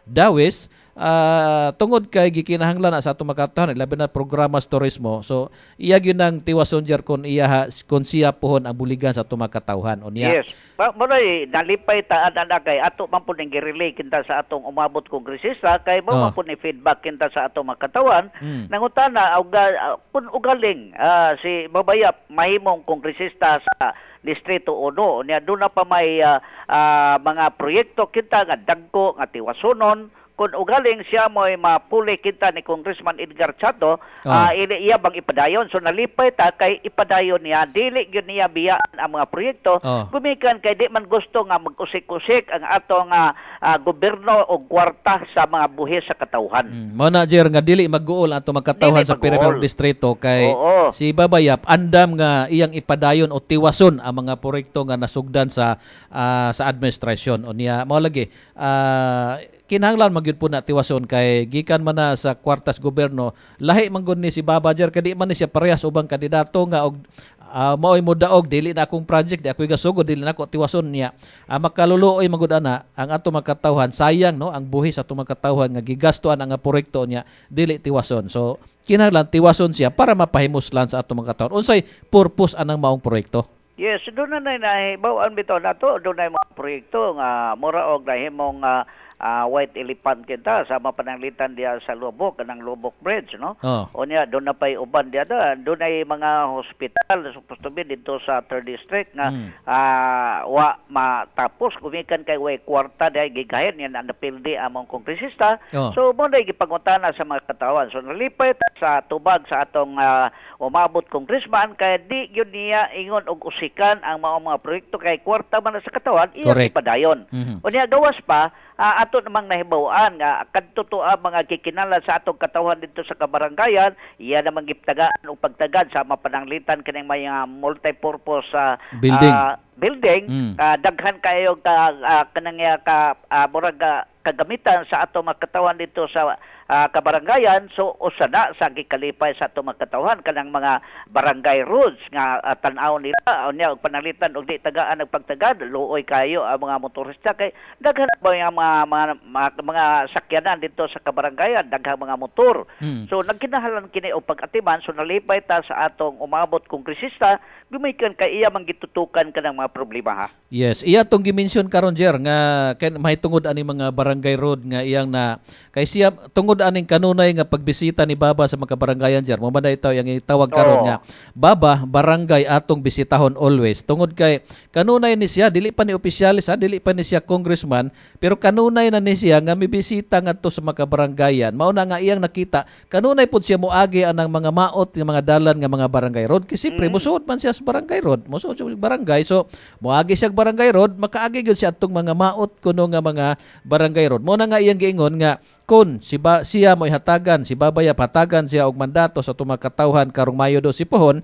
Dawis ah, tungod kay gikinahanglan na sa atong makataon labi na programa sa turismo so iya gyud nang tiwason Jer kun iya ha- kun siya pohon ang buligan sa atong makatawhan unya Yes. Pa mo nalipay ta ana kay ato man ning girelay kinta sa atong umabot kongresista kay mo Oh. man po ni feedback kinta sa atong makatawan Hmm. nangutana uh, kun ugaling ah, si Babayap mahimong kongresista sa distrito 1 niya doon na pa may ah, ah, mga proyekto kita nga dagko nga tiwasonon kung ugaling siya mo'y mapuli kita ni Congressman Edgar Chato, Oh. ili iya bang ipadayon. So nalipay ta kay ipadayon niya, dili gyud niya biyaan ang mga proyekto. Oh. Gumikan kay di man gusto nga mag-usik-usik ang atong ah, ah, gobyerno o kwarta sa mga buhis sa katawhan. Mao na Jer nga dili mag-uol ato magkatawhan sa mag-uol. Distrito kay Oo. si Babayap andam nga iyang ipadayon o tiwason ang mga proyekto nga nasugdan sa ah, sa administrasyon o niya mao lagi ah, kinahanglan magyud po na tiwason kay gikan man na sa kwartas gobyerno lahi man ni si Baba Jer kadi man ni siya parehas ubang kandidato nga og uh, mao'y mo daog dili na akong project di ako'y gasugod dili na ako tiwason niya. Uh, makaluluoy magud ana ang ato makatawhan sayang no ang buhis ato makatawhan nga gigastuan ang proyekto niya dili tiwason. So kinahanglan tiwason siya para mapahimuslan sa ato makatawhan unsay purpose anang maong proyekto? Yes, doon na na nahibawaan bitaw na to, doon na mga proyekto nga mura og nahimong ah, ah, white elephant kita sa mapananglitan diya sa Lubok, kanang Lubok Bridge, no? Oh. O niya, doon na pa'y uban diya da. Doon yung mga hospital, supposed to be dito sa 3rd District nga Hmm. ah, wa matapos. Kumikan kay way kwarta diya gigahin yan ang napildi among kongresista. Oh. So, mo na gipangutana sa mga katawan. So, nalipay sa tubag sa atong ah, umabot congressman kaya di yun niya ingon og usikan ang mga mga proyekto kay kwarta man sa katawan iya ipadayon. Mhm. O niya gawas pa ah, ato namang nahibawaan nga kadto to ang mga kikinala sa atong katawhan dito sa kabaranggayan iya namang giptagaan og pagtagad sa mapananglitan kining mga multi-purpose ah, Building. ah, building Mm. ah, daghan kayo ka ah, kanang ah, ka ah, murag ah, kagamitan sa ato makatawan dito sa ah, kabarangayan so usa na sa gikalipay sa ato makatawan kanang mga barangay roads nga ah, tan-aw nila unya og panalitan og di tagaan nagpagtagad luoy kayo ang mga motorista kay daghan ba yung mga mga, mga, mga sakyanan dito sa kabarangayan daghang mga motor Mm. So nagkinahalan kini og pag-atiman so nalipay ta sa atong umabot kongresista gumikan kay iya manggitutukan kanang mga problema ha. Yes, iya tong gimension karon Jer nga ken may tungod ani mga barangay road nga iyang na kay siya tungod aning kanunay nga pagbisita ni Baba sa mga barangayan Jer. Mo man itaw yang itawag karon Oo. nga Baba barangay atong bisitahon always. Tungod kay kanunay ni siya dili pa ni opisyalis ha, dili pa ni siya congressman pero kanunay na ni siya nga mibisita ngadto sa mga barangayan. Mao na nga iyang nakita kanunay pud siya moagi anang mga maot nga mga dalan nga mga barangay road kasi pre musuod man siya sa barangay road. Musuod siya sa barangay so moagi siya sa barangay road makaagi gyud siya atong mga maot kuno nga mga barangay road. Mo na nga iyang giingon nga kun si ba, siya mo hatagan si Babaya hatagan siya og mandato sa tumakatawhan karong Mayo do si Pohon.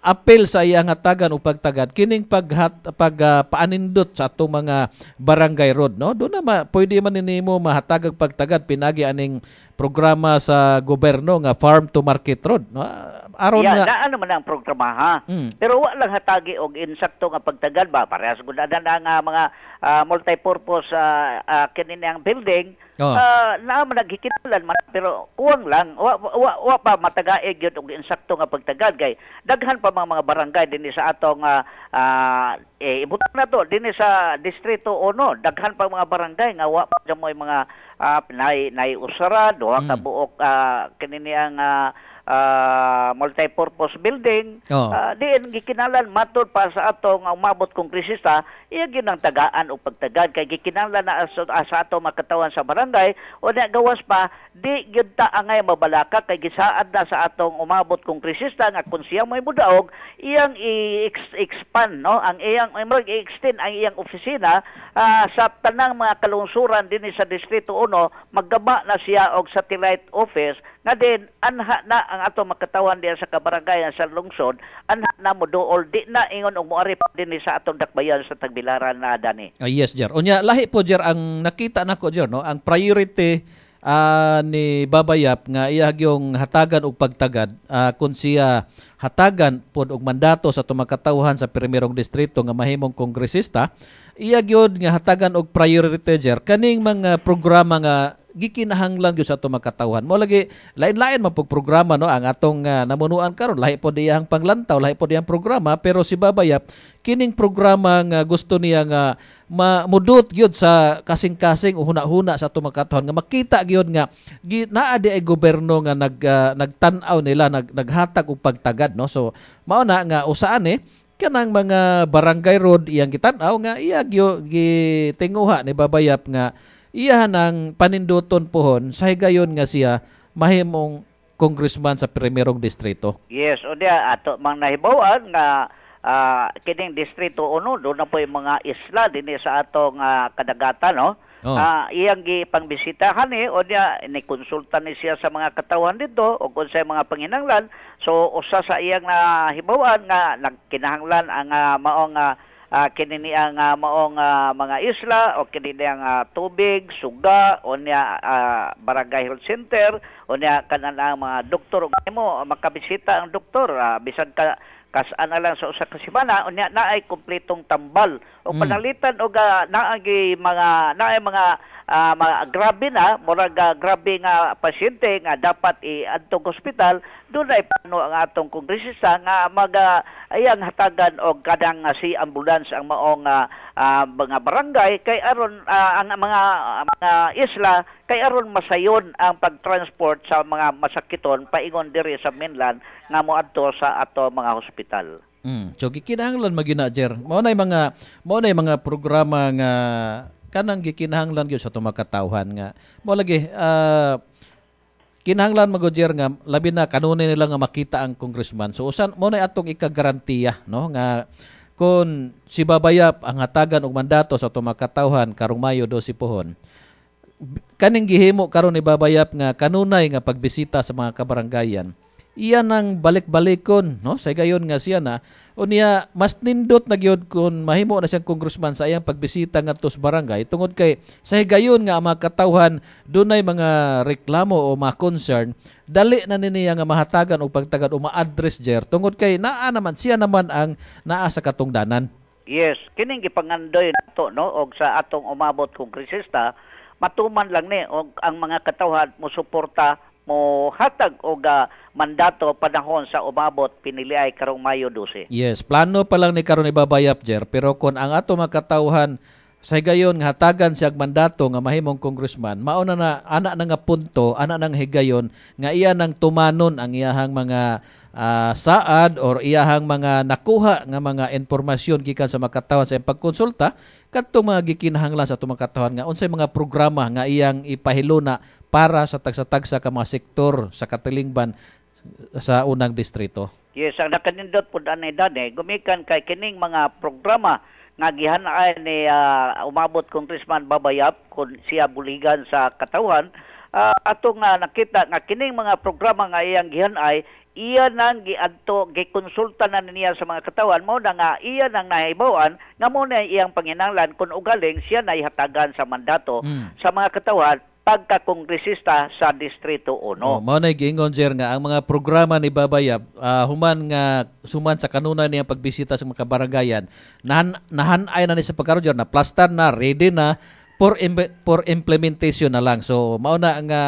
Apel sa iyang hatagan o pagtagad. Kining paghat pag ah, paanindot sa atong mga barangay road no? Do na ma, pwede man nimo mahatagag pagtagad. Pinagi aning programa sa gobyerno nga farm to market road no aron yeah, nga naa naman ang programa ha. Mm. Pero wa lang hatagi og insakto nga pagtagad ba parehas gud na nga mga ah, multi-purpose ah, ah, kini ang building Oo. ah, naa man naghikinahanglan man pero kuwang lang wa, wa, wa pa matagaig gyud og insakto nga pagtagad kay daghan pa mga mga barangay dinhi sa atong ah, ah, eh ibutan na to dinhi sa distrito 1 daghan pa mga barangay nga wa pa mo'y mga ah, nay nay usara duha ka Mm. buok ah, kini ang ah, ah, multi-purpose building Oo. Ah, diin gikinalan matod pa sa ato nga umabot kongresista iya gyud ang tagaan o pagtagad kay gikinahanglan na sa, ah, sa ato makatawan sa barangay o na gawas pa di gyud ta angay mabalaka. Kay gisaad na sa atong umabot kongresista nga kung siya may mudaog iyang i-expand no? Ang iyang imrag i-extend ang iyang opisina ah, sa tanang mga kalungsuran dinhi sa distrito 1 maggaba na siya og satellite office nga din anha na ang ato makatawan diya sa kabaranggayan sa lungsod anha na mo dool di na ingon og moari pa dinhi sa atong dakbayan sa tagbilaran na dani Ah, yes, Jer. Unya, lahi po, Jer, ang nakita nako Jer, no? Ang priority ah, ni Babayap nga iya yung hatagan og pagtagad ah, kung siya hatagan pod og mandato sa tumakatawhan sa primerong distrito nga mahimong kongresista, iya gyud nga hatagan og priority Jer kaning mga programa nga gikinahanglan gyud sa ato makatawhan mo lagi lain-lain man pug programa no? Ang atong ah, namunuan karon lahi po diyang panglantaw lahi po diyang programa. Pero si Babayap kining programa nga gusto niya nga mamudot gyud sa kasing-kasing o huna-huna sa ato makatawhan nga makita gyud nga gi, naa di ay gobyerno nga nag ah, nagtan-aw nila nag, naghatag og pagtagad no? So mao na nga usaan eh kanang mga barangay road iyang gitan-aw nga iya gyo gitinguha ni Babayap nga iya nang paninduton pohon sa higayon nga siya mahimong congressman sa primerong distrito. yes o diya ato mang nahibawan nga ah, kining distrito 1 do na po yung mga isla dinhi sa atong ah, kadagatan no Oh. Ah, iyang gipangbisitahan ni o niya ni konsulta ni siya sa mga katawan dito o kung sa mga panginanglan so usa sa iyang nahibawan nga nagkinahanglan ang ah, maong ah, ah, kini niya nga maong ah, mga isla o kini niya nga tubig, suga o niya ah, barangay health center o niya kanan ang mga doktor. Mo makabisita ang doktor ah, bisan ka kasaan na lang sa usa ka semana unya na ay kumpletong tambal o Mm. panalitan og uh, naagi mga naay mga ah, mga grabe na murag ah, grabe nga pasyente nga dapat iadtong ospital doon ay pano ang atong kongresista nga mag ah, ayang hatagan og kadang si ambulance ang maong ah, mga barangay kay aron ah, ang mga mga isla kay aron masayon ang pagtransport sa mga masakiton paingon diri sa mainland nga moadto sa ato mga hospital. Mm. So gikinahanglan magina Jer. Mao nay mga mao nay mga programa nga kanang gikinahanglan gyud sa tumakatawhan nga mo lagi ah, kinahanglan magod Jer nga labi na kanunay nila nga makita ang congressman. So usan mo nay atong ikagarantiya no nga kung si Babayap ang hatagan og mandato sa tumakatawhan karong Mayo 12 pohon kaning gihimo karon ni Babayap nga kanunay nga pagbisita sa mga kabarangayan iyan ang balik-balikon no? Sa gayon nga siya na unya mas nindot na gyud kun mahimo na siyang congressman sa iyang pagbisita ngadto sa barangay. Tungod kay sa higayon nga mga katawhan dunay mga reklamo o mga concern dali na niya nga mahatagan og pagtagad o ma-address jer. Tungod kay naa naman siya naman ang naa sa katungdanan. Yes, kining gipangandoy nato no? Og sa atong umabot kongresista matuman lang ni og ang mga katawhan mo suporta mo hatag og ah, mandato panahon sa umabot piniliay karong Mayo 12. Yes, plano pa lang ni karon ibabayap jer pero kung ang ato makatawhan sa higayon nga hatagan siya mandato nga mahimong congressman mao na na ana na nga punto ana nang higayon nga iya nang tumanon ang iyahang mga ah, saad or iyahang mga nakuha nga mga impormasyon gikan sa makatawhan sa pagkonsulta kadtong mga gikinahanglan sa atong makatawhan nga unsay mga programa nga iyang ipahiluna para sa tagsa-tagsa ka mga sektor sa katilingban sa unang distrito. Yes, ang nakanindot po ani dani gumikan kay kining mga programa nga gihanay ni ah, umabot Congressman Babayap kun siya buligan sa katawhan uh, ato nga nakita nga kining mga programa nga iyang gihanay iya nang giadto gikonsulta na niya sa mga katawan mo na nga iya nang nahibawan nga mo na iyang panginanglan kung ugaling siya na ihatagan sa mandato Mm. sa mga katawan pagka-kongresista sa Distrito 1. Oh, mao na giingon Jer nga ang mga programa ni Babayab ah, human nga suman sa kanunay niya pagbisita sa mga kabaranggayan nahan nahanay na ni sa pagkaron na plaster na ready na for im- for implementation na lang. So mao na nga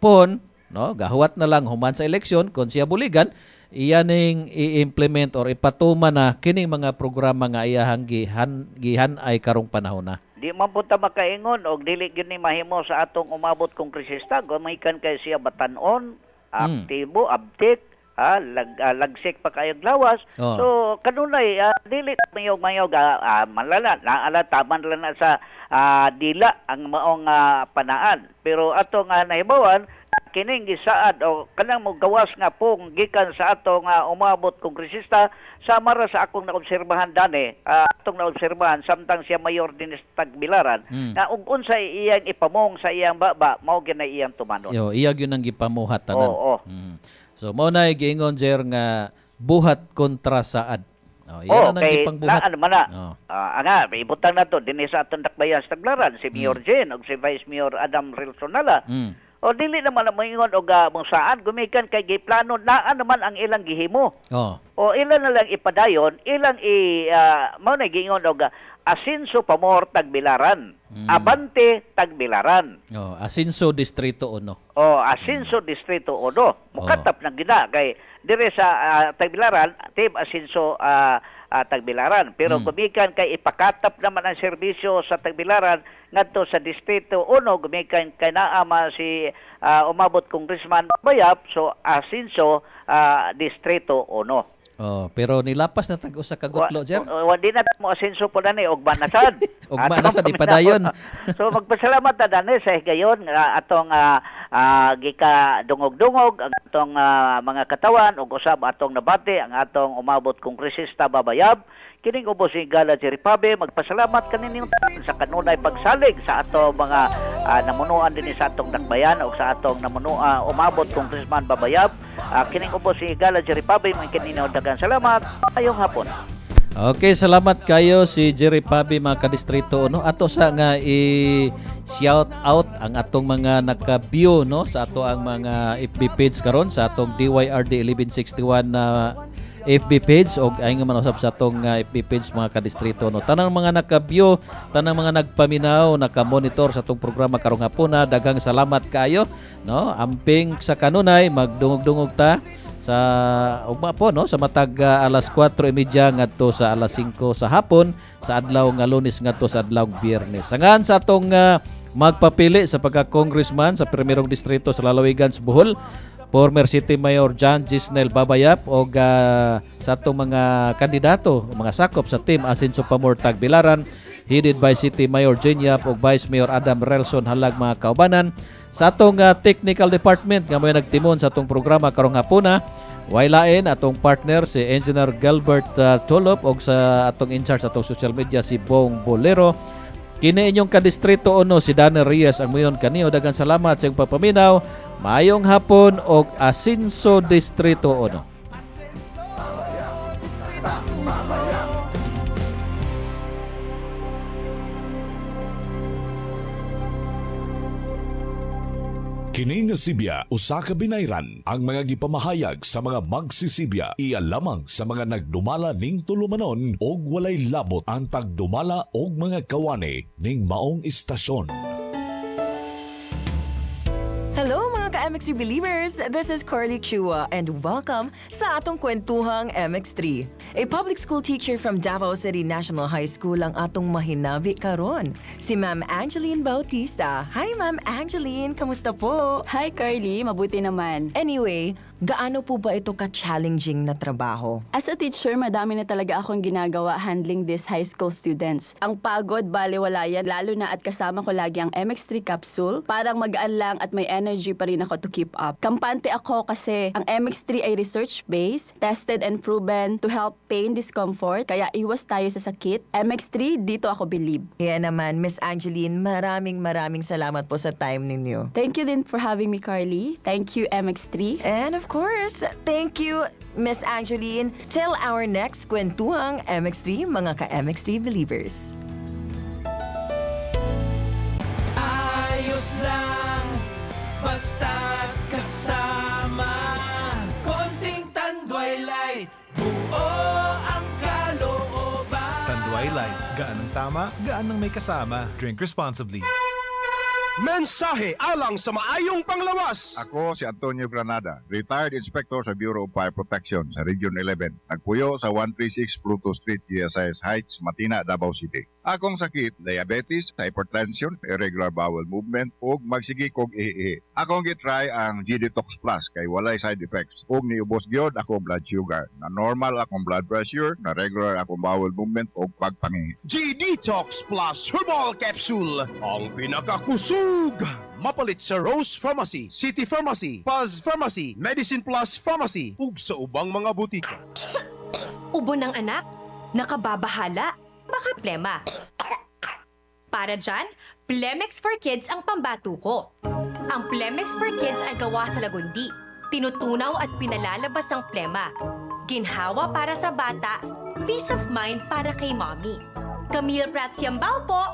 pon no gahuwat na lang human sa eleksyon kung siya buligan iya ning i-implement or ipatuma na kining mga programa nga iyahang gihan gihan ay karong panahon na. Di man punta makaingon og dili gyud ni mahimo sa atong umabot kongresista gumikan kay siya batanon, Mm. aktibo, abtik, ah, lag, ah, lagsik pa kayog lawas. Oh. So kanunay ah, dili mayog mayog ah, ah, malala naala taman lang na sa ah, dila ang maong ah, panaan. Pero ato nga nahibawan kining gisaad o kanang mo gawas nga pong gikan sa ato nga umabot kongresista sama ra sa akong naobserbahan dani ah, atong naobserbahan samtang siya mayor din sa Tagbilaran Mm. na ug unsay iyang ipamong sa iyang baba mao ginay iyang tumanon. Yo, iya gyud ang gipamuhat tanan. Oo, oo. Mm. So mao na giingon Jer nga buhat kontra saad. Oh, Oh, yan ang kay na, ano man na. Oh. Ah, nga, ibutang na to dinhi sa atong dakbayan sa Tagbilaran si Mayor Mm. Jen ug si Vice Mayor Adam Rilsonala. Mm. O dili naman na moingon og uh, mong saan gumikan kay giplano naa naman ang ilang gihimo. Oh. O ilan na lang ipadayon, ilang i uh, mao na giingon og uh, Asinso Pamor Tagbilaran. Mm. Abante Tagbilaran. Oh, Asinso Distrito 1. O Asinso Distrito 1. Mukatap ng gina kay dire sa ah, Tagbilaran, Team Asinso ah, ah, Tagbilaran. Pero Mm. gumikan kay ipakatap naman ang serbisyo sa Tagbilaran ngadto sa Distrito 1 gumikan kay naama si ah, umabot Congressman Bayap so Asinso ah, Distrito 1. Oh, pero nilapas na tag usa ka gutlo Jer. Wa di na mo asenso po dani og banasad. Ugma na sad, ipadayon. so magpasalamat ta dani sa higayon nga atong ah, ah, gika dungog-dungog ang atong ah, mga katawan ug usab atong nabati ang atong umabot kongresista babayab kining ubos ni Gala Jeripabe magpasalamat kanining sa kanunay pagsalig sa ato mga ah, namunuan din sa atong dakbayan ug sa atong namunua umabot kongresman babayab. Ah, kining ubos si Gala Jeripabe may kininaw dagang salamat. Ayong hapon. Okay, salamat kayo si Jerry Pabi mga kadistrito no. Ato sa nga i shout out ang atong mga naka-view no? Sa ato ang mga FB page karon sa atong DYRD 1161 na FB page og ay nga man usab sa atong uh, FB page mga kadistrito no. Tanang mga naka-view, tanang mga nagpaminaw, naka-monitor sa atong programa karong hapon na daghang salamat kayo no. Amping sa kanunay magdungog-dungog ta sa ugma po no sa matag uh, alas 4:30 ngadto sa alas 5 sa hapon sa adlaw nga Lunes ngadto sa adlaw Biyernes. Sangan sa atong uh, magpapili sa pagka-congressman sa primerong distrito sa Lalawigan sa Bohol former City Mayor John Gisnel Babayap o sa atong mga kandidato, mga sakop sa team Asinso Pamor Tagbilaran headed by City Mayor Jenyap o Vice Mayor Adam Relson. Halag mga kaubanan sa atong uh, technical department nga may nagtimon sa atong programa karong hapuna Wailain atong partner si Engineer Gilbert uh, Tolop og sa atong in charge sa atong social media si Bong Bolero. Kini inyong kadistrito uno si Daniel Reyes ang muyon kaniyo dagan salamat sa iyong pagpaminaw. Maayong hapon og Asinso Distrito uno. Kini nga Sibya usa ka binayran ang mga gipamahayag sa mga magsisibya iya lamang sa mga nagdumala ning tulumanon og walay labot ang tagdumala og mga kawani ning maong istasyon. Hello mga ka-MX3 believers! This is Carly Chua and welcome sa atong kwentuhang MX3. A public school teacher from Davao City National High School ang atong mahinabi karon. Si Ma'am Angeline Bautista. Hi Ma'am Angeline, kamusta po? Hi Carly, mabuti naman. Anyway, gaano po ba ito ka-challenging na trabaho? As a teacher, madami na talaga akong ginagawa handling these high school students. Ang pagod, baliwalayan, lalo na at kasama ko lagi ang MX3 capsule. Parang magaan lang at may energy pa rin ako to keep up. Kampante ako kasi ang MX3 ay research-based, tested and proven to help pain, discomfort, kaya iwas tayo sa sakit. MX3, dito ako believe. Kaya naman, Miss Angeline, maraming maraming salamat po sa time ninyo. Thank you din for having me, Carly. Thank you, MX3. And of course, thank you, Miss Angeline. Till our next kwentuhang MX3, mga ka-MX3 believers. Ayos lang, basta kasama Konting tanduay light, buo ang kalooban Tanduay Light. Gaan ang tama, gaan ang may kasama. Drink responsibly. Mensahe alang sa maayong panglawas. Ako si Antonio Granada, retired inspector sa Bureau of Fire Protection sa Region 11. Nagpuyo sa 136 Pluto Street, GSIS Heights, Matina, Davao City. Akong sakit, diabetes, hypertension, irregular bowel movement, ug magsigi kog ihi. Akong gitry ang G-Detox Plus kay walay side effects. Ug niubos gyud ako blood sugar. Na normal akong blood pressure, na regular akong bowel movement ug pagpangi. G-Detox Plus Herbal Capsule. Ang pinakakusog. Mapalit sa Rose Pharmacy, City Pharmacy, Paz Pharmacy, Medicine Plus Pharmacy, ug sa ubang mga butika. Ubo ng anak? Nakababahala? Baka plema. Para dyan, Plemex for Kids ang pambato ko. Ang Plemex for Kids ay gawa sa lagundi. Tinutunaw at pinalalabas ang plema. Ginhawa para sa bata, peace of mind para kay mommy. Camille Prats Yambao po,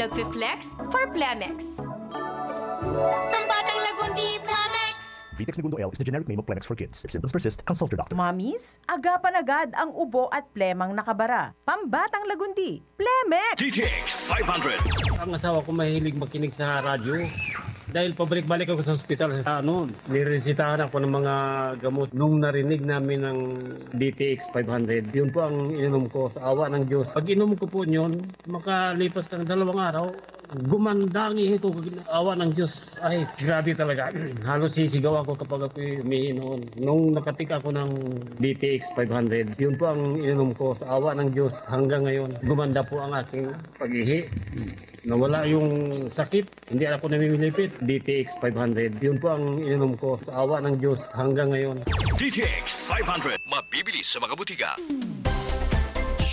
nagfi-flex for Plemex. Pambatang lagundi, Plemex! Vitex Segundo L is the generic name of Plemex for kids. If symptoms persist, consult your doctor. Mommies, agapan agad ang ubo at plemang nakabara. Pambatang lagundi, Plemex! TTX 500. Ang asawa ko mahilig makinig sa radyo. Dahil pabalik-balik ako sa ospital, sa ano, niresitahan ako ng mga gamot. Nung narinig namin ng DTX 500, yun po ang ininom ko sa awa ng Diyos. Pag inom ko po yun, makalipas ng dalawang araw, gumanda ang ihi ko. Awa ng Diyos. Ay, grabe talaga. Halos sisigaw ako kapag ako umihi noon. Nung nakatik ako ng DTX 500, yun po ang ininom ko sa awa ng Diyos hanggang ngayon. Gumanda po ang aking pag-ihi. Nawala yung sakit, hindi ako namimilipit. DTX 500, yun po ang ininom ko sa awa ng Diyos hanggang ngayon. TTX 500. Mabibili sa mga butika.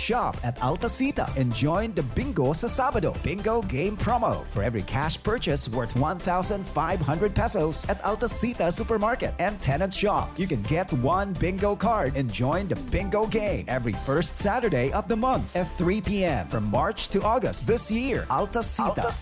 Shop at Altacita and join the Bingo sa Sabado Bingo Game Promo. For every cash purchase worth 1,500 pesos at Altacita Supermarket and tenant shops, you can get one bingo card and join the bingo game every first Saturday of the month at 3 p.m. from March to August this year. Altacita.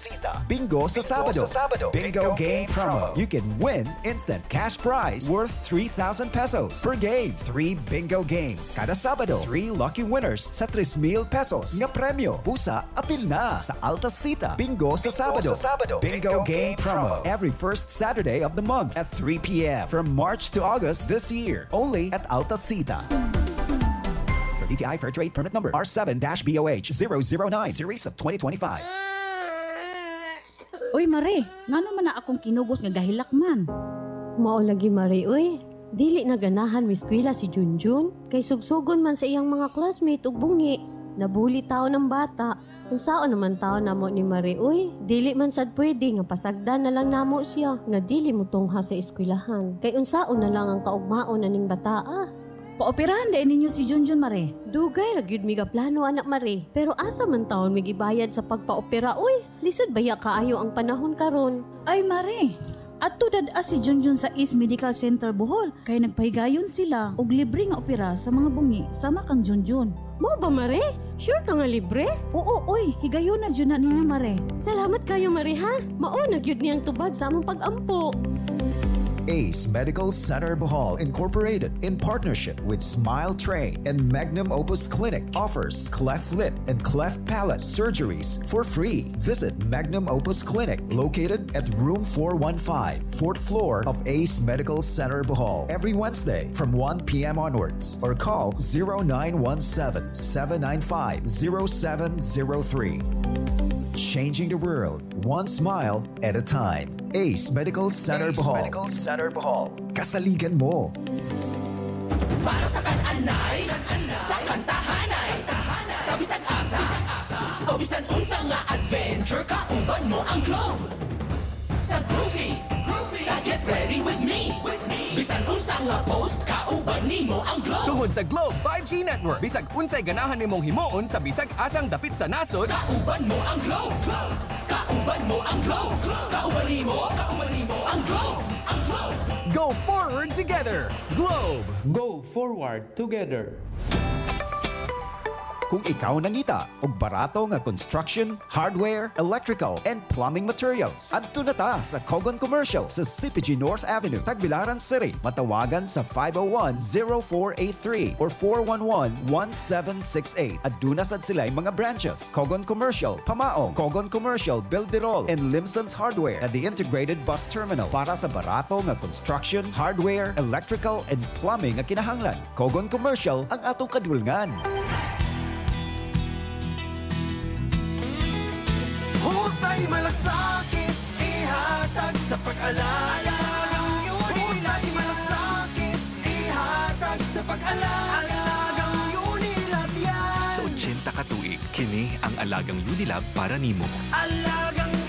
Bingo sa Sabado. Bingo Game Promo. You can win instant cash prize worth 3,000 pesos per game. Three bingo games. Kada Sabado, three lucky winners sa 3,000 pesos. Nga premyo. Pusa, apil na sa Altacita. Bingo sa Sabado. Bingo Game Promo. Every first Saturday of the month at 3 p.m. from March to August this year. Only at Altacita. For DTI Fair Trade Permit Number R7-BOH 009 Series of 2025. Uy, Mare, nga naman na akong kinugos nga gahilak man. Mao lagi Mari, uy. Dili na ganahan miskwila si Junjun. Kay sugsugon man sa iyang mga classmate ug bungi. Nabuli tao ng bata. Kung saan naman tao namo ni Mari, uy. Dili man sad pwede nga pasagdan na lang namo siya nga dili mo tungha sa eskwelahan. Kay unsaon na lang ang kaugmaon na ning bata ah. paoperahan dahil ninyo si Junjun Mare. Dugay ra gyud mi plano anak Mare. Pero asa man taon mi gibayad sa pagpaopera uy? Lisod baya kaayo ang panahon karon. Ay Mare, Ato dad si Junjun sa East Medical Center Bohol kay nagpahigayon sila og libre nga opera sa mga bungi sama kang Junjun. Mo ba Mare? Sure ka nga libre? Oo, oy, higayon na jud na ninyo Mare. Salamat kayo Mare ha. Mao na gyud niyang tubag sa among pag-ampo. ACE Medical Center Bohol Incorporated, in partnership with Smile Train and Magnum Opus Clinic, offers cleft lip and cleft palate surgeries for free. Visit Magnum Opus Clinic, located at room 415, fourth floor of ACE Medical Center Bohol, every Wednesday from 1 p.m. onwards, or call 0917 795 0703. Changing the world, one smile at a time. ACE Medical Center Bohol. Medical Center Bohol. Kasaligan mo. Para sa kananay, sa kantahanay, sa bisag asa, o bisan unsa nga adventure kauban mo ang globe. Sa groovy, sa get ready with me, bisan unsa nga post kauban nimo ang globe. Tungod sa Globe 5G Network, bisag unsay ganahan nimong himuon sa bisag asang dapit sa nasod, Kauban mo ang globe, kauban mo ang globe, kauban nimo, kauban nimo ang globe, ang globe. go forward together. Globe. Go forward together. Kung ikaw nangita og barato nga construction, hardware, electrical, and plumbing materials, adto na ta sa Kogon Commercial sa CPG North Avenue, Tagbilaran City. Matawagan sa 501-0483 or 411-1768. Aduna sad sila mga branches. Kogon Commercial, Pamaong, Kogon Commercial, Bilderol, and Limson's Hardware at the Integrated Bus Terminal para sa barato nga construction, hardware, electrical, and plumbing nga kinahanglan. Kogon Commercial ang atong kadulngan. Husay malasakit, ihatag sa pag-alala. Husay malasakit, ihatag sa pag-alala. Alagang Unilab yan Sa 80 ka tuig, kini ang alagang Unilab para nimo. Alagang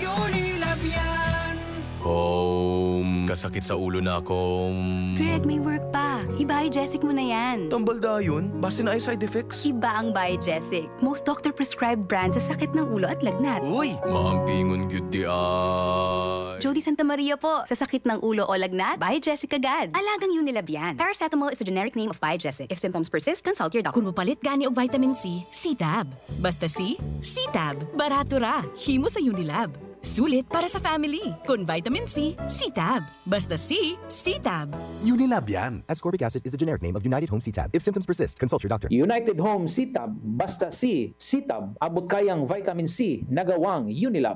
Home. Kasakit sa ulo na akong... Greg, may work pa. I-Biogesic mo na yan. Tambal dayon, base na ay side effects. Iba ang Biogesic. Most doctor-prescribed brand sa sakit ng ulo at lagnat. Uy! Maampingon gyud di ay. Jody Santa Maria po. Sa sakit ng ulo o lagnat, Biogesic agad. Alagang Unilab yan. Paracetamol is a generic name of Biogesic. If symptoms persist, consult your doctor. Kung mapalit gani og vitamin C, C-Tab. Basta C, C-Tab. Barato ra. Himo sa Unilab. Sulit para sa family. Kung vitamin C, C-Tab. Basta C, C-Tab. Unilab yan. Ascorbic acid is the generic name of United Home C-Tab. If symptoms persist, consult your doctor. United Home C-Tab, basta C, C-Tab, abot kayang vitamin C, nagawang Unilab.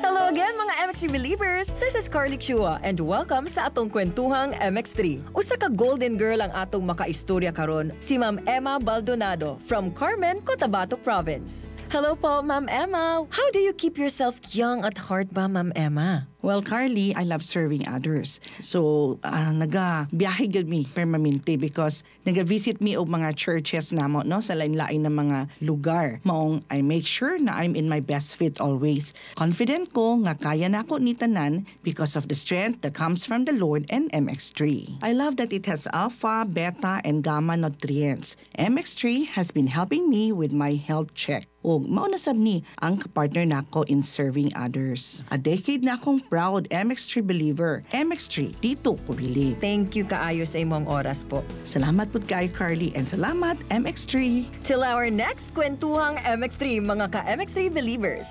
Hello again mga MX3 believers! This is Carly Chua and welcome sa atong kwentuhang MX3. Usa ka golden girl ang atong makaistorya karon, si Ma'am Emma Baldonado from Carmen, Cotabato Province. Hello po, Ma'am Emma. How do you keep yourself young at heart ba, Ma'am Emma? Well, Carly, I love serving others. So, uh, naga-biyahe gud mi permanente because naga-visit mi og mga churches namo no sa lain-lain na mga lugar. Maong I make sure na I'm in my best fit always. Confident ko nga kaya na ako ni tanan because of the strength that comes from the Lord and MX3. I love that it has alpha, beta, and gamma nutrients. MX3 has been helping me with my health check. O mao na sab ni ang partner nako in serving others. A decade na akong proud MX3 believer. MX3, dito ko believe. Thank you kaayo sa imong oras po. Salamat po kay Carly and salamat MX3. Till our next kwentuhang MX3, mga ka-MX3 believers.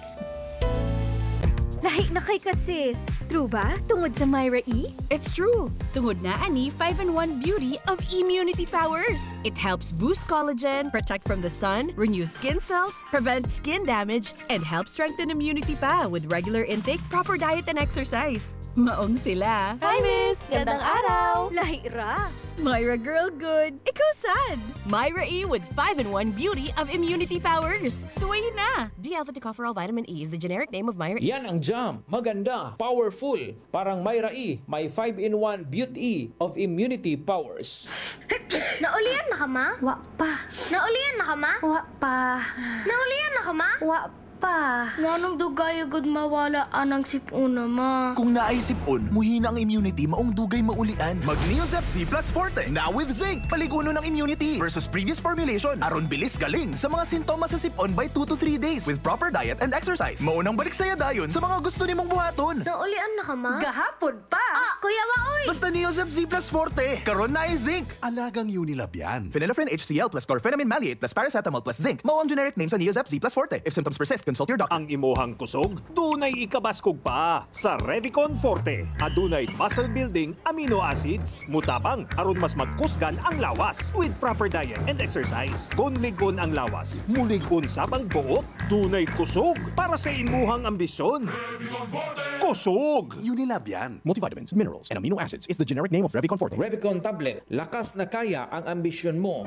Lahi na kay ka sis. True ba? Tungod sa Myra E? It's true. Tungod na ani 5-in-1 beauty of immunity powers. It helps boost collagen, protect from the sun, renew skin cells, prevent skin damage, and help strengthen immunity pa with regular intake, proper diet, and exercise. Maong sila. Hi, miss! Gandang araw! Lahi ra! Myra Girl Good. Ikaw sad. Myra E with 5-in-1 beauty of immunity powers. Suway na. D-alpha tocopherol vitamin E is the generic name of Myra E. Yan ang jam. Maganda, powerful. Parang Myra E, may 5-in-1 Beauty of Immunity Powers. Naulian na ka, ma? Wa pa. Naulian na ka, ma? Wa pa. Naulian na ka, ma? Wa pa. Pa. Nganong dugay agad mawala anang sipuna ma. Kung naisip on, muhina ang immunity maong dugay maulian. Mag Neozep Z Plus Forte, now with zinc. Paliguno ng immunity versus previous formulation. Aron bilis galing sa mga sintomas sa sipon by 2 to 3 days with proper diet and exercise. Maunang balik saya dayon sa mga gusto nimong buhaton. Naulian na ka ma? Gahapon pa. Ah, kuya Waoy! Basta Neozep Z Plus Forte, karon na ay zinc. Alagang Unilab yan. Phenylephrine HCl plus chlorphenamine maleate plus paracetamol plus zinc. Mao ang generic name sa Neozep Z Plus Forte. If symptoms persist, consult your doctor. Ang imuhang kusog, dunay ikabaskog pa sa Revicon Forte. Adunay muscle building amino acids, mutabang aron mas magkusgan ang lawas with proper diet and exercise. Kung ligon ang lawas, muligon sabang buot, dunay kusog para sa imuhang ambisyon. Kusog! Unilab yan. Multivitamins, minerals, and amino acids is the generic name of Revicon Forte. Revicon tablet, lakas na kaya ang ambisyon mo.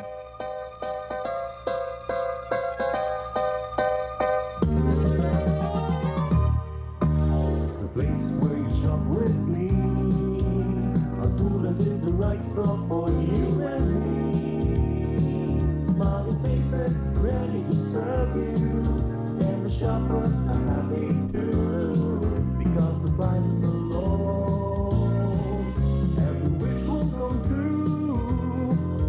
Shoppers are happy too. Because the prices are low. Come true.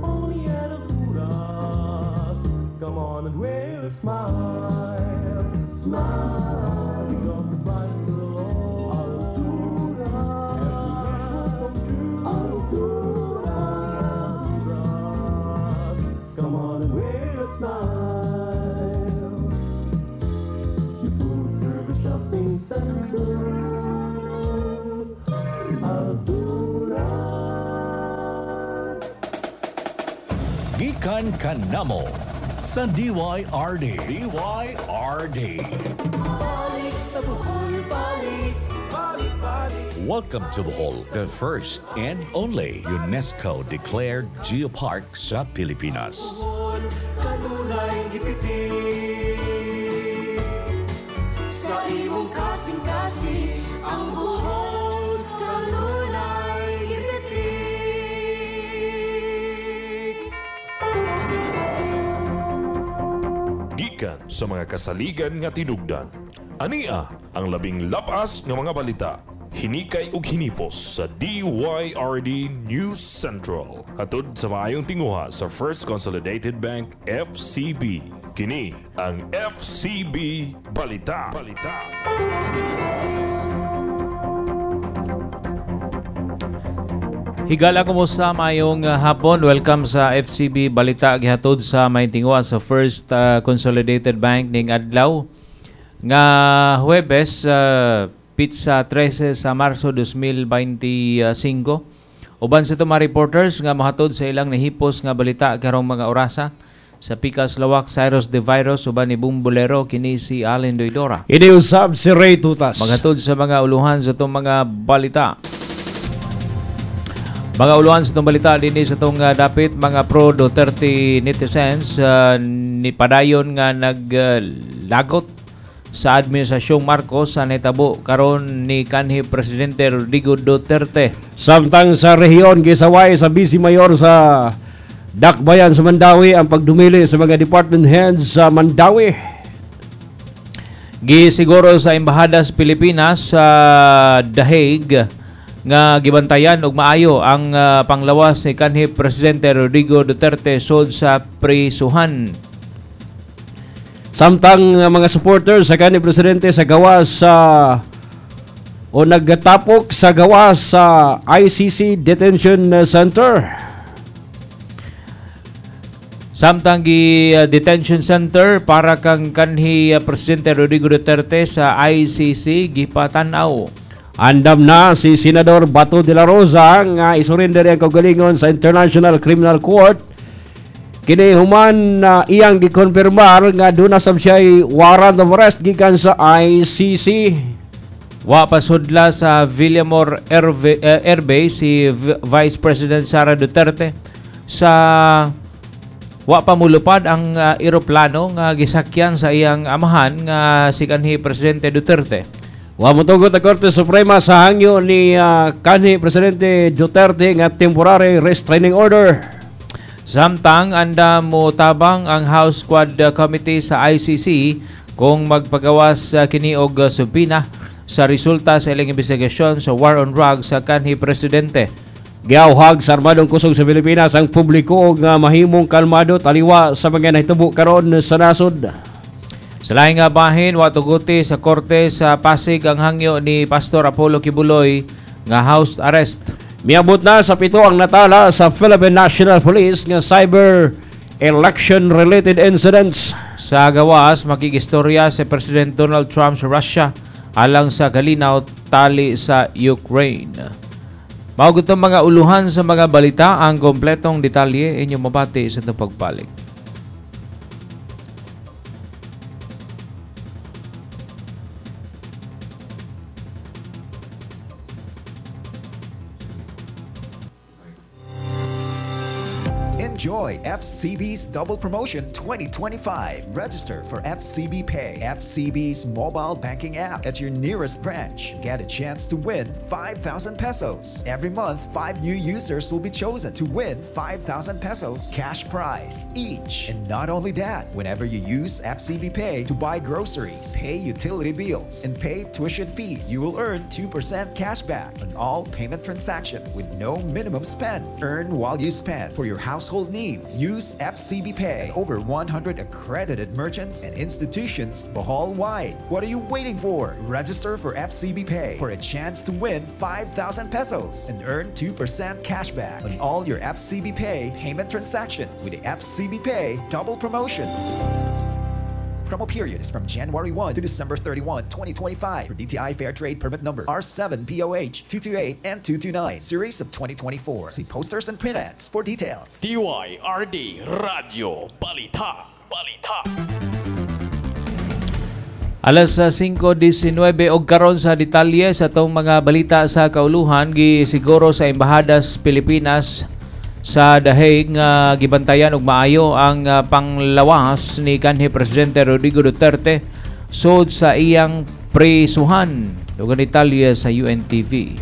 Only at Honduras. Come on and wear a smile. Smile. Gikan kanamo sa DYRD. DYRD. Balik sa Bohol, balik, balik, balik. Welcome to Bohol, the first and only UNESCO declared geopark sa Pilipinas. Bohol, kanunay gipitik. Sa imong kasing-kasing, ang Bohol, Gikan sa mga kasaligan nga tinugdan. Ania ang labing lapas nga mga balita. Hinikay ug hinipos sa DYRD News Central. Hatod sa maayong tinguha sa First Consolidated Bank FCB. Kini ang FCB Balita. Balita. Higala kumusta mayong uh, hapon. Welcome sa FCB Balita gihatod sa may tingwa sa First uh, Consolidated Bank ning adlaw nga Huwebes uh, pizza 13 sa Marso 2025. Uban sa mga reporters nga mahatod sa ilang nahipos nga balita karong mga orasa sa Pikas Lawak Cyrus De Virus uban ni Bumbulero kini si Allen Doidora. Iniusab si Ray Tutas. Maghatod sa mga uluhan sa itong mga balita. Mga uluhan sa itong balita sa itong uh, dapit mga pro Duterte netizens uh, ni padayon nga naglagot sa administrasyong Marcos sa netabo karon ni kanhi presidente Rodrigo Duterte. Samtang sa rehiyon gisaway sa Vice Mayor sa Dakbayan sa Mandawi ang pagdumili sa mga department heads sa Mandawi. Gisiguro sa Embahada sa Pilipinas sa The Hague nga gibantayan og maayo ang uh, panglawas ni kanhi presidente Rodrigo Duterte sud sa prisuhan. Samtang uh, mga supporters sa kanhi presidente sa gawas sa o nagtapok sa gawas sa ICC Detention Center. Samtang gi uh, detention center para kang kanhi uh, presidente Rodrigo Duterte sa ICC gipatan-aw. Andam na si Senador Bato de la Rosa nga isurrender ang kaugalingon sa International Criminal Court. Kini human na uh, iyang gikonfirmar nga duna sab siya warrant of arrest gikan sa ICC. Wa pasudla sa Villamor Airve, uh, Air Base si V- Vice President Sara Duterte sa wa pa mulupad ang uh, eroplano nga gisakyan sa iyang amahan nga si kanhi presidente Duterte. Wa motugot ang Korte Suprema sa hangyo ni uh, kanhi presidente Duterte nga temporary restraining order. Samtang anda mo tabang ang House Squad uh, Committee sa ICC kung magpagawas sa kini og uh, subpina sa resulta sa ilang investigasyon sa war on drugs sa kanhi presidente. Giawhag sa armadong kusog sa Pilipinas ang publiko nga mahimong kalmado taliwa sa mga nahitabo karon sa nasod. Sa laing nga bahin, watuguti sa korte sa Pasig ang hangyo ni Pastor Apollo Kibuloy nga house arrest. Miabot na sa pito ang natala sa Philippine National Police nga cyber election-related incidents. Sa gawas, makigistorya si President Donald Trump sa Russia alang sa kalinaw tali sa Ukraine. Maugot ang mga uluhan sa mga balita ang kompletong detalye inyong mabati sa itong pagpalik. FCB's Double Promotion 2025. Register for FCB Pay, FCB's mobile banking app at your nearest branch. Get a chance to win 5,000 pesos. Every month, five new users will be chosen to win 5,000 pesos cash prize each. And not only that, whenever you use FCB Pay to buy groceries, pay utility bills, and pay tuition fees, you will earn 2% cash back on all payment transactions with no minimum spend. Earn while you spend for your household needs. Use FCB Pay. Over 100 accredited merchants and institutions Bohol wide. What are you waiting for? Register for FCB Pay for a chance to win 5,000 pesos and earn 2% cashback on all your FCB Pay payment transactions with the FCB Pay double promotion. Promo period is from January 1 to December 31, 2025 for DTI Fair Trade Permit Number R7POH 228 and 229 Series of 2024. See posters and print ads for details. DYRD Radio Balita Balita Alas sa 5.19 og karon sa detalye sa tong mga balita sa kauluhan gi siguro sa embahadas Pilipinas sa dahig nga gibantayan og maayo ang uh, panglawas ni kanhi presidente Rodrigo Duterte sud sa iyang prisuhan dugang detalye sa UNTV.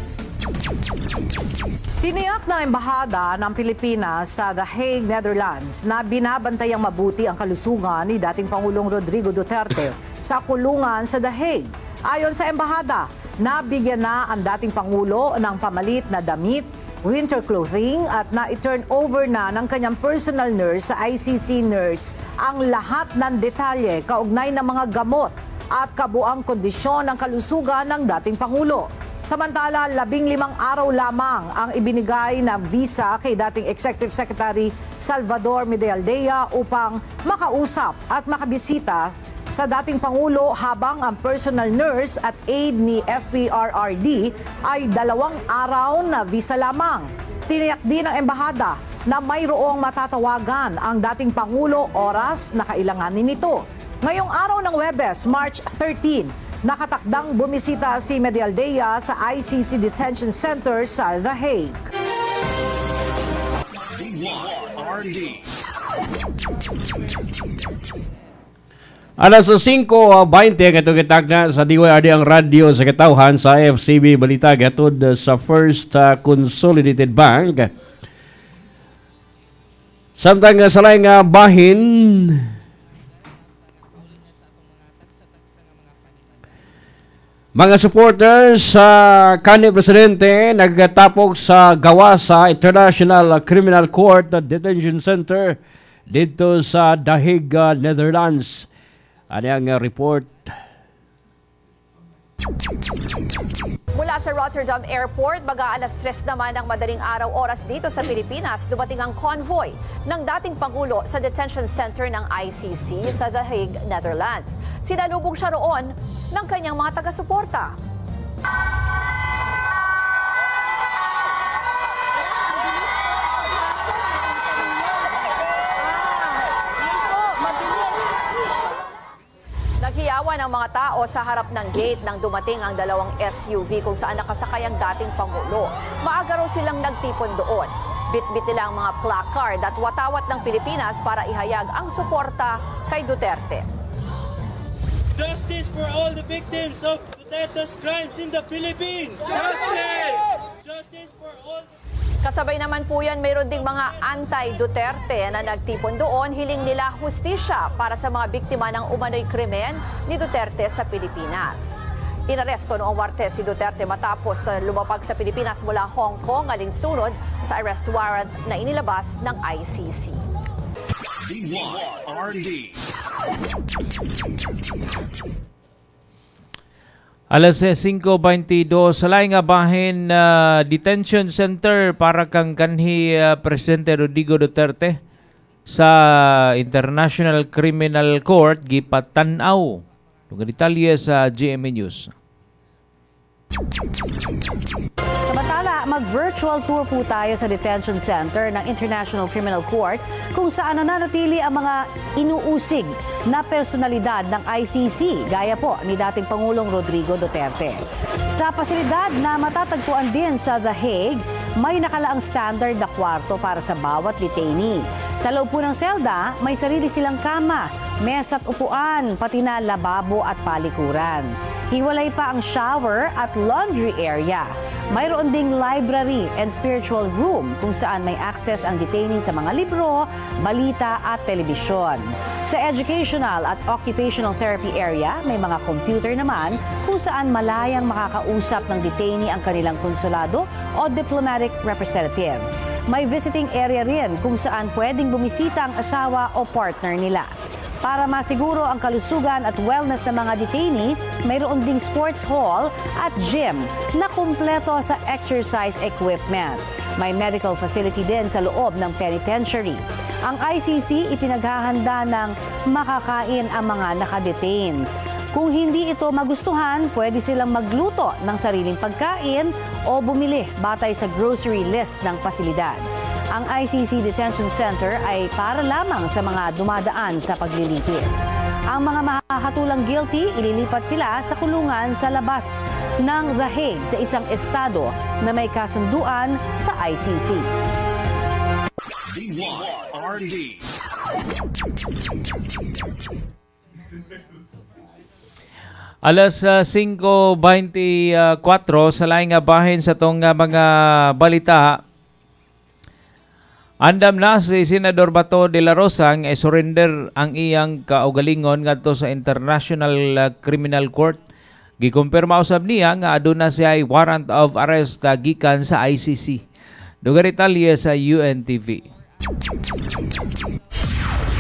Tiniyak ng Embahada ng Pilipinas sa The Hague, Netherlands na binabantayang mabuti ang kalusugan ni dating Pangulong Rodrigo Duterte sa kulungan sa The Hague. Ayon sa Embahada, nabigyan na ang dating Pangulo ng pamalit na damit, winter clothing at na-turn over na ng kanyang personal nurse sa ICC nurse ang lahat ng detalye kaugnay ng mga gamot at kabuang kondisyon ng kalusugan ng dating Pangulo. Samantala, labing limang araw lamang ang ibinigay na visa kay dating Executive Secretary Salvador Medialdea upang makausap at makabisita sa dating Pangulo habang ang personal nurse at aide ni FPRRD ay dalawang araw na visa lamang. Tiniyak din ng embahada na mayroong matatawagan ang dating Pangulo oras na kailanganin nito. Ngayong araw ng Webes, March 13, nakatakdang bumisita si Medialdea sa ICC Detention Center sa The Hague. DYRD Alas sa 5.20 ang itong kitagna sa DYRD ang radio sa katawhan sa FCB Balita gatod sa First uh, Consolidated Bank. Samtang sa laing uh, bahin, Mga supporters sa kanhi presidente nagtapok sa gawa sa International Criminal Court Detention Center dito sa Dahig, uh, Netherlands. Ano ang uh, report? Mula sa Rotterdam Airport, mag-aalas stress naman ng madaling araw oras dito sa Pilipinas, dumating ang convoy ng dating Pangulo sa detention center ng ICC sa The Hague, Netherlands. Sinalubong siya roon ng kanyang mga taga-suporta. Naghiyawan ang mga tao sa harap ng gate nang dumating ang dalawang SUV kung saan nakasakay ang dating Pangulo. Maaga raw silang nagtipon doon. Bitbit nila ang mga placard at watawat ng Pilipinas para ihayag ang suporta kay Duterte. Justice for all the victims of Duterte's crimes in the Philippines! Justice! Justice for all Kasabay naman po yan, mayroon ding mga anti-Duterte na nagtipon doon. Hiling nila hustisya para sa mga biktima ng umano'y krimen ni Duterte sa Pilipinas. Inaresto noong Martes si Duterte matapos uh, lumapag sa Pilipinas mula Hong Kong alinsunod sa arrest warrant na inilabas ng ICC. DYRD. Alas 5.22 sa laing nga bahin uh, detention center para kang kanhi uh, Presidente Rodrigo Duterte sa International Criminal Court gipatanaw. Lugar detalye sa GMA News. Mag-virtual tour po tayo sa detention center ng International Criminal Court kung saan nananatili ang mga inuusig na personalidad ng ICC gaya po ni dating Pangulong Rodrigo Duterte. Sa pasilidad na matatagpuan din sa The Hague, may nakalaang standard na kwarto para sa bawat detainee. Sa loob po ng selda, may sarili silang kama, mesa at upuan, pati na lababo at palikuran. Hiwalay pa ang shower at laundry area. Mayroon ding library and spiritual room kung saan may access ang detainee sa mga libro, balita at telebisyon. Sa educational at occupational therapy area, may mga computer naman kung saan malayang makakausap ng detainee ang kanilang konsulado o diplomatic representative. May visiting area rin kung saan pwedeng bumisita ang asawa o partner nila. Para masiguro ang kalusugan at wellness ng mga detainee, mayroon ding sports hall at gym na kumpleto sa exercise equipment. May medical facility din sa loob ng penitentiary. Ang ICC ipinaghahanda ng makakain ang mga nakadetain. Kung hindi ito magustuhan, pwede silang magluto ng sariling pagkain o bumili batay sa grocery list ng pasilidad. Ang ICC Detention Center ay para lamang sa mga dumadaan sa paglilitis. Ang mga makakatulang guilty, ililipat sila sa kulungan sa labas ng The Hague sa isang estado na may kasunduan sa ICC. DYRD. Alas uh, 5.24 sa laing nga bahin sa tong uh, mga balita. Andam na si Senador Bato de la Rosa nga surrender ang iyang kaugalingon ngadto sa International uh, Criminal Court. Gikumpirma usab niya nga aduna siya ay warrant of arrest uh, gikan sa ICC. Dugar detalye sa UNTV.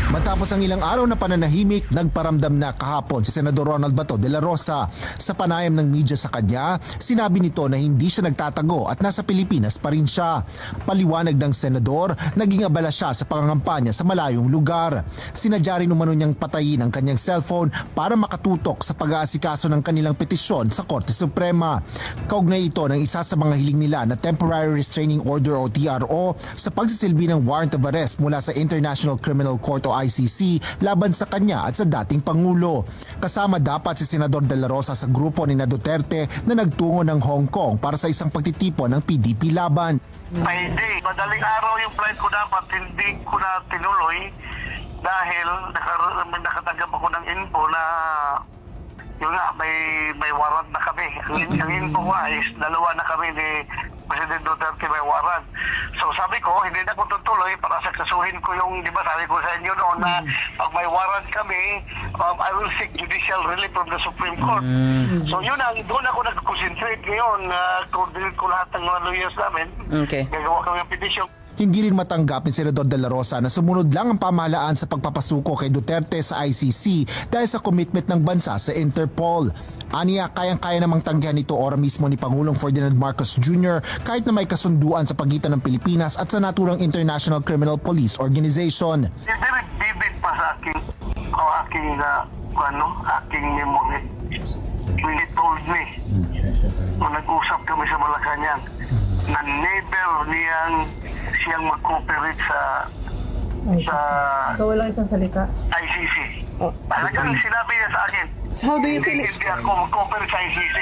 Matapos ang ilang araw na pananahimik, nagparamdam na kahapon si Senador Ronald Bato de la Rosa. Sa panayam ng media sa kanya, sinabi nito na hindi siya nagtatago at nasa Pilipinas pa rin siya. Paliwanag ng senador, naging abala siya sa pangangampanya sa malayong lugar. Sinadya rin umano niyang patayin ang kanyang cellphone para makatutok sa pag-aasikaso ng kanilang petisyon sa Korte Suprema. Kaugnay ito ng isa sa mga hiling nila na Temporary Restraining Order o TRO sa pagsisilbi ng warrant of arrest mula sa International Criminal Court o ICC laban sa kanya at sa dating Pangulo. Kasama dapat si Senador De La Rosa sa grupo ni na Duterte na nagtungo ng Hong Kong para sa isang pagtitipon ng PDP laban. Friday, madaling araw yung flight ko dapat, hindi ko na tinuloy dahil nakatanggap ako ng info na yun nga, may, may warrant na kami. Ang, ang info ko is dalawa na kami ni President Duterte may warrant. So sabi ko, hindi na ako tutuloy para saksasuhin ko yung, di ba sabi ko sa inyo noon na pag may warrant kami, um, I will seek judicial relief from the Supreme Court. So yun ang, doon ako nag-concentrate ngayon, na coordinate ko lahat ng mga lawyers namin. Okay. Gagawa kami ng petition. Hindi rin matanggap ni Senador De La Rosa na sumunod lang ang pamahalaan sa pagpapasuko kay Duterte sa ICC dahil sa commitment ng bansa sa Interpol. Aniya, kayang-kaya namang tanggihan ito ora mismo ni Pangulong Ferdinand Marcos Jr. kahit na may kasunduan sa pagitan ng Pilipinas at sa naturang International Criminal Police Organization. Vivid pa sa aking, o aking, uh, ano, aking memory. When he told me, nung nag-usap kami sa Malacanang, na never niyang siyang mag-cooperate sa sa So walang isang salita? ICC. Talagang sinabi niya sa akin, So how do you feel hindi, it? hindi ako mag-cooperate sa ICC.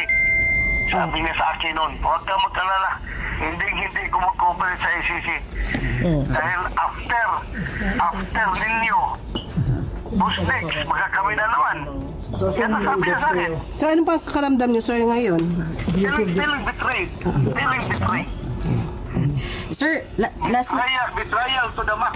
Sabi niya sa akin noon, huwag kang magkalala, hindi hindi ko mag-cooperate sa ICC. Dahil after, after ninyo, Busnex, magkakami na naman. Yan ang sabi niya sa akin. So ano pa karamdam niyo sir ngayon? Feeling, feeling betrayed. Feeling betrayed. Sir, la- last na... Betrayal, betrayal to the max.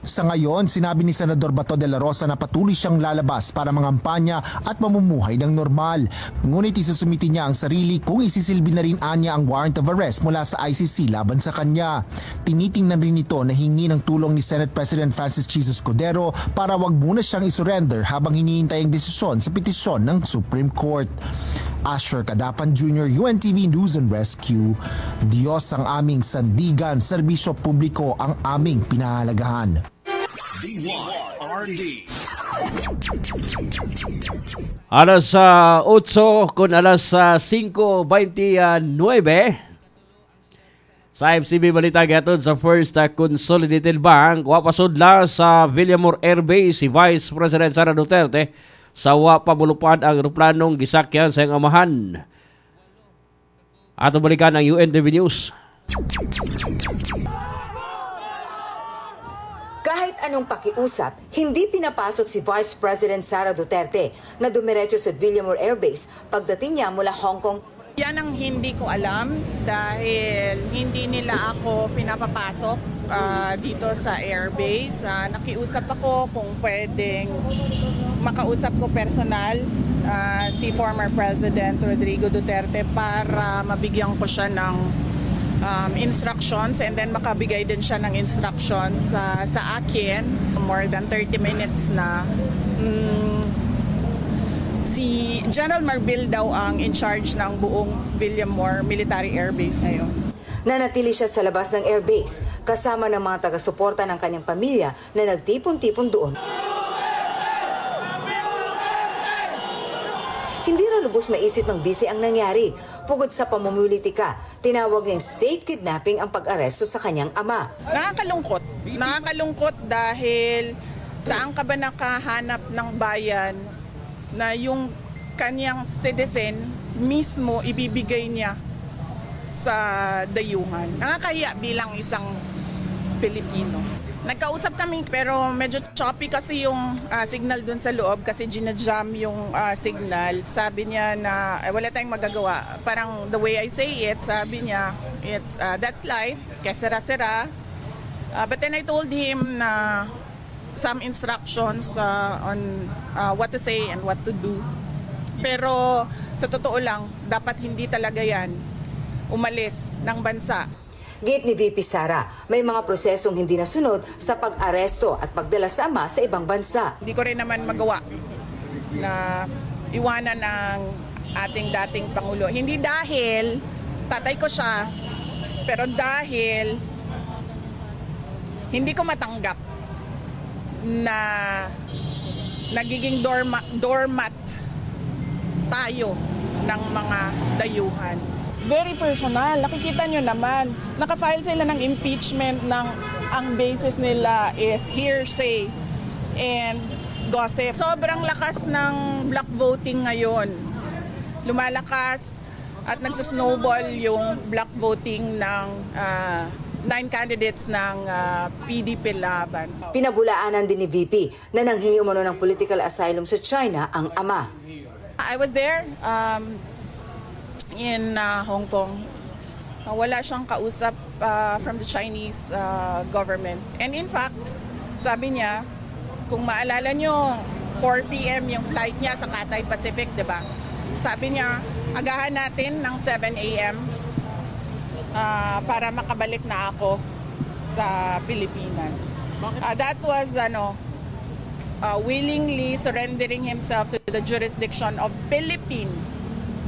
Sa ngayon, sinabi ni Senador Bato de la Rosa na patuloy siyang lalabas para mangampanya at mamumuhay ng normal. Ngunit isusumiti niya ang sarili kung isisilbi na rin anya ang warrant of arrest mula sa ICC laban sa kanya. Tinitingnan rin ito na hingi ng tulong ni Senate President Francis Jesus Cordero para wag muna siyang isurrender habang hinihintay ang desisyon sa petisyon ng Supreme Court. Asher Kadapan Jr., UNTV News and Rescue. Diyos ang aming sandigan, serbisyo publiko ang aming pinahalagahan. DYRD. Alas sa 8 kun alas sa 5.29 sa FCB Balita Gatod sa First uh, Consolidated Bank, wapasudla sa Villamor Air Base si Vice President Sara Duterte sa wapamulupad ang aeroplanong gisakyan sa amahan. Ato balikan ang UNTV News. Anong pakiusap, hindi pinapasok si Vice President Sara Duterte na dumiretso sa Villamor Air Base pagdating niya mula Hong Kong. Yan ang hindi ko alam dahil hindi nila ako pinapapasok ah, dito sa airbase. Ah, nakiusap ako kung pwedeng makausap ko personal ah, si former President Rodrigo Duterte para mabigyan ko siya ng um, instructions and then makabigay din siya ng instructions sa sa akin. More than 30 minutes na mm, si General Marbil daw ang in charge ng buong Villamor Military Air Base ngayon. Nanatili siya sa labas ng airbase kasama ng mga taga-suporta ng kanyang pamilya na nagtipon-tipon doon. Hindi raw lubos maisip ng bisi ang nangyari. Pugod sa pamumulitika, tinawag niyang state kidnapping ang pag-aresto sa kanyang ama. Nakakalungkot. Nakakalungkot dahil saan ka ba nakahanap ng bayan na yung kanyang citizen mismo ibibigay niya sa dayuhan. Nakakahiya bilang isang Pilipino. Nagkausap kami pero medyo choppy kasi yung ah, signal dun sa loob kasi ginajam yung ah, signal. Sabi niya na eh, wala tayong magagawa. Parang the way I say it, sabi niya, it's ah, that's life, kesera-sera. Ah, but then I told him na some instructions uh, on uh, what to say and what to do. Pero sa totoo lang, dapat hindi talaga yan umalis ng bansa. Gate ni VP Sara, may mga prosesong hindi nasunod sa pag-aresto at pagdala sa ama sa ibang bansa. Hindi ko rin naman magawa na iwanan ng ating dating Pangulo. Hindi dahil tatay ko siya, pero dahil hindi ko matanggap na nagiging dorma, doormat tayo ng mga dayuhan. Very personal. Nakikita nyo naman, nakafile sila ng impeachment ng ang basis nila is hearsay and gossip. Sobrang lakas ng black voting ngayon. Lumalakas at nagsusnowball yung black voting ng ah, nine candidates ng ah, PDP laban. Pinabulaanan din ni VP na nanghingi umano ng political asylum sa China ang ama. I was there um, in uh, Hong Kong. Uh, wala siyang kausap uh, from the Chinese uh, government. And in fact, sabi niya, kung maalala nyo, 4 p.m. yung flight niya sa Cathay Pacific, di ba? Sabi niya, agahan natin ng 7 a.m. uh, para makabalik na ako sa Pilipinas. Uh, that was ano, uh, willingly surrendering himself to the jurisdiction of Philippine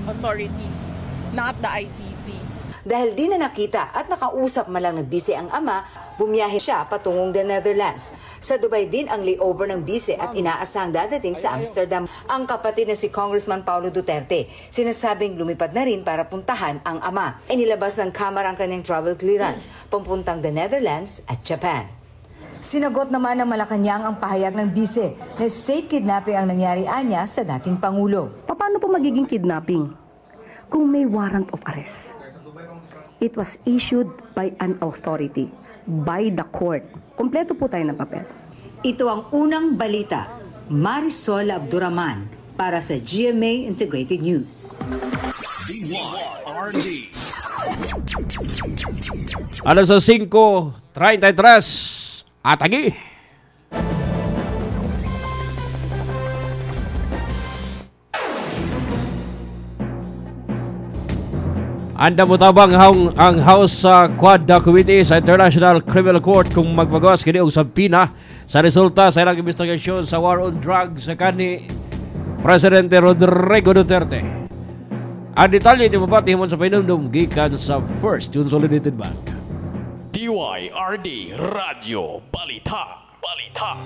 authorities, not the ICC. Dahil di na nakita at nakausap man lang ng bise ang ama, bumiyahe siya patungong the Netherlands. Sa Dubai din ang layover ng bise at inaasang dadating sa Amsterdam. Ang kapatid na si Congressman Paulo Duterte, sinasabing lumipad na rin para puntahan ang ama. Inilabas ng Kamara ang kanyang travel clearance, papuntang the Netherlands at Japan. Sinagot naman ng Malacanang ang pahayag ng bise na state kidnapping ang nangyari anya sa dating Pangulo. Paano po magiging kidnapping? Kung may warrant of arrest. It was issued by an authority, by the court. Kompleto po tayo ng papel. Ito ang unang balita. Marisol Abduraman para sa GMA Integrated News. DYRD. Alas sa 5.33. Atagi. Anda mo tabang ang, ang House sa Quad Committee sa International Criminal Court kung magpagawas kini og sampina sa resulta sa ilang investigasyon sa war on drugs sa kani Presidente Rodrigo Duterte. Ang detalye ni mapatihimon sa painumdum gikan sa First Consolidated Bank. DYRD Radio Balita. Balita.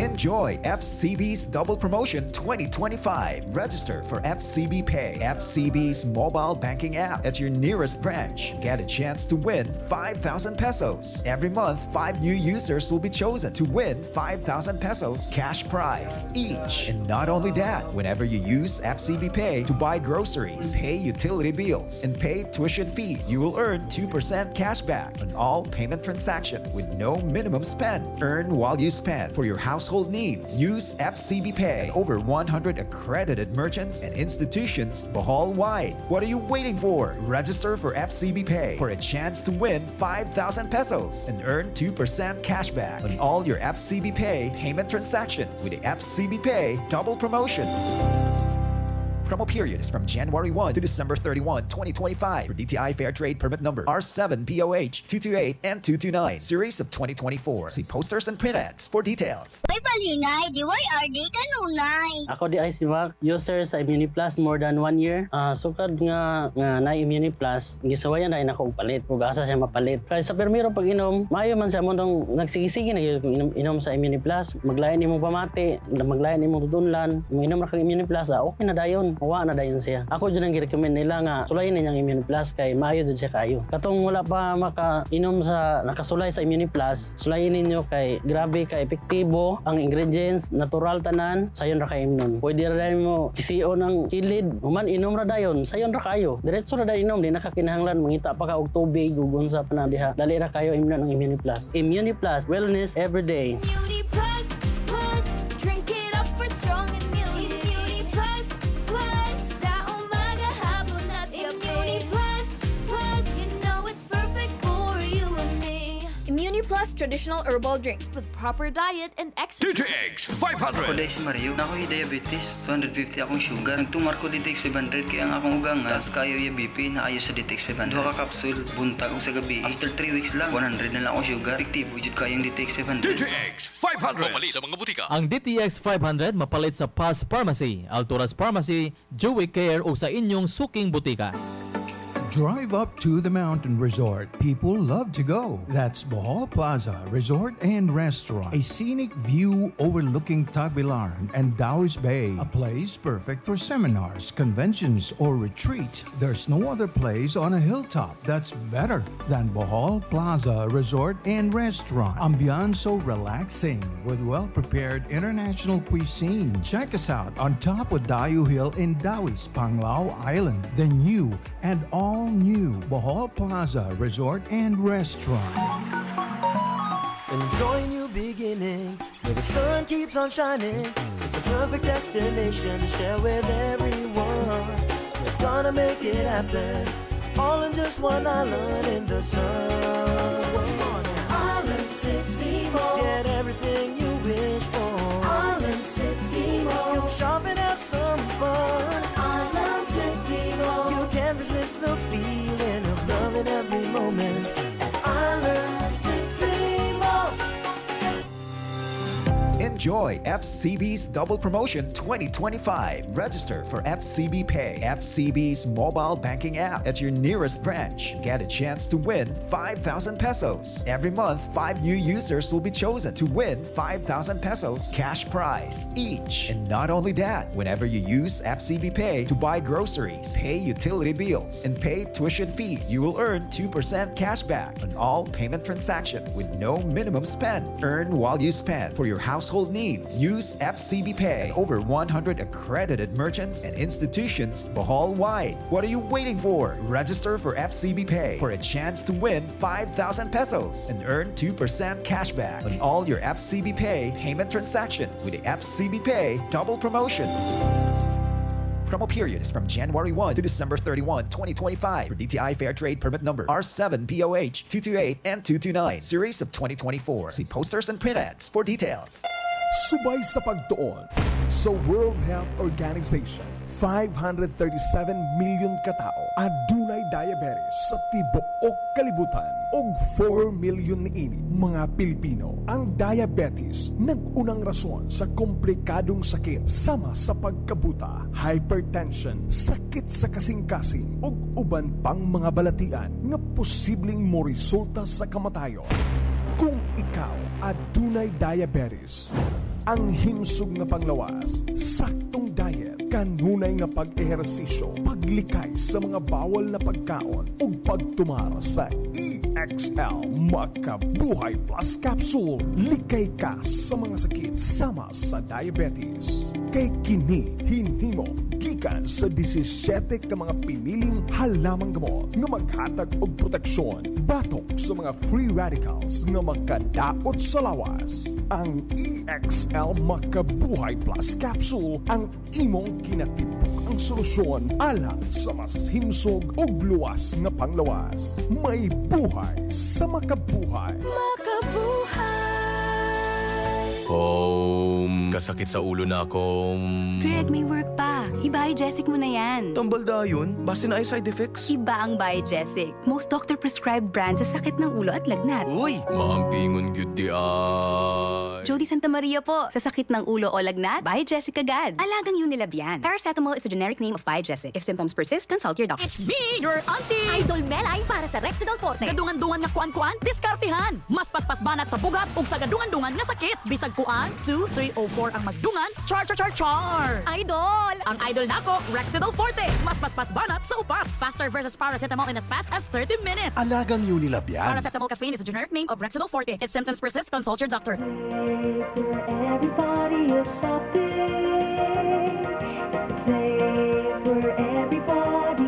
Enjoy FCB's Double Promotion 2025. Register for FCB Pay, FCB's mobile banking app at your nearest branch. Get a chance to win 5,000 pesos. Every month, five new users will be chosen to win 5,000 pesos cash prize each. And not only that, whenever you use FCB Pay to buy groceries, pay utility bills, and pay tuition fees, you will earn 2% cash back on all payment transactions with no minimum spend. Earn while you spend for your household needs. Use FCB Pay. Over 100 accredited merchants and institutions Bohol wide. What are you waiting for? Register for FCB Pay for a chance to win 5,000 pesos and earn 2% cashback on all your FCB Pay payment transactions with the FCB Pay double promotion. Promo period is from January 1 to December 31, 2025 for DTI Fair Trade Permit Number R7POH 228 and 229 Series of 2024. See posters and print ads for details. Ay balingay, DYRD kanunay. Ako di ay si Mac, user sa Immuniplus more than one year. Ah, sukad nga nga na Immuniplus, gisawayan na ina ko palit. Ug asa siya mapalit. Kay sa permiro pag inom, maayo man siya mo nung nagsigisigi na kung inom, inom sa Immuniplus. Maglayan imong pamati, maglayan imong tudunlan, mo inom ra kag Immuniplus, ah, okay na dayon. Wa na dayon siya. Ako jud ang gi-recommend nila nga sulayin ninyang Immuniplus kay maayo jud siya kayo. Katong wala pa maka-inom sa nakasulay sa Immuniplus, sulayin ninyo kay grabe ka epektibo ang ingredients, natural tanan, sayon ra kay imnon. Pwede ra dayon mo kisiyo ng kilid, human inom ra dayon, sayon ra kayo. Diretso ra dayon inom, di nakakinahanglan mangita pa ka og tubig ug unsa pa na. Dali ra kayo imnon ang Immuniplus. Immuniplus, wellness every day. Plus, Plus. plus traditional herbal drink with proper diet and exercise. DTX 500! Ako dahil si Mario, ako yung diabetes, 250 akong sugar. Ang Nagtumar ko DTX 500 kaya ang akong ugang nga, tapos kayo yung BP na kayo sa DTX 500. Duha ka capsule, buntag sa gabi. After 3 weeks lang, 100 na lang akong sugar. Efektibo, yun kayang DTX 500. DTX 500! Papalit sa mga butika. Ang DTX 500 mapalit sa Paz Pharmacy, Alturas Pharmacy, Joey Care o sa inyong suking butika. Drive up to the mountain resort. People love to go. That's Bohol Plaza Resort and Restaurant. A scenic view overlooking Tagbilaran and Taoist Bay. A place perfect for seminars, conventions, or retreat. There's no other place on a hilltop that's better than Bohol Plaza Resort and Restaurant. Ambiance so relaxing with well-prepared international cuisine. Check us out on top of Dayu Hill in Dawis, Panglao Island. The new and all new Bohol Plaza Resort and Restaurant. Enjoy new beginning where the sun keeps on shining. It's a perfect destination to share with everyone. We're gonna make it happen, all in just one island in the sun. Island City Mall. Enjoy FCB's Double Promotion 2025. Register for FCB Pay, FCB's mobile banking app at your nearest branch. Get a chance to win 5,000 pesos. Every month, five new users will be chosen to win 5,000 pesos cash prize each. And not only that, whenever you use FCB Pay to buy groceries, pay utility bills, and pay tuition fees, you will earn 2% cash back on all payment transactions with no minimum spend. Earn while you spend for your household needs. Use FCB Pay. Over 100 accredited merchants and institutions Bohol wide. What are you waiting for? Register for FCB Pay for a chance to win 5,000 pesos and earn 2% cashback on all your FCB Pay payment transactions with the FCB Pay double promotion. Promo period is from January 1 to December 31, 2025 for DTI Fair Trade Permit Number R7POH 228 and 229 Series of 2024. See posters and print ads for details. Subay sa pagtuon sa World Health Organization. 537 million katao adunay diabetes sa tibuok kalibutan og 4 million niini mga Pilipino ang diabetes nag-unang rason sa komplikadong sakit sama sa pagkabuta, hypertension, sakit sa kasing-kasing ug uban pang mga balatian nga posibleng mo resulta sa kamatayon. Kung ikaw adunay diabetes, ang himsog nga panglawas, saktong diet, kanunay nga pag-ehersisyo, paglikay sa mga bawal na pagkaon, ug pagtumara sa EXL Makabuhay Plus Capsule. Likay ka sa mga sakit sama sa diabetes. Kay kini hinimo gikan sa 17 ka mga piniling halamang gamot nga maghatag og proteksyon batok sa mga free radicals nga makadaot sa lawas. Ang EXL Makabuhay Plus Capsule ang imong kinatibok ang solusyon alang sa mas himsog ug luwas nga panglawas. May buhay sa makabuhay. Home. Kasakit sa ulo na akong... Greg, may work pa. I-biogesic mo na yan. Tambal da yun? Base na ay side effects? Iba ang biogesic. Most doctor-prescribed brand sa sakit ng ulo at lagnat. Uy! Maampingon gyud di ay. Jody Santa Maria po. Sa sakit ng ulo o lagnat, Biogesic agad. Alagang Unilab yan. Paracetamol is a generic name of Biogesic. If symptoms persist, consult your doctor. It's me, your auntie! Idol Melay para sa Rexidol Forte. Gadungan-dungan nga kuan-kuan, diskartihan. Mas paspas banat sa bugat ug sa gadungan-dungan nga sakit. Bisag kuan, 2, 3, o 4 ang magdungan, char, char, char, char. Idol! Ang idol nako, Rexidol Forte. Mas paspas banat sa upat. Faster versus paracetamol in as fast as 30 minutes. Alagang Unilab yan. Paracetamol caffeine is a generic name of Rexidol Forte. If symptoms persist, consult your doctor. Everybody is shopping. It's a place where everybody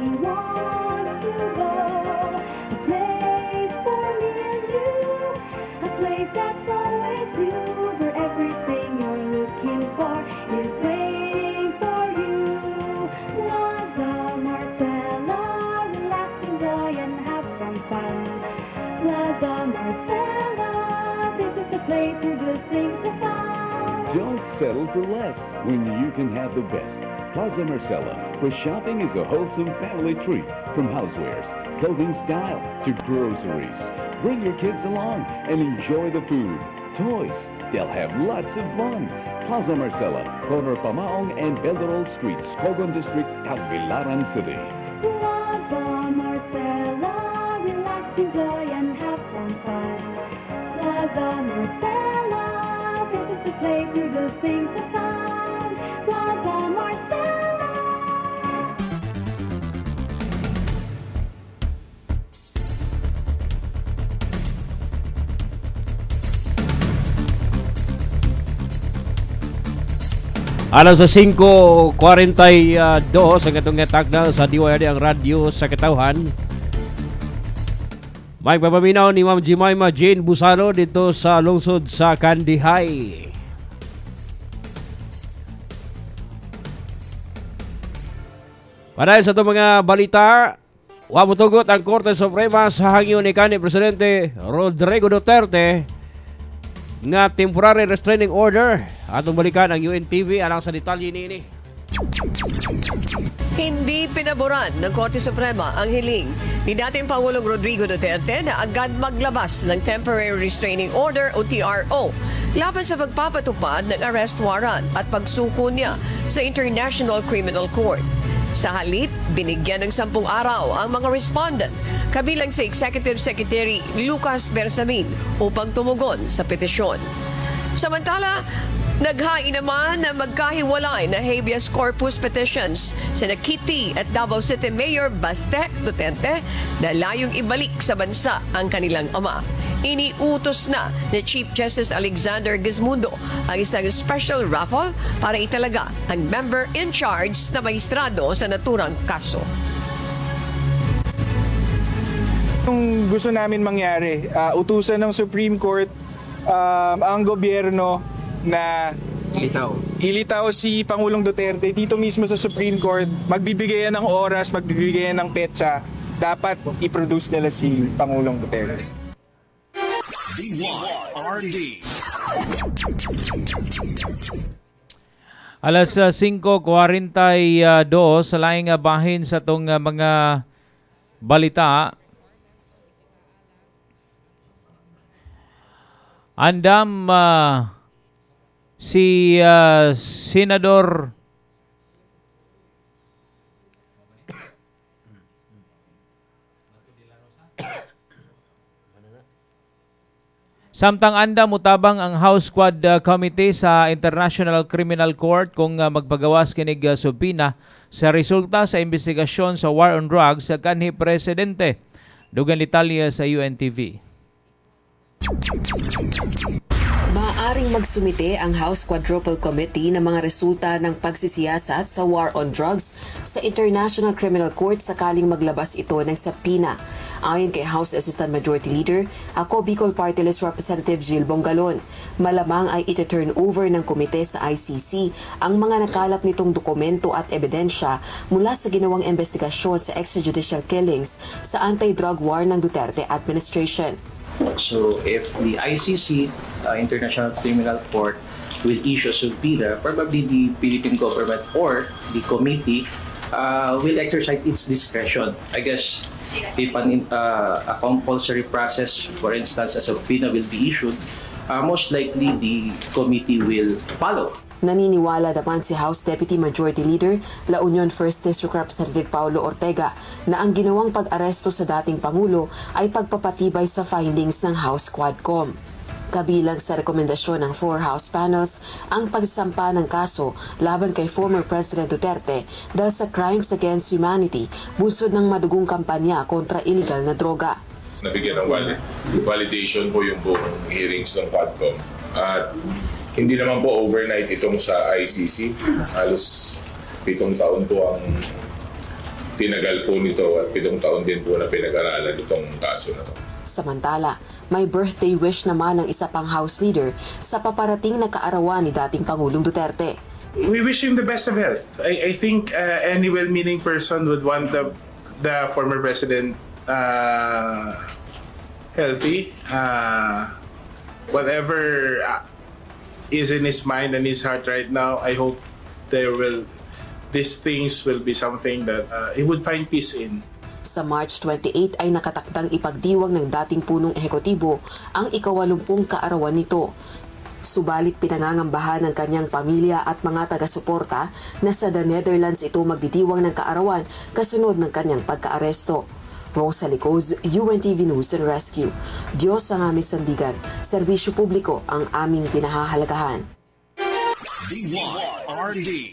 that's always new. Where everything you're looking for is waiting for you. Plaza relax, enjoy, and have some fun. Plaza Marcella, this is a place where good things are found. Don't settle for less when you can have the best. Plaza Marcella, where shopping is a wholesome family treat. From housewares, clothing style, to groceries. Bring your kids along and enjoy the food. Toys, they'll have lots of fun. Plaza Marcella, corner Pamaong and Belderol Streets, Cogon District, Tagbilaran City. Plaza Marcella, relax, enjoy, and have some fun. Plaza Marcella, is a place where good things are found. Plaza Marcella. Alas sa 5.42 ang katong tagdal sa DYRD ang radyo sa Katawhan. May papaminaw ni Ma'am Jemima Jane Busano dito sa lungsod sa Kandihay. Para sa itong mga balita, wamutugot ang Korte Suprema sa hangyo ni kanhi Presidente Rodrigo Duterte nga temporary restraining order atong balikan ang UNTV alang sa detalye niini. Hindi pinaboran ng Korte Suprema ang hiling ni dating Pangulong Rodrigo Duterte na agad maglabas ng Temporary Restraining Order o TRO laban sa pagpapatupad ng arrest warrant at pagsuko niya sa International Criminal Court. Sa halip, binigyan ng sampung araw ang mga respondent, kabilang si Executive Secretary Lucas Bersamin upang tumugon sa petisyon. Samantala, naghain naman na magkahiwalay na habeas corpus petitions sa Kitty at Davao City Mayor Baste Duterte na layong ibalik sa bansa ang kanilang ama. Iniutos na ni Chief Justice Alexander Gizmundo ang isang special raffle para italaga ang member in charge na maestrado sa naturang kaso. Yung gusto namin mangyari, ah, utusan ng Supreme Court um, ang gobyerno na Ilitaw. ilitaw si Pangulong Duterte dito mismo sa Supreme Court, magbibigay ng oras, magbibigay ng petsa, dapat i-produce nila si Pangulong Duterte. DYRD. Alas ah, 5.42 sa laing ah, bahin sa tong ah, mga balita. Andam ah, si ah, Senador Samtang anda mutabang ang House Squad uh, Committee sa International Criminal Court kung uh, magpagawas kinig uh, subpina sa resulta sa investigasyon sa war on drugs sa kanhi presidente. Dugan detalye sa UNTV. Maaaring magsumite ang House Quadruple Committee ng mga resulta ng pagsisiyasat sa war on drugs sa International Criminal Court sakaling maglabas ito ng sapina. Ayon kay House Assistant Majority Leader, ako Bicol Party List Representative Jill Bongalon, malamang ay iti-turn over ng komite sa ICC ang mga nakalap nitong dokumento at ebidensya mula sa ginawang investigasyon sa extrajudicial killings sa anti-drug war ng Duterte administration. So if the ICC, uh, International Criminal Court, will issue a subpoena, probably the Philippine government or the committee uh, will exercise its discretion. I guess if an, uh, a compulsory process, for instance, a subpoena will be issued, uh, most likely the committee will follow. Naniniwala naman si House Deputy Majority Leader La Union First District Representative Paulo Ortega na ang ginawang pag-aresto sa dating Pangulo ay pagpapatibay sa findings ng House Quadcom. Kabilang sa rekomendasyon ng four House panels ang pagsampa ng kaso laban kay former President Duterte dahil sa crimes against humanity busod ng madugong kampanya kontra illegal na droga. nabigyan ng valid, validation po yung buong hearings ng Quadcom. At hindi naman po overnight itong sa ICC. Halos pitong taon po ang tinagal po nito at pitong taon din po na pinag-aralan itong kaso na to. Samantala, may birthday wish naman ng isa pang House Leader sa paparating na kaarawan ni dating Pangulong Duterte. We wish him the best of health. I, I think uh, any well-meaning person would want the the former president uh, healthy. Uh, whatever uh, is in his mind and his heart right now, I hope there will these things will be something that uh, he would find peace in. Sa March 28 ay nakatakdang ipagdiwang ng dating punong ehekutibo ang ikawalumpung kaarawan nito. Subalit pinangangambahan ng kanyang pamilya at mga taga-suporta na sa The Netherlands ito magdidiwang ng kaarawan kasunod ng kanyang pagkaaresto. Rosa Licoz, UNTV News and Rescue. Diyos ang aming sandigan, serbisyo publiko ang aming pinahahalagahan. DYRD.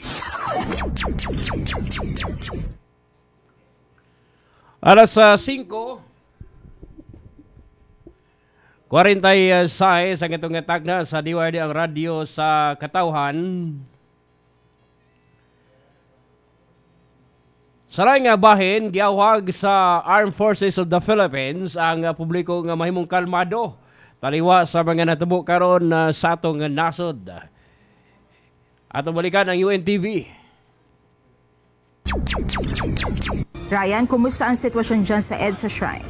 Alas uh, 5, 46 ang itong tagna sa DYD ang radyo sa Katauhan. Sa nga bahin, giawag sa Armed Forces of the Philippines ang publiko nga mahimong kalmado taliwa sa mga natubo karon uh, sa atong nasod. Atong balikan ang UNTV. Ryan, kumusta ang sitwasyon dyan sa EDSA Shrine?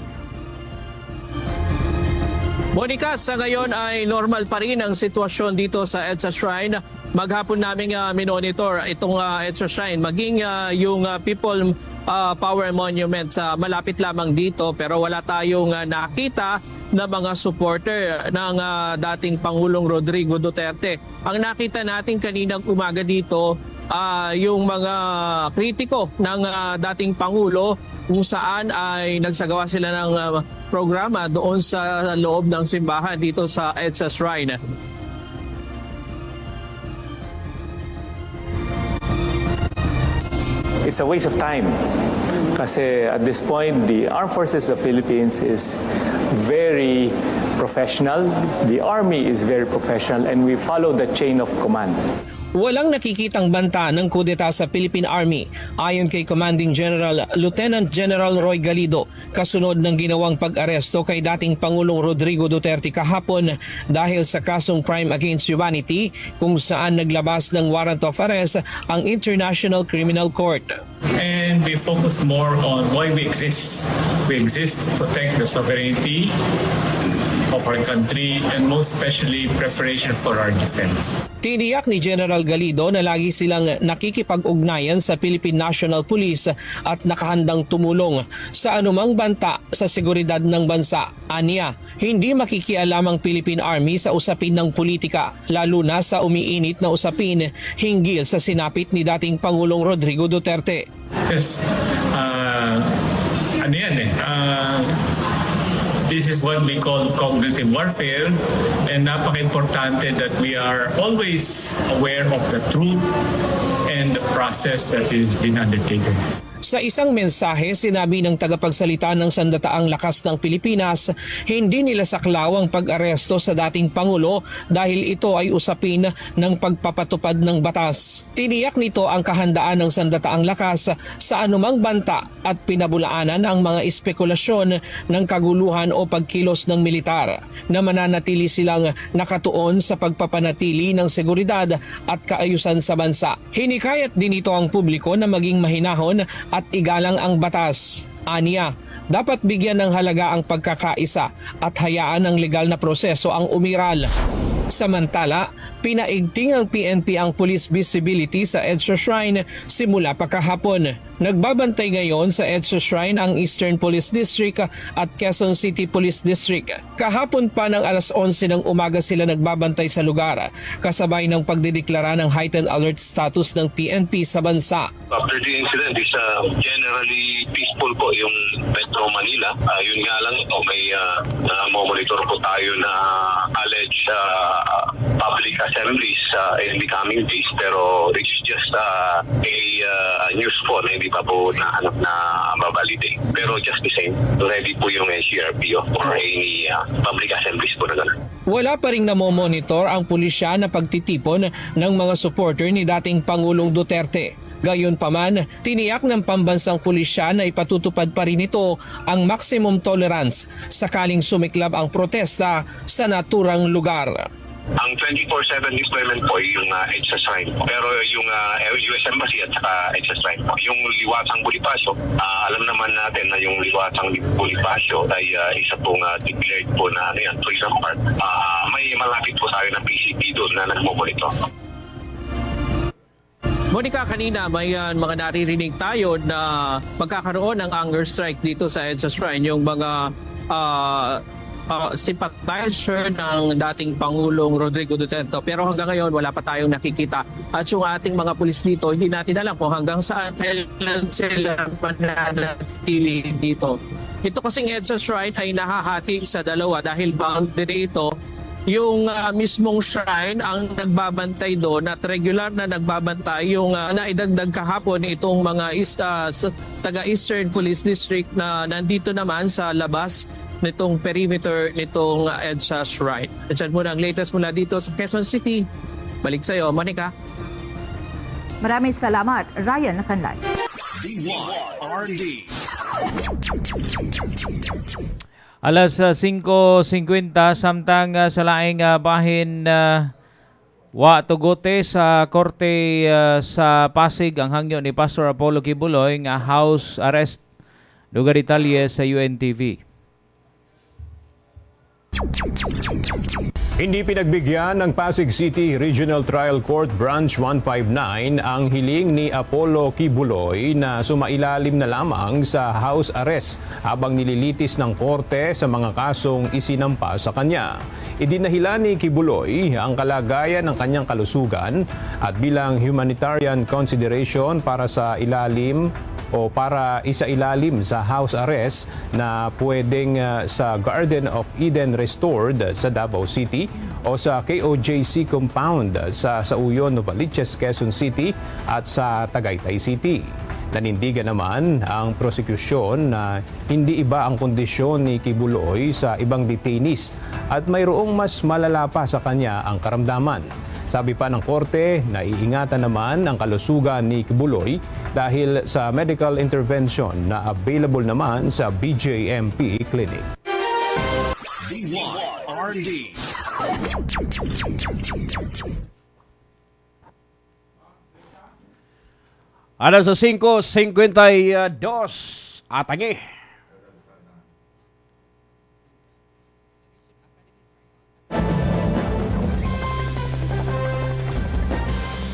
Monica, sa ngayon ay normal pa rin ang sitwasyon dito sa EDSA Shrine. Maghapon namin uh, minonitor itong uh, EDSA Shrine, maging uh, yung uh, People uh, Power Monument sa malapit lamang dito pero wala tayong uh, nakita na mga supporter ng uh, dating Pangulong Rodrigo Duterte. Ang nakita natin kaninang umaga dito uh, yung mga kritiko ng uh, dating Pangulo kung saan ay nagsagawa sila ng uh, programa doon sa loob ng simbahan dito sa EDSA Shrine. It's a waste of time. Kasi at this point, the Armed Forces of Philippines is very professional. The Army is very professional and we follow the chain of command. Walang nakikitang banta ng kudeta sa Philippine Army ayon kay Commanding General Lieutenant General Roy Galido kasunod ng ginawang pag-aresto kay dating Pangulong Rodrigo Duterte kahapon dahil sa kasong crime against humanity kung saan naglabas ng warrant of arrest ang International Criminal Court. and we focus more on why we exist. We exist to protect the sovereignty of our country and most especially preparation for our defense. Tiniyak ni General Galido na lagi silang nakikipag-ugnayan sa Philippine National Police at nakahandang tumulong sa anumang banta sa seguridad ng bansa. Anya, hindi makikialam ang Philippine Army sa usapin ng politika, lalo na sa umiinit na usapin hinggil sa sinapit ni dating Pangulong Rodrigo Duterte. Yes. Is what we call cognitive warfare and napaka-importante that we are always aware of the truth and the process that is being undertaken. Sa isang mensahe, sinabi ng tagapagsalita ng Sandataang Lakas ng Pilipinas, hindi nila saklaw ang pag-aresto sa dating Pangulo dahil ito ay usapin ng pagpapatupad ng batas. Tiniyak nito ang kahandaan ng Sandataang Lakas sa anumang banta at pinabulaanan ang mga espekulasyon ng kaguluhan o pagkilos ng militar na mananatili silang nakatuon sa pagpapanatili ng seguridad at kaayusan sa bansa. Hinikayat din ito ang publiko na maging mahinahon at igalang ang batas. Aniya, dapat bigyan ng halaga ang pagkakaisa at hayaan ng legal na proseso ang umiral. Samantala, pinaigting ng PNP ang police visibility sa EDSA Shrine simula pa kahapon. Nagbabantay ngayon sa EDSA Shrine ang Eastern Police District at Quezon City Police District. Kahapon pa ng alas 11 ng umaga sila nagbabantay sa lugar, kasabay ng pagdideklara ng heightened alert status ng PNP sa bansa. After the incident is uh, generally peaceful po yung Metro Manila. Uh, yun nga lang ito, may uh, monitor po tayo na alleged uh, public assemblies uh, in the coming days pero it's just uh, a uh, news po na hindi pa po na, ano, na mabalide. Pero just the same, ready po yung NCRPO for any uh, public assemblies po na gano'n. Wala pa rin namomonitor ang pulisya na pagtitipon ng mga supporter ni dating Pangulong Duterte. Gayunpaman, tiniyak ng pambansang pulisya na ipatutupad pa rin ito ang maximum tolerance sakaling sumiklab ang protesta sa naturang lugar. Ang 24-7 deployment po yung uh, EDSA sign po. Pero yung uh, US Embassy at saka EDSA sign po. Yung liwatang Bonifacio, uh, alam naman natin na yung liwatang Bonifacio ay uh, isa pong uh, declared po na ano yan, tourism park. Uh, may malapit po tayo ng PCP doon na nagmumonitor. Monica, kanina may uh, mga naririnig tayo na magkakaroon ng hunger strike dito sa EDSA Shrine. Yung mga uh, uh, sympathizer ng dating Pangulong Rodrigo Duterte. Pero hanggang ngayon, wala pa tayong nakikita. At yung ating mga pulis dito, hindi natin alam kung hanggang saan kailan sila mananatili dito. Ito kasing EDSA Shrine ay nahahati sa dalawa dahil boundary ito yung uh, mismong shrine ang nagbabantay doon at regular na nagbabantay yung uh, naidagdag kahapon itong mga is, uh, taga Eastern Police District na nandito naman sa labas nitong perimeter nitong uh, EDSA Shrine. At muna ang latest mula dito sa Quezon City. Balik sa iyo, Monica. Maraming salamat, Ryan Nakanlay. DYRD. Alas uh, 5.50 samtang uh, sa laing uh, bahin uh, wa tugote sa korte uh, sa Pasig ang hangyo ni Pastor Apollo Kibuloy nga house arrest lugar Italya sa UNTV. Hindi pinagbigyan ng Pasig City Regional Trial Court Branch 159 ang hiling ni Apollo Kibuloy na sumailalim na lamang sa house arrest habang nililitis ng korte sa mga kasong isinampa sa kanya. Idinahila ni Kibuloy ang kalagayan ng kanyang kalusugan at bilang humanitarian consideration para sa ilalim o para isailalim sa house arrest na pwedeng uh, sa Garden of Eden Restored sa Davao City o sa KOJC compound sa Sauyon, Novaliches, Quezon City at sa Tagaytay City. Nanindigan naman ang prosekusyon na hindi iba ang kondisyon ni Kibuloy sa ibang detainees at mayroong mas malala pa sa kanya ang karamdaman. Sabi pa ng korte, naiingatan naman ang kalusugan ni Kibuloy dahil sa medical intervention na available naman sa BJMP Clinic. DYRD. Alas sa 5.52, atangi.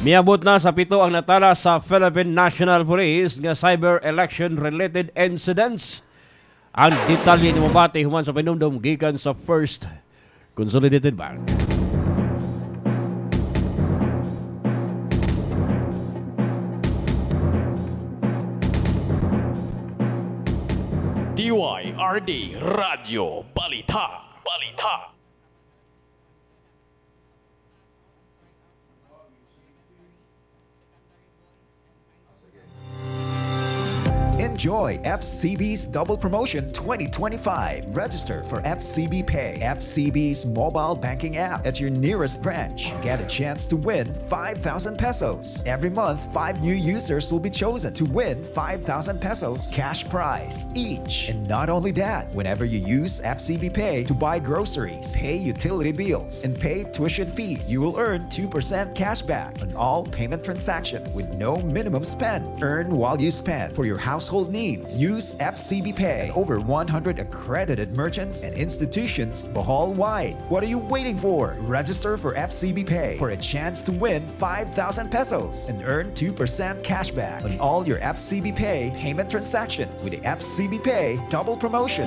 Miabot na sa pito ang natala sa Philippine National Police nga cyber election related incidents. Ang detalye ni Mabati human sa pinumdum gikan sa First Consolidated Bank. DYRD Radio Balita. Balita. Enjoy FCB's Double Promotion 2025. Register for FCB Pay, FCB's mobile banking app at your nearest branch. Get a chance to win 5,000 pesos. Every month, five new users will be chosen to win 5,000 pesos cash prize each. And not only that, whenever you use FCB Pay to buy groceries, pay utility bills, and pay tuition fees, you will earn 2% cash back on all payment transactions with no minimum spend. Earn while you spend for your household needs. Use FCB Pay at over 100 accredited merchants and institutions Bohol wide. What are you waiting for? Register for FCB Pay for a chance to win 5,000 pesos and earn 2% cash back on all your FCB Pay payment transactions with the FCB Pay double promotion.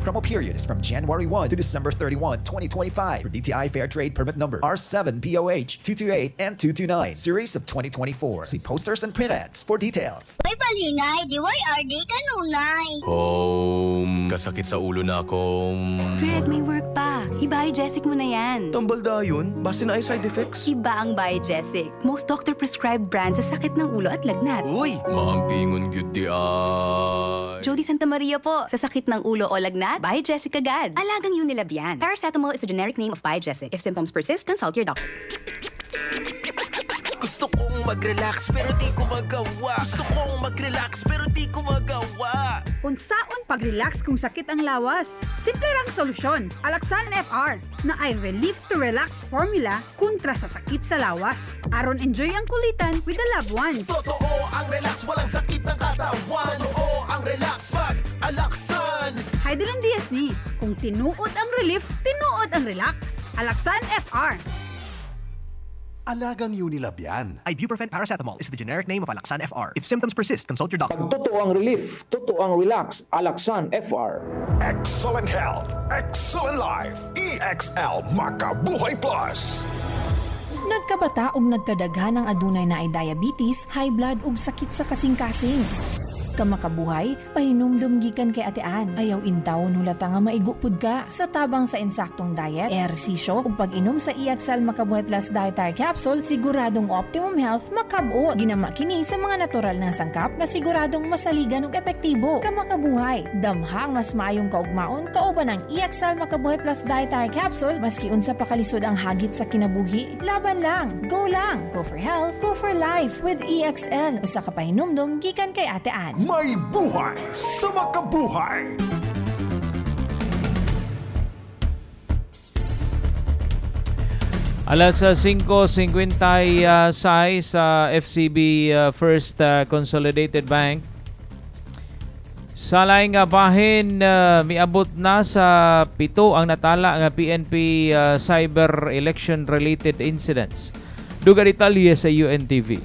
Promo period is from January 1 to December 31, 2025 for DTI Fair Trade Permit Number R7POH 228 and 229, Series of 2024. See posters and print ads for details. May palingay, DYRD kanunay. Home. Kasakit sa ulo na akong... Greg, may work pa. I-Biogesic mo na yan. Tambalda yun? Base na ay side effects? Iba ang Biogesic. Most doctor-prescribed brand sa sakit ng ulo at lagnat. Uy! Maampingon gyud di ay. Jody Santa Maria po. Sa sakit ng ulo o lagnat, Biogesic agad. Alagang Unilab yan. Paracetamol is a generic name of Biogesic. If symptoms persist, consult your doctor. Gusto kong mag-relax pero di ko magawa Gusto kong mag-relax pero di ko magawa Unsaon pag-relax kung sakit ang lawas? Simple rang solusyon. Alaxan FR na ay relief to relax formula kontra sa sakit sa lawas. Aron enjoy ang kulitan with the loved ones. Totoo ang relax, walang sakit ng katawan Oo ang relax, mag-alaksan Heidelin Diaz ni, kung tinuod ang relief, tinuod ang relax. Alaxan FR. Alagang Unilab yan. Ibuprofen paracetamol is the generic name of Alaxan FR. If symptoms persist, consult your doctor. Totoo ang relief, totoo ang relax, Alaxan FR. Excellent health, excellent life. EXL Makabuhay Plus. Nagkabata og nagkadaghan ng adunay na ay diabetes, high blood ug sakit sa kasing-kasing. Kamakabuhay, pahinumdum gikan kay atean. Ayaw intaw nulata nga maigupod ka sa tabang sa insaktong diet, ehersisyo ug pag-inom sa Iaxal Makabuhay Plus Dietary Capsule, siguradong optimum health makabot. Ginama kini sa mga natural na sangkap nga siguradong masaligan ug epektibo. Kamakabuhay, damhang mas maayong kaugmaon kauban ng Iaxal Makabuhay Plus Dietary Capsule maski unsa pa kalisod ang hagit sa kinabuhi. Laban lang, go lang, go for health, go for life with EXL. Usa ka pahinumdum gikan kay Ate Ann. May buhay sa makabuhay. Alas uh, 5.56 sa FCB uh, First uh, Consolidated Bank. Sa laing bahin, uh, miabot na sa pito ang natala nga PNP uh, cyber election related incidents. Duga detalye sa UNTV.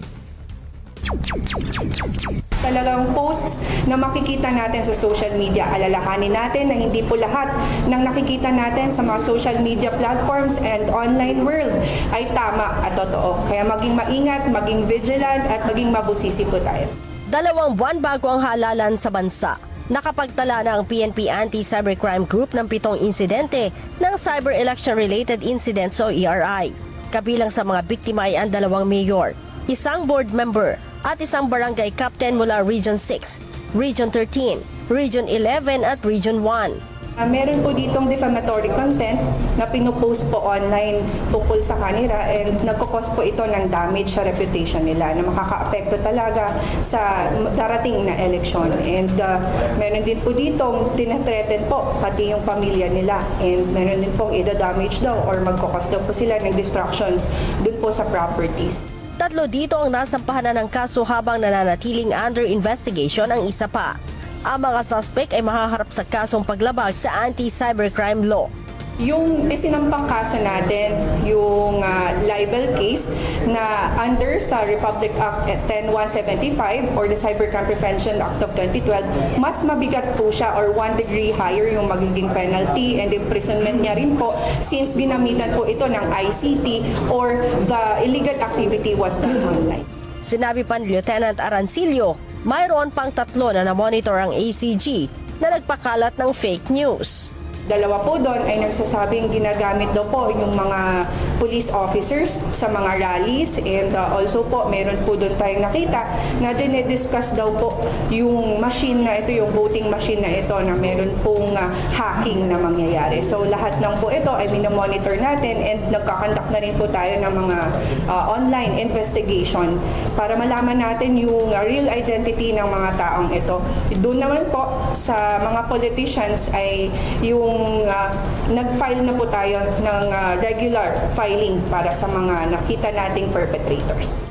Talagang posts na makikita natin sa social media. Alalahanin natin na hindi po lahat ng nakikita natin sa mga social media platforms and online world ay tama at totoo. Kaya maging maingat, maging vigilant at maging mabusisi po tayo. Dalawang buwan bago ang halalan sa bansa, nakapagtala na ang PNP Anti-Cybercrime Group ng pitong insidente ng Cyber Election Related Incidents o ERI. Kabilang sa mga biktima ay ang dalawang mayor, isang board member at isang barangay captain mula Region 6, Region 13, Region 11 at Region 1. Uh, meron po ditong defamatory content na pinupost po online tungkol sa kanila and nagkakos po ito ng damage sa reputation nila na makakaapekto talaga sa darating na eleksyon. And uh, meron din po dito tinathreaten po pati yung pamilya nila and meron din pong ida-damage daw or magkakos daw po sila ng destructions dun po sa properties. Tatlo dito ang nasampahan na ng kaso habang nananatiling under investigation ang isa pa. Ang mga suspect ay mahaharap sa kasong paglabag sa anti-cybercrime law. Yung isinampang kaso natin, yung uh, libel case na under sa Republic Act 10175 or the Cybercrime Prevention Act of 2012, mas mabigat po siya or one degree higher yung magiging penalty and imprisonment niya rin po since ginamitan po ito ng ICT or the illegal activity was done online. Sinabi pa ni Lieutenant Arancilio, mayroon pang tatlo na na-monitor ang ACG na nagpakalat ng fake news. Dalawa po doon ay nagsasabing ginagamit daw po yung mga police officers sa mga rallies and uh, also po meron po doon tayong nakita na dinidiscuss daw po yung machine na ito, yung voting machine na ito na meron pong uh, hacking na mangyayari. So lahat ng po ito ay minomonitor natin and nagkakandak na rin po tayo ng mga uh, online investigation para malaman natin yung uh, real identity ng mga taong ito. Doon naman po sa mga politicians ay yung uh, nag-file na po tayo ng uh, regular filing para sa mga nakita nating perpetrators.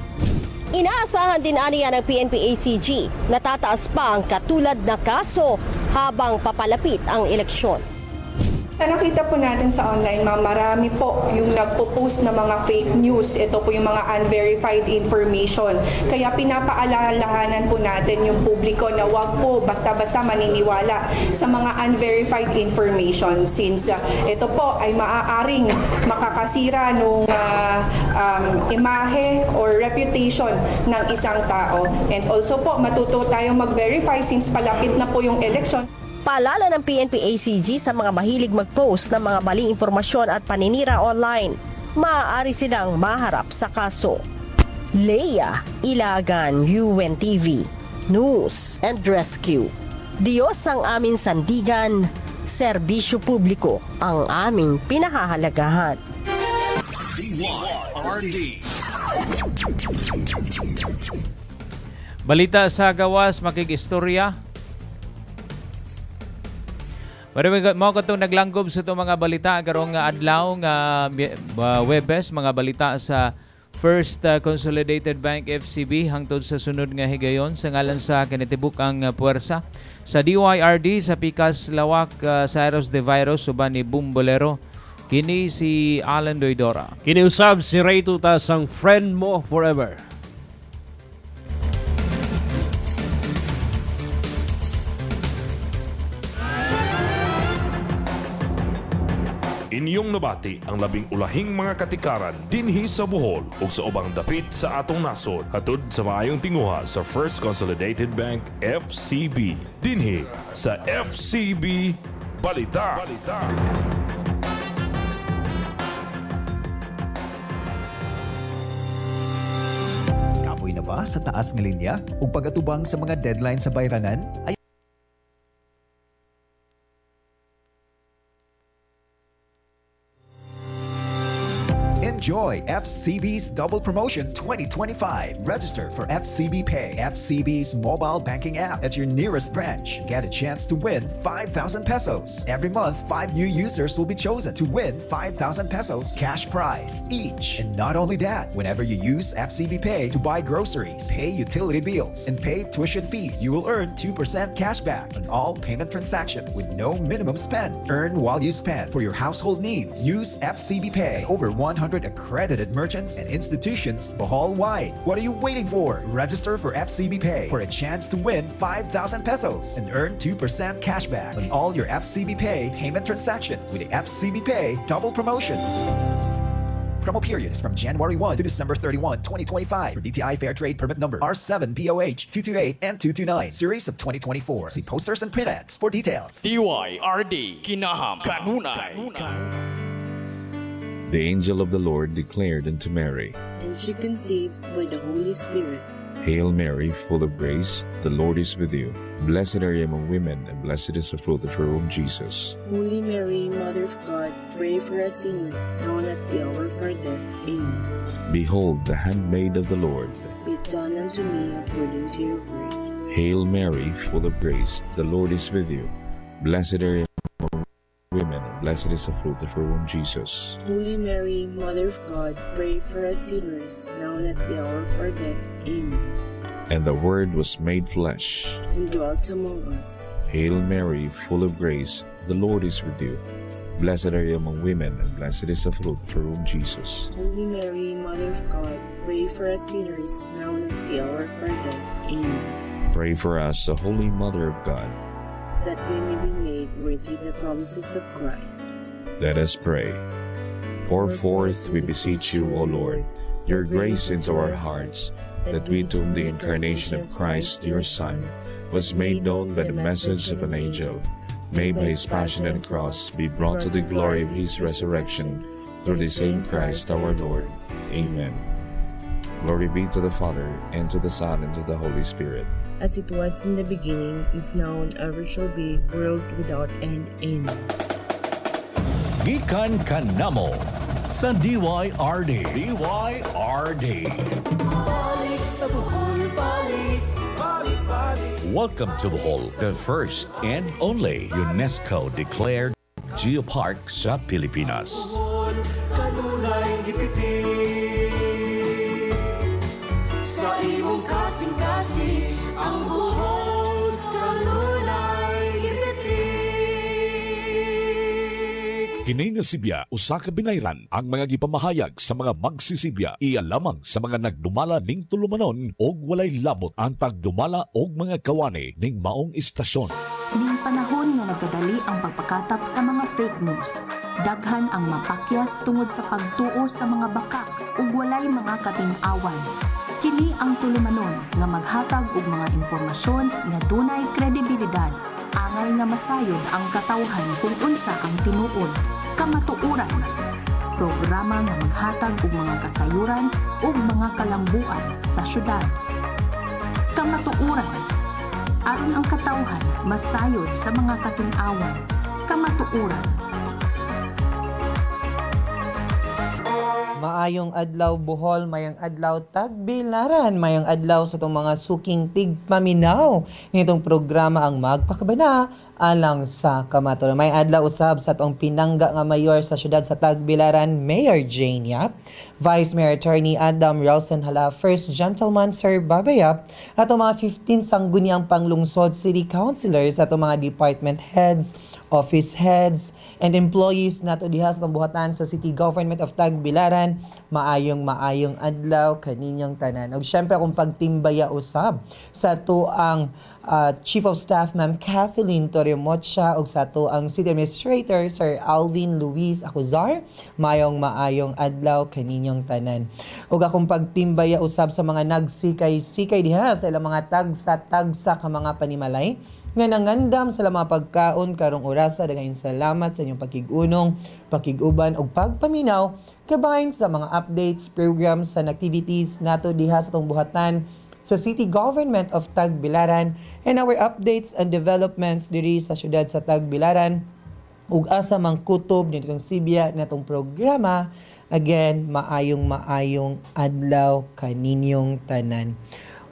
Inaasahan din aniya ng PNP-ACG na tataas pa ang katulad na kaso habang papalapit ang eleksyon. Sa nakita po natin sa online, ma'am, marami po yung nagpo-post na mga fake news. Ito po yung mga unverified information. Kaya pinapaalalahanan po natin yung publiko na wag po basta-basta maniniwala sa mga unverified information since uh, ito po ay maaaring makakasira ng uh, um, imahe or reputation ng isang tao. And also po, matuto tayong mag-verify since palapit na po yung election. Paalala ng PNP-ACG sa mga mahilig mag-post ng mga maling impormasyon at paninira online. Maaari silang maharap sa kaso. Leia Ilagan, UNTV, News and Rescue. Diyos ang aming sandigan, serbisyo publiko ang aming pinahahalagahan. DYRD. Balita sa gawas, makikistorya. Pero mo ko itong naglanggob sa itong mga balita karong adlaw nga uh, Webes, mga balita sa First uh, Consolidated Bank FCB hangtod sa sunod nga higayon sa ngalan sa kinitibuk ang uh, puwersa sa DYRD sa Pikas Lawak uh, Cyrus de Virus suban ni Bumbolero kini si Alan Doidora. Kiniusab si Ray Tutas ang friend mo forever. Inyong nabati ang labing ulahing mga katikaran dinhi sa Bohol ug sa ubang dapit sa atong nasod hatod sa maayong tinguha sa First Consolidated Bank FCB dinhi sa FCB Balita. Balita. Kapoy na ba sa taas ng linya ug pagatubang sa mga deadline sa bayranan? Ay Enjoy FCB's Double Promotion 2025. Register for FCB Pay, FCB's mobile banking app at your nearest branch. Get a chance to win 5,000 pesos. Every month, five new users will be chosen to win 5,000 pesos cash prize each. And not only that, whenever you use FCB Pay to buy groceries, pay utility bills, and pay tuition fees, you will earn 2% cash back on all payment transactions with no minimum spend. Earn while you spend for your household needs. Use FCB Pay over 100 accredited merchants and institutions Bohol-wide. What are you waiting for? Register for FCB Pay for a chance to win 5,000 pesos and earn 2% cashback on all your FCB Pay payment transactions with the FCB Pay double promotion. Promo period is from January 1 to December 31, 2025 for DTI Fair Trade Permit Number R7POH 228 and 229 Series of 2024. See posters and print ads for details. DYRD Kinaham Kanunay. The angel of the Lord declared unto Mary, And she conceived by the Holy Spirit. Hail Mary, full of grace, the Lord is with you. Blessed are you among women, and blessed is the fruit of your womb, Jesus. Holy Mary, Mother of God, pray for us sinners, now and at the hour of our death. Amen. Behold, the handmaid of the Lord. Be it done unto me according to your word. Hail Mary, full of grace, the Lord is with you. Blessed are you among women, and blessed is the fruit of your womb, Jesus. Holy Mary, Mother of God, pray for us sinners, now and at the hour of our death. Amen. And the Word was made flesh. And dwelt among us. Hail Mary, full of grace, the Lord is with you. Blessed are you among women, and blessed is the fruit of your womb, Jesus. Holy Mary, Mother of God, pray for us sinners, now and at the hour of our death. Amen. Pray for us, the Holy Mother of God. That we may be made worthy the promises of Christ. Let us pray. Pour forth, we beseech you, O Lord, your grace into our hearts, that we to whom the incarnation of Christ, your Son, was made known by the message of an angel, may by his passion and cross be brought to the glory of his resurrection, through the same Christ our Lord. Amen. Glory be to the Father, and to the Son, and to the Holy Spirit. As it was in the beginning, is now, and ever shall be, world without end. Amen. Gikan kanamo sa DYRD. DYRD. Balik sa Bohol, balik, balik, balik. Welcome to Bohol, the first and only UNESCO declared geopark sa Pilipinas. Bohol, kanunay gipitin. Sa imong kasing-kasing, Kini nga Sibya usa ka binayran ang mga gipamahayag sa mga magsisibya iya lamang sa mga nagdumala ning tulumanon og walay labot ang tagdumala og mga kawani ning maong istasyon. Ning panahon nga nagkadali ang pagpakatap sa mga fake news. Daghan ang mapakyas tungod sa pagtuo sa mga bakak ug walay mga kating-awan. Kini ang tulumanon nga maghatag og mga impormasyon nga dunay kredibilidad angay nga masayod ang katawhan kung unsa ang tinuod, kamatuoran. Programa nga maghatag og mga kasayuran ug mga kalambuan sa syudad. Kamatuoran aron ang katawhan masayod sa mga kating-awan, kamatuoran. Maayong adlaw Bohol, mayang adlaw Tagbilaran, mayang adlaw sa itong mga suking tigpaminaw. Nitong programa ang magpakabana alang sa kamaturan. May adlaw usab sa itong pinangga nga mayor sa syudad sa Tagbilaran, Mayor Jane Yap, Vice Mayor Attorney Adam Ralston Hala, First Gentleman Sir Babayap, at mga 15 sangguniang panglungsod city councilors at mga department heads, office heads, and employees nato dihas ng buhatan sa City Government of Tagbilaran maayong maayong adlaw kaninyong tanan. Og syempre kung pagtimbaya usab sa to ang uh, Chief of Staff Ma'am Kathleen Torremocha og sa to ang City Administrator Sir Alvin Luis Acuzar mayong maayong adlaw kaninyong tanan. Og akong pagtimbaya usab sa mga nagsikay-sikay diha sa ilang mga tagsa-tagsa ka mga panimalay nga nangandam sa mga pagkaon karong orasa daghang salamat sa inyong pakig-unong, pakig-uban ug pagpaminaw kabahin sa mga updates, programs and activities nato diha sa tong buhatan sa City Government of Tagbilaran and our updates and developments diri sa syudad sa Tagbilaran ug asa mang kutob nitong Sibya natong programa. Again maayong maayong adlaw kaninyong tanan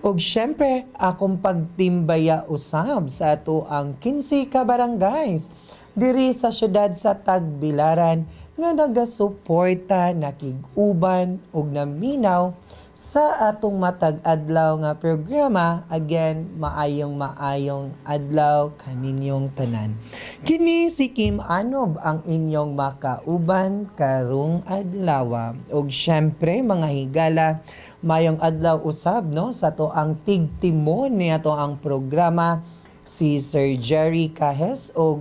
ug syempre akong pagtimbaya usab sa ato ang 15 ka barangays diri sa syudad sa Tagbilaran nga nagasuporta nakig-uban ug naminaw sa atong matag adlaw nga programa. Again maayong maayong adlaw kaninyong tanan. Kini si Kim Anob ang inyong makauban karong adlaw. Ug syempre mga higala mayong adlaw usab no? Sa to ang tigtimon niya to ang programa. Si Sir Jerry Cahes o